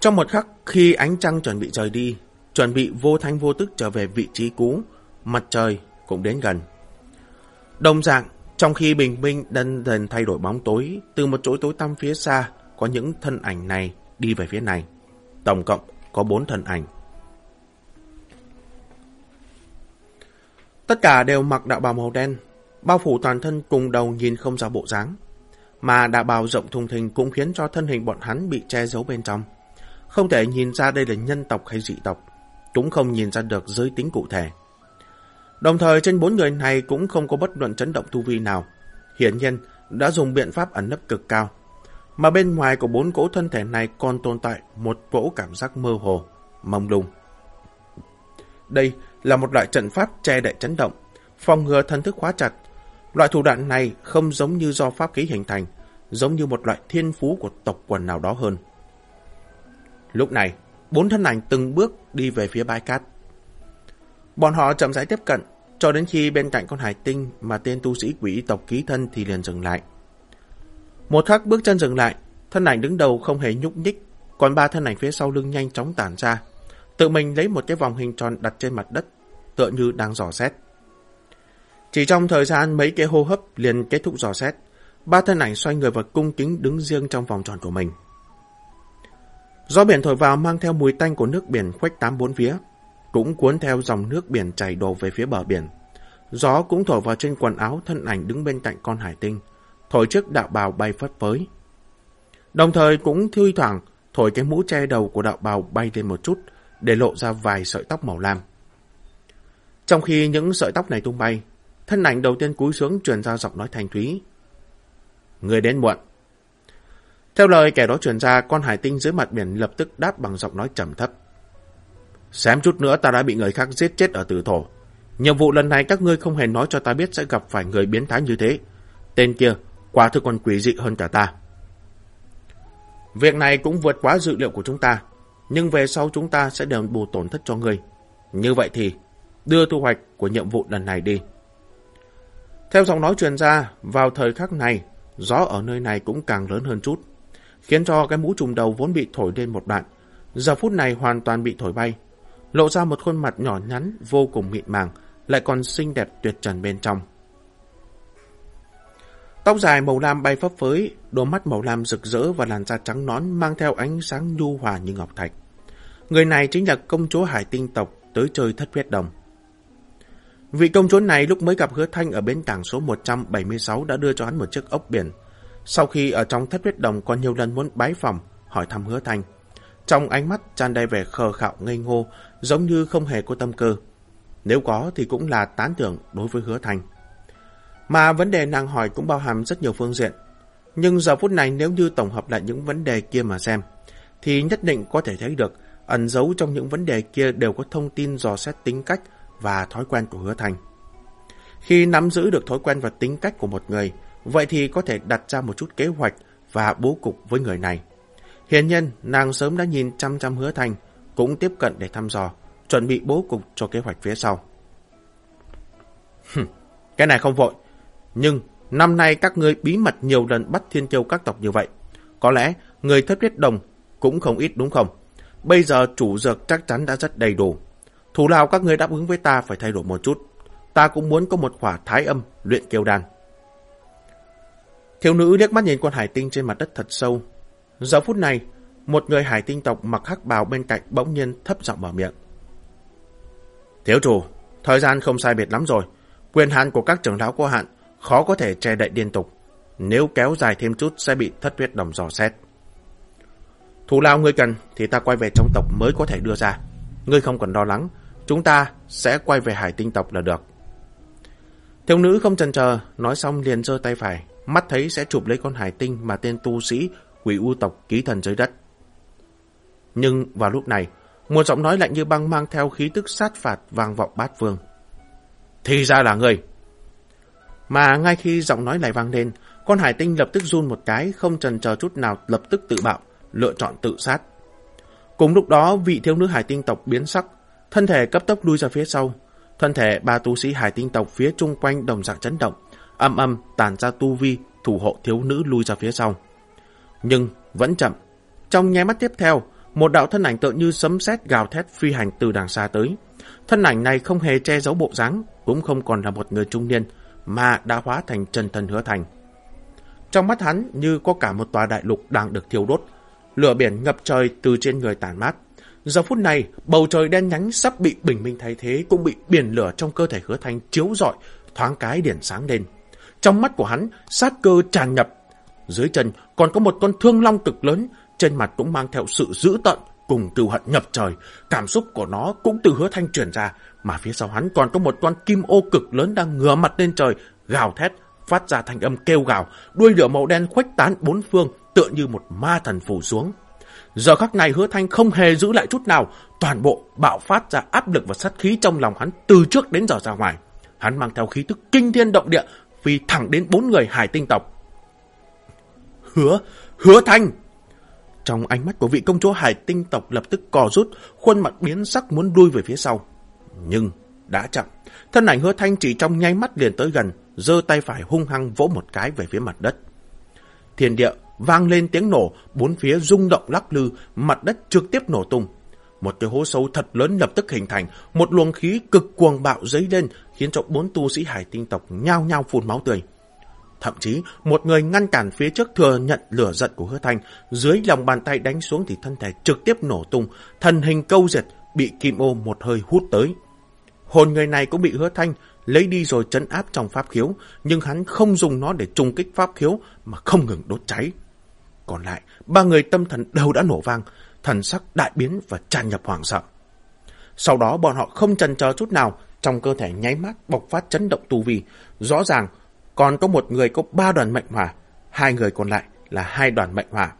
Trong một khắc, khi ánh trăng chuẩn bị rời đi, chuẩn bị vô thanh vô tức trở về vị trí cũ, mặt trời cũng đến gần. Đồng dạng, trong khi bình minh dần dần thay đổi bóng tối, từ một chỗ tối tăm phía xa, có những thân ảnh này đi về phía này. Tổng cộng có bốn thần ảnh. Tất cả đều mặc đạo bào màu đen, bao phủ toàn thân cùng đầu nhìn không ra bộ dáng. Mà đạo bào rộng thùng thình cũng khiến cho thân hình bọn hắn bị che giấu bên trong. Không thể nhìn ra đây là nhân tộc hay dị tộc cũng không nhìn ra được giới tính cụ thể. Đồng thời trên bốn người này cũng không có bất luận chấn động tu vi nào. Hiển nhiên đã dùng biện pháp ẩn nấp cực cao. Mà bên ngoài của bốn cỗ thân thể này còn tồn tại một cỗ cảm giác mơ hồ, mông lung. Đây là một loại trận pháp che đậy chấn động, phòng ngừa thân thức khóa chặt. Loại thủ đoạn này không giống như do pháp khí hình thành, giống như một loại thiên phú của tộc quần nào đó hơn. Lúc này, Bốn thân ảnh từng bước đi về phía bãi cát. Bọn họ chậm rãi tiếp cận, cho đến khi bên cạnh con hải tinh mà tên tu sĩ quỷ tộc ký thân thì liền dừng lại. Một khắc bước chân dừng lại, thân ảnh đứng đầu không hề nhúc nhích, còn ba thân ảnh phía sau lưng nhanh chóng tản ra. Tự mình lấy một cái vòng hình tròn đặt trên mặt đất, tựa như đang dò xét. Chỉ trong thời gian mấy cái hô hấp liền kết thúc dò xét, ba thân ảnh xoay người và cung kính đứng riêng trong vòng tròn của mình. Gió biển thổi vào mang theo mùi tanh của nước biển khuếch tám bốn phía, cũng cuốn theo dòng nước biển chảy đổ về phía bờ biển. Gió cũng thổi vào trên quần áo thân ảnh đứng bên cạnh con hải tinh, thổi chiếc đạo bào bay phất phới. Đồng thời cũng thi thoảng thổi cái mũ che đầu của đạo bào bay lên một chút để lộ ra vài sợi tóc màu lam. Trong khi những sợi tóc này tung bay, thân ảnh đầu tiên cúi xuống truyền ra giọng nói thanh thúy. Người đến muộn. Theo lời kẻ đó truyền ra, con hải tinh dưới mặt biển lập tức đáp bằng giọng nói trầm thấp. Xém chút nữa ta đã bị người khác giết chết ở tử thổ. Nhiệm vụ lần này các ngươi không hề nói cho ta biết sẽ gặp phải người biến thái như thế. Tên kia, quả thực còn quỷ dị hơn cả ta. Việc này cũng vượt quá dự liệu của chúng ta, nhưng về sau chúng ta sẽ đền bù tổn thất cho ngươi. Như vậy thì, đưa thu hoạch của nhiệm vụ lần này đi. Theo giọng nói truyền ra, vào thời khắc này, gió ở nơi này cũng càng lớn hơn chút, khiến cho cái mũ trùm đầu vốn bị thổi lên một đoạn, giờ phút này hoàn toàn bị thổi bay, lộ ra một khuôn mặt nhỏ nhắn vô cùng mịn màng, lại còn xinh đẹp tuyệt trần bên trong. Tóc dài màu lam bay phấp phới, đôi mắt màu lam rực rỡ và làn da trắng nón mang theo ánh sáng nhu hòa như ngọc thạch. Người này chính là công chúa hải tinh tộc tới chơi thất huyết đồng. Vị công chúa này lúc mới gặp hứa thanh ở bến cảng số 176 đã đưa cho hắn một chiếc ốc biển. Sau khi ở trong thất huyết đồng còn nhiều lần muốn bái phòng, hỏi thăm hứa thanh. Trong ánh mắt tràn đầy vẻ khờ khạo ngây ngô, giống như không hề có tâm cơ. Nếu có thì cũng là tán tưởng đối với hứa thanh. Mà vấn đề nàng hỏi cũng bao hàm rất nhiều phương diện. Nhưng giờ phút này nếu như tổng hợp lại những vấn đề kia mà xem, thì nhất định có thể thấy được ẩn giấu trong những vấn đề kia đều có thông tin dò xét tính cách và thói quen của hứa thành. Khi nắm giữ được thói quen và tính cách của một người, vậy thì có thể đặt ra một chút kế hoạch và bố cục với người này. Hiển nhiên, nàng sớm đã nhìn chăm chăm hứa thành, cũng tiếp cận để thăm dò, chuẩn bị bố cục cho kế hoạch phía sau. cái này không vội, nhưng năm nay các ngươi bí mật nhiều lần bắt thiên châu các tộc như vậy. Có lẽ người thất huyết đồng cũng không ít đúng không? Bây giờ chủ dược chắc chắn đã rất đầy đủ. Thủ lao các ngươi đáp ứng với ta phải thay đổi một chút. Ta cũng muốn có một khỏa thái âm luyện kêu đan. Thiếu nữ liếc mắt nhìn con hải tinh trên mặt đất thật sâu. Giờ phút này, một người hải tinh tộc mặc hắc bào bên cạnh bỗng nhiên thấp giọng mở miệng. Thiếu chủ, thời gian không sai biệt lắm rồi. Quyền hạn của các trưởng lão có hạn, khó có thể che đậy liên tục. Nếu kéo dài thêm chút sẽ bị thất huyết đồng dò xét. Thủ lao ngươi cần thì ta quay về trong tộc mới có thể đưa ra. Ngươi không cần lo lắng, chúng ta sẽ quay về hải tinh tộc là được. Thiếu nữ không chần chờ, nói xong liền giơ tay phải, mắt thấy sẽ chụp lấy con hải tinh mà tên tu sĩ quỷ u tộc ký thần dưới đất. Nhưng vào lúc này, một giọng nói lạnh như băng mang theo khí tức sát phạt vang vọng bát vương. Thì ra là người. Mà ngay khi giọng nói này vang lên, con hải tinh lập tức run một cái, không chần chờ chút nào lập tức tự bạo, lựa chọn tự sát. Cùng lúc đó, vị thiếu nữ hải tinh tộc biến sắc, thân thể cấp tốc lui ra phía sau. Thân thể ba tu sĩ hải tinh tộc phía chung quanh đồng dạng chấn động, âm âm tàn ra tu vi, thủ hộ thiếu nữ lui ra phía sau. Nhưng vẫn chậm. Trong nháy mắt tiếp theo, một đạo thân ảnh tựa như sấm sét gào thét phi hành từ đằng xa tới. Thân ảnh này không hề che giấu bộ dáng, cũng không còn là một người trung niên, mà đã hóa thành chân thân hứa thành. Trong mắt hắn như có cả một tòa đại lục đang được thiêu đốt, lửa biển ngập trời từ trên người tàn mát. Giờ phút này, bầu trời đen nhánh sắp bị bình minh thay thế cũng bị biển lửa trong cơ thể hứa thanh chiếu rọi, thoáng cái điển sáng lên. Trong mắt của hắn, sát cơ tràn nhập. Dưới chân còn có một con thương long cực lớn, trên mặt cũng mang theo sự dữ tận cùng cừu hận nhập trời. Cảm xúc của nó cũng từ hứa thanh truyền ra, mà phía sau hắn còn có một con kim ô cực lớn đang ngửa mặt lên trời, gào thét, phát ra thanh âm kêu gào, đuôi lửa màu đen khuếch tán bốn phương, tựa như một ma thần phủ xuống. Giờ khắc này hứa thanh không hề giữ lại chút nào, toàn bộ bạo phát ra áp lực và sát khí trong lòng hắn từ trước đến giờ ra ngoài. Hắn mang theo khí tức kinh thiên động địa, phi thẳng đến bốn người hải tinh tộc. Hứa, hứa thanh! Trong ánh mắt của vị công chúa hải tinh tộc lập tức cò rút, khuôn mặt biến sắc muốn đuôi về phía sau. Nhưng Đã chậm, thân ảnh hứa thanh chỉ trong nháy mắt liền tới gần, giơ tay phải hung hăng vỗ một cái về phía mặt đất. Thiên địa vang lên tiếng nổ, bốn phía rung động lắc lư, mặt đất trực tiếp nổ tung. Một cái hố sâu thật lớn lập tức hình thành, một luồng khí cực cuồng bạo dấy lên, khiến cho bốn tu sĩ hải tinh tộc nhao nhao phun máu tươi. Thậm chí, một người ngăn cản phía trước thừa nhận lửa giận của hứa thanh, dưới lòng bàn tay đánh xuống thì thân thể trực tiếp nổ tung, thân hình câu diệt, bị kim ô một hơi hút tới. Hồn người này cũng bị hứa thanh lấy đi rồi chấn áp trong pháp khiếu, nhưng hắn không dùng nó để trùng kích pháp khiếu mà không ngừng đốt cháy. Còn lại, ba người tâm thần đều đã nổ vang, thần sắc đại biến và tràn nhập hoảng sợ. Sau đó bọn họ không chần chờ chút nào, trong cơ thể nháy mắt bộc phát chấn động tu vi. Rõ ràng, còn có một người có ba đoàn mệnh hỏa, hai người còn lại là hai đoàn mệnh hỏa.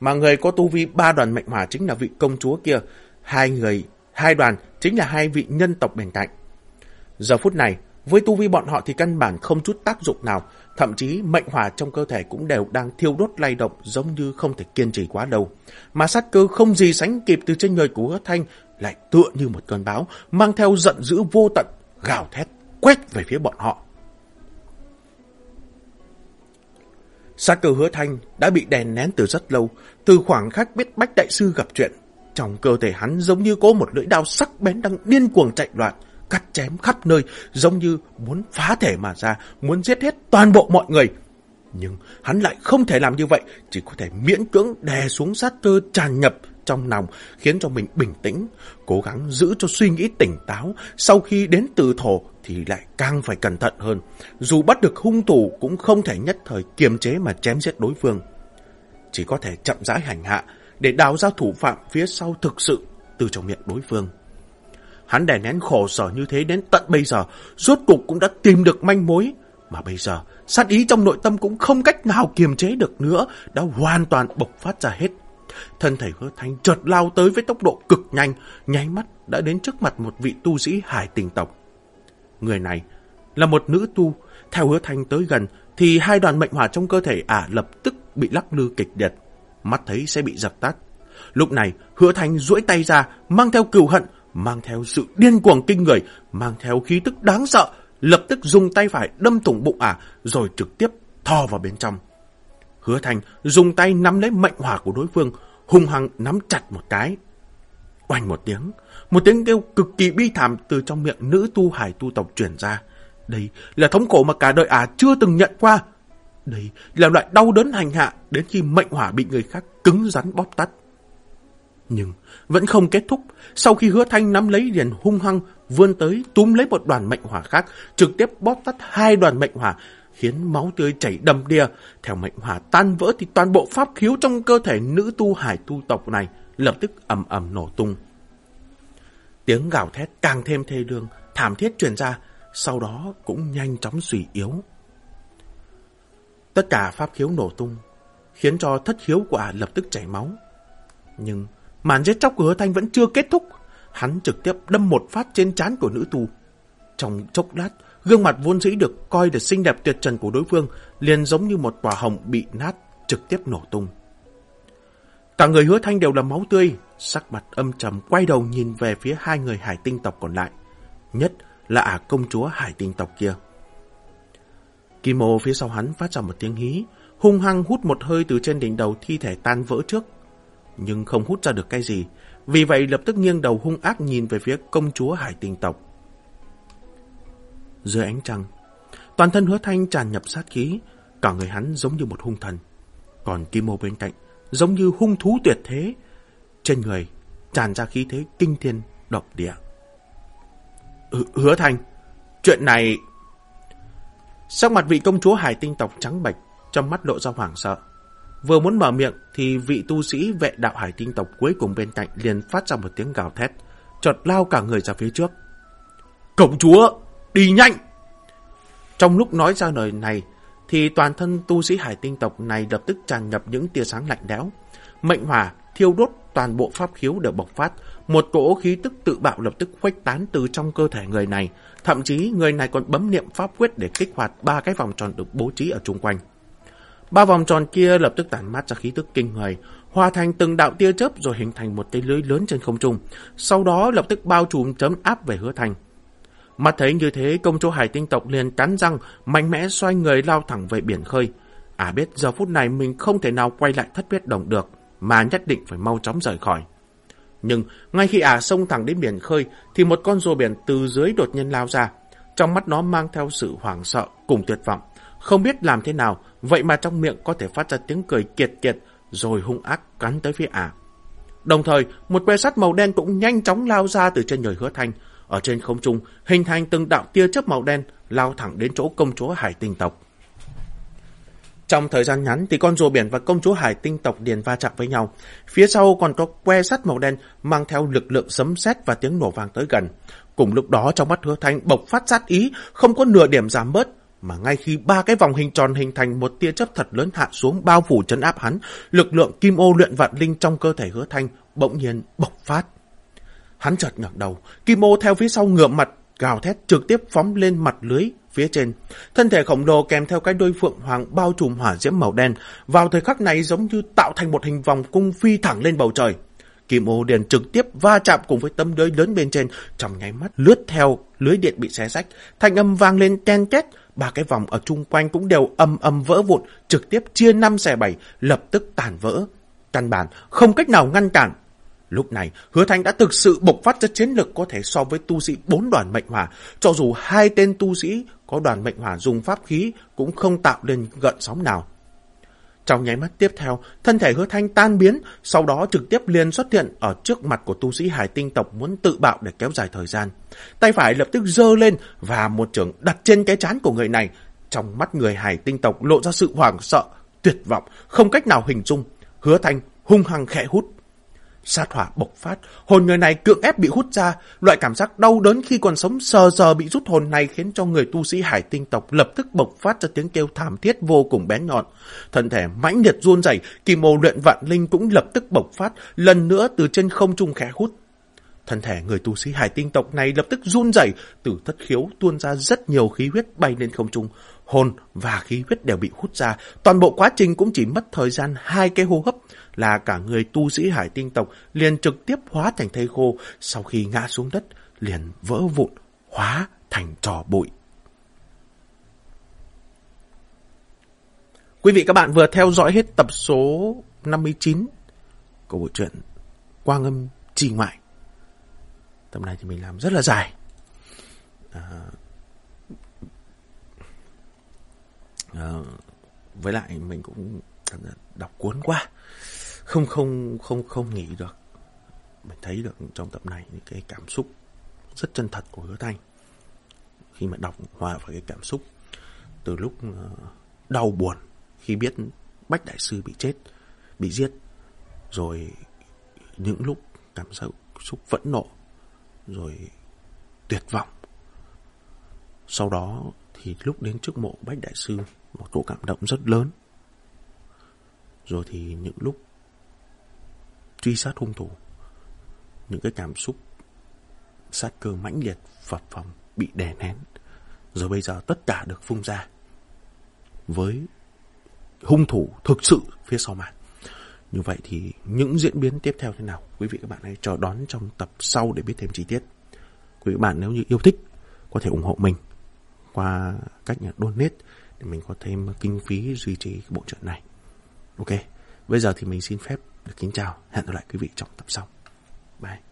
Mà người có tu vi ba đoàn mệnh hỏa chính là vị công chúa kia, hai người, hai đoàn chính là hai vị nhân tộc bên cạnh. Giờ phút này, với tu vi bọn họ thì căn bản không chút tác dụng nào, thậm chí mệnh hỏa trong cơ thể cũng đều đang thiêu đốt lay động giống như không thể kiên trì quá lâu. Mà sát cơ không gì sánh kịp từ trên người của hứa thanh lại tựa như một cơn báo mang theo giận dữ vô tận, gào thét, quét về phía bọn họ. Sát cơ hứa thanh đã bị đèn nén từ rất lâu, từ khoảng khắc biết Bách Đại Sư gặp chuyện. Trong cơ thể hắn giống như có một lưỡi đao sắc bén đang điên cuồng chạy loạn, cắt chém khắp nơi, giống như muốn phá thể mà ra, muốn giết hết toàn bộ mọi người. Nhưng hắn lại không thể làm như vậy, chỉ có thể miễn cưỡng đè xuống sát cơ tràn nhập trong lòng, khiến cho mình bình tĩnh, cố gắng giữ cho suy nghĩ tỉnh táo, sau khi đến từ thổ thì lại càng phải cẩn thận hơn. Dù bắt được hung thủ cũng không thể nhất thời kiềm chế mà chém giết đối phương. Chỉ có thể chậm rãi hành hạ, để đào ra thủ phạm phía sau thực sự từ trong miệng đối phương. Hắn đè nén khổ sở như thế đến tận bây giờ, rốt cục cũng đã tìm được manh mối. Mà bây giờ, sát ý trong nội tâm cũng không cách nào kiềm chế được nữa, đã hoàn toàn bộc phát ra hết. Thân thể hứa thanh chợt lao tới với tốc độ cực nhanh, nháy mắt đã đến trước mặt một vị tu sĩ hải tình tộc. Người này là một nữ tu, theo hứa thanh tới gần thì hai đoàn mệnh hỏa trong cơ thể ả lập tức bị lắc lư kịch liệt, mắt thấy sẽ bị dập tắt. Lúc này, hứa Thành duỗi tay ra, mang theo cừu hận, mang theo sự điên cuồng kinh người, mang theo khí tức đáng sợ, lập tức dùng tay phải đâm thủng bụng ả, rồi trực tiếp thò vào bên trong. Hứa Thành dùng tay nắm lấy mệnh hỏa của đối phương, hung hăng nắm chặt một cái. Oanh một tiếng, một tiếng kêu cực kỳ bi thảm từ trong miệng nữ tu hải tu tộc truyền ra. Đây là thống khổ mà cả đời ả chưa từng nhận qua. Đây là loại đau đớn hành hạ đến khi mệnh hỏa bị người khác cứng rắn bóp tắt. Nhưng vẫn không kết thúc. Sau khi hứa thanh nắm lấy liền hung hăng vươn tới túm lấy một đoàn mệnh hỏa khác, trực tiếp bóp tắt hai đoàn mệnh hỏa, khiến máu tươi chảy đầm đìa. Theo mệnh hỏa tan vỡ thì toàn bộ pháp khiếu trong cơ thể nữ tu hải tu tộc này lập tức ầm ầm nổ tung. Tiếng gào thét càng thêm thê lương, thảm thiết truyền ra, sau đó cũng nhanh chóng suy yếu. Tất cả pháp khiếu nổ tung, khiến cho thất khiếu của ả lập tức chảy máu. Nhưng màn giết chóc của hứa thanh vẫn chưa kết thúc, hắn trực tiếp đâm một phát trên trán của nữ tù Trong chốc lát, Gương mặt vốn dĩ được coi là xinh đẹp tuyệt trần của đối phương liền giống như một quả hồng bị nát, trực tiếp nổ tung. Cả người hứa thanh đều là máu tươi, sắc mặt âm trầm quay đầu nhìn về phía hai người hải tinh tộc còn lại. Nhất là ả công chúa hải tinh tộc kia. Kim Mô phía sau hắn phát ra một tiếng hí, hung hăng hút một hơi từ trên đỉnh đầu thi thể tan vỡ trước. Nhưng không hút ra được cái gì, vì vậy lập tức nghiêng đầu hung ác nhìn về phía công chúa hải tinh tộc dưới ánh trăng. Toàn thân hứa thanh tràn nhập sát khí, cả người hắn giống như một hung thần. Còn Kim Mô bên cạnh, giống như hung thú tuyệt thế. Trên người, tràn ra khí thế kinh thiên, độc địa. H hứa thanh, chuyện này... Sắc mặt vị công chúa hải tinh tộc trắng bệch, trong mắt lộ ra hoảng sợ. Vừa muốn mở miệng thì vị tu sĩ vệ đạo hải tinh tộc cuối cùng bên cạnh liền phát ra một tiếng gào thét, chợt lao cả người ra phía trước. Công chúa! Đi nhanh! Trong lúc nói ra lời này, thì toàn thân tu sĩ hải tinh tộc này lập tức tràn ngập những tia sáng lạnh lẽo. Mệnh hỏa thiêu đốt toàn bộ pháp khiếu đều bộc phát, một cỗ khí tức tự bạo lập tức khuếch tán từ trong cơ thể người này, thậm chí người này còn bấm niệm pháp quyết để kích hoạt ba cái vòng tròn được bố trí ở chung quanh. Ba vòng tròn kia lập tức tản mát ra khí tức kinh người, hòa thành từng đạo tia chớp rồi hình thành một cái lưới lớn trên không trung, sau đó lập tức bao trùm chấm áp về hứa thành. mặt thấy như thế, công chúa hải tinh tộc liền cắn răng, mạnh mẽ xoay người lao thẳng về biển khơi. À biết giờ phút này mình không thể nào quay lại thất huyết đồng được, mà nhất định phải mau chóng rời khỏi. Nhưng ngay khi ả à xông thẳng đến biển khơi, thì một con rùa biển từ dưới đột nhiên lao ra. Trong mắt nó mang theo sự hoảng sợ cùng tuyệt vọng. Không biết làm thế nào, vậy mà trong miệng có thể phát ra tiếng cười kiệt kiệt, rồi hung ác cắn tới phía ả. À. Đồng thời, một que sắt màu đen cũng nhanh chóng lao ra từ trên người hứa thanh. Ở trên không trung, hình thành từng đạo tia chớp màu đen, lao thẳng đến chỗ công chúa hải tinh tộc. Trong thời gian ngắn thì con rùa biển và công chúa hải tinh tộc điền va chạm với nhau. Phía sau còn có que sắt màu đen mang theo lực lượng sấm sét và tiếng nổ vang tới gần. Cùng lúc đó trong mắt hứa thanh bộc phát sát ý, không có nửa điểm giảm bớt. Mà ngay khi ba cái vòng hình tròn hình thành một tia chớp thật lớn hạ xuống bao phủ chấn áp hắn, lực lượng kim ô luyện vạn linh trong cơ thể hứa thanh bỗng nhiên bộc phát. Hắn chợt ngẩng đầu, kim ô theo phía sau ngựa mặt, gào thét trực tiếp phóng lên mặt lưới phía trên. Thân thể khổng lồ kèm theo cái đôi phượng hoàng bao trùm hỏa diễm màu đen, vào thời khắc này giống như tạo thành một hình vòng cung phi thẳng lên bầu trời. Kim ô đèn trực tiếp va chạm cùng với tấm lưới lớn bên trên, trong nháy mắt lướt theo lưới điện bị xé rách, thanh âm vang lên ten két, ba cái vòng ở chung quanh cũng đều âm âm vỡ vụn, trực tiếp chia năm xẻ bảy, lập tức tàn vỡ. Căn bản không cách nào ngăn cản, Lúc này, Hứa Thanh đã thực sự bộc phát ra chiến lực có thể so với tu sĩ bốn đoàn mệnh hỏa. Cho dù hai tên tu sĩ có đoàn mệnh hỏa dùng pháp khí cũng không tạo nên gợn sóng nào. Trong nháy mắt tiếp theo, thân thể hứa thanh tan biến, sau đó trực tiếp liền xuất hiện ở trước mặt của tu sĩ hải tinh tộc muốn tự bạo để kéo dài thời gian. Tay phải lập tức giơ lên và một trường đặt trên cái chán của người này. Trong mắt người hải tinh tộc lộ ra sự hoảng sợ, tuyệt vọng, không cách nào hình dung. Hứa thanh hung hăng khẽ hút Sát hỏa bộc phát, hồn người này cưỡng ép bị hút ra, loại cảm giác đau đớn khi còn sống sờ sờ bị rút hồn này khiến cho người tu sĩ hải tinh tộc lập tức bộc phát ra tiếng kêu thảm thiết vô cùng bén nhọn. Thân thể mãnh liệt run rẩy, kỳ mô luyện vạn linh cũng lập tức bộc phát, lần nữa từ trên không trung khẽ hút. Thân thể người tu sĩ hải tinh tộc này lập tức run rẩy, từ thất khiếu tuôn ra rất nhiều khí huyết bay lên không trung, hồn và khí huyết đều bị hút ra, toàn bộ quá trình cũng chỉ mất thời gian hai cái hô hấp, là cả người tu sĩ hải tinh tộc liền trực tiếp hóa thành thây khô, sau khi ngã xuống đất liền vỡ vụn, hóa thành trò bụi. Quý vị các bạn vừa theo dõi hết tập số 59 của bộ truyện Quang âm trì ngoại. Tập này thì mình làm rất là dài. À, à, với lại mình cũng đọc cuốn quá không không không không nghĩ được. Mình thấy được trong tập này những cái cảm xúc rất chân thật của hứa thanh. Khi mà đọc hòa vào cái cảm xúc từ lúc ờ, đau buồn khi biết bách đại sư bị chết, bị giết, rồi những lúc cảm xúc phẫn nộ, rồi tuyệt vọng. Sau đó thì lúc đến trước mộ bách đại sư, một cỗ cảm động rất lớn. Rồi thì những lúc truy sát hung thủ. Những cái cảm xúc sát cơ mãnh liệt phập phòng bị đè nén. Rồi bây giờ tất cả được phun ra với hung thủ thực sự phía sau màn. Như vậy thì những diễn biến tiếp theo thế nào? Quý vị các bạn hãy chờ đón trong tập sau để biết thêm chi tiết. Quý vị bạn nếu như yêu thích có thể ủng hộ mình qua cách nhà donate để mình có thêm kinh phí duy trì bộ truyện này. Ok, bây giờ thì mình xin phép được kính chào, hẹn gặp lại quý vị trong tập sau. Bye.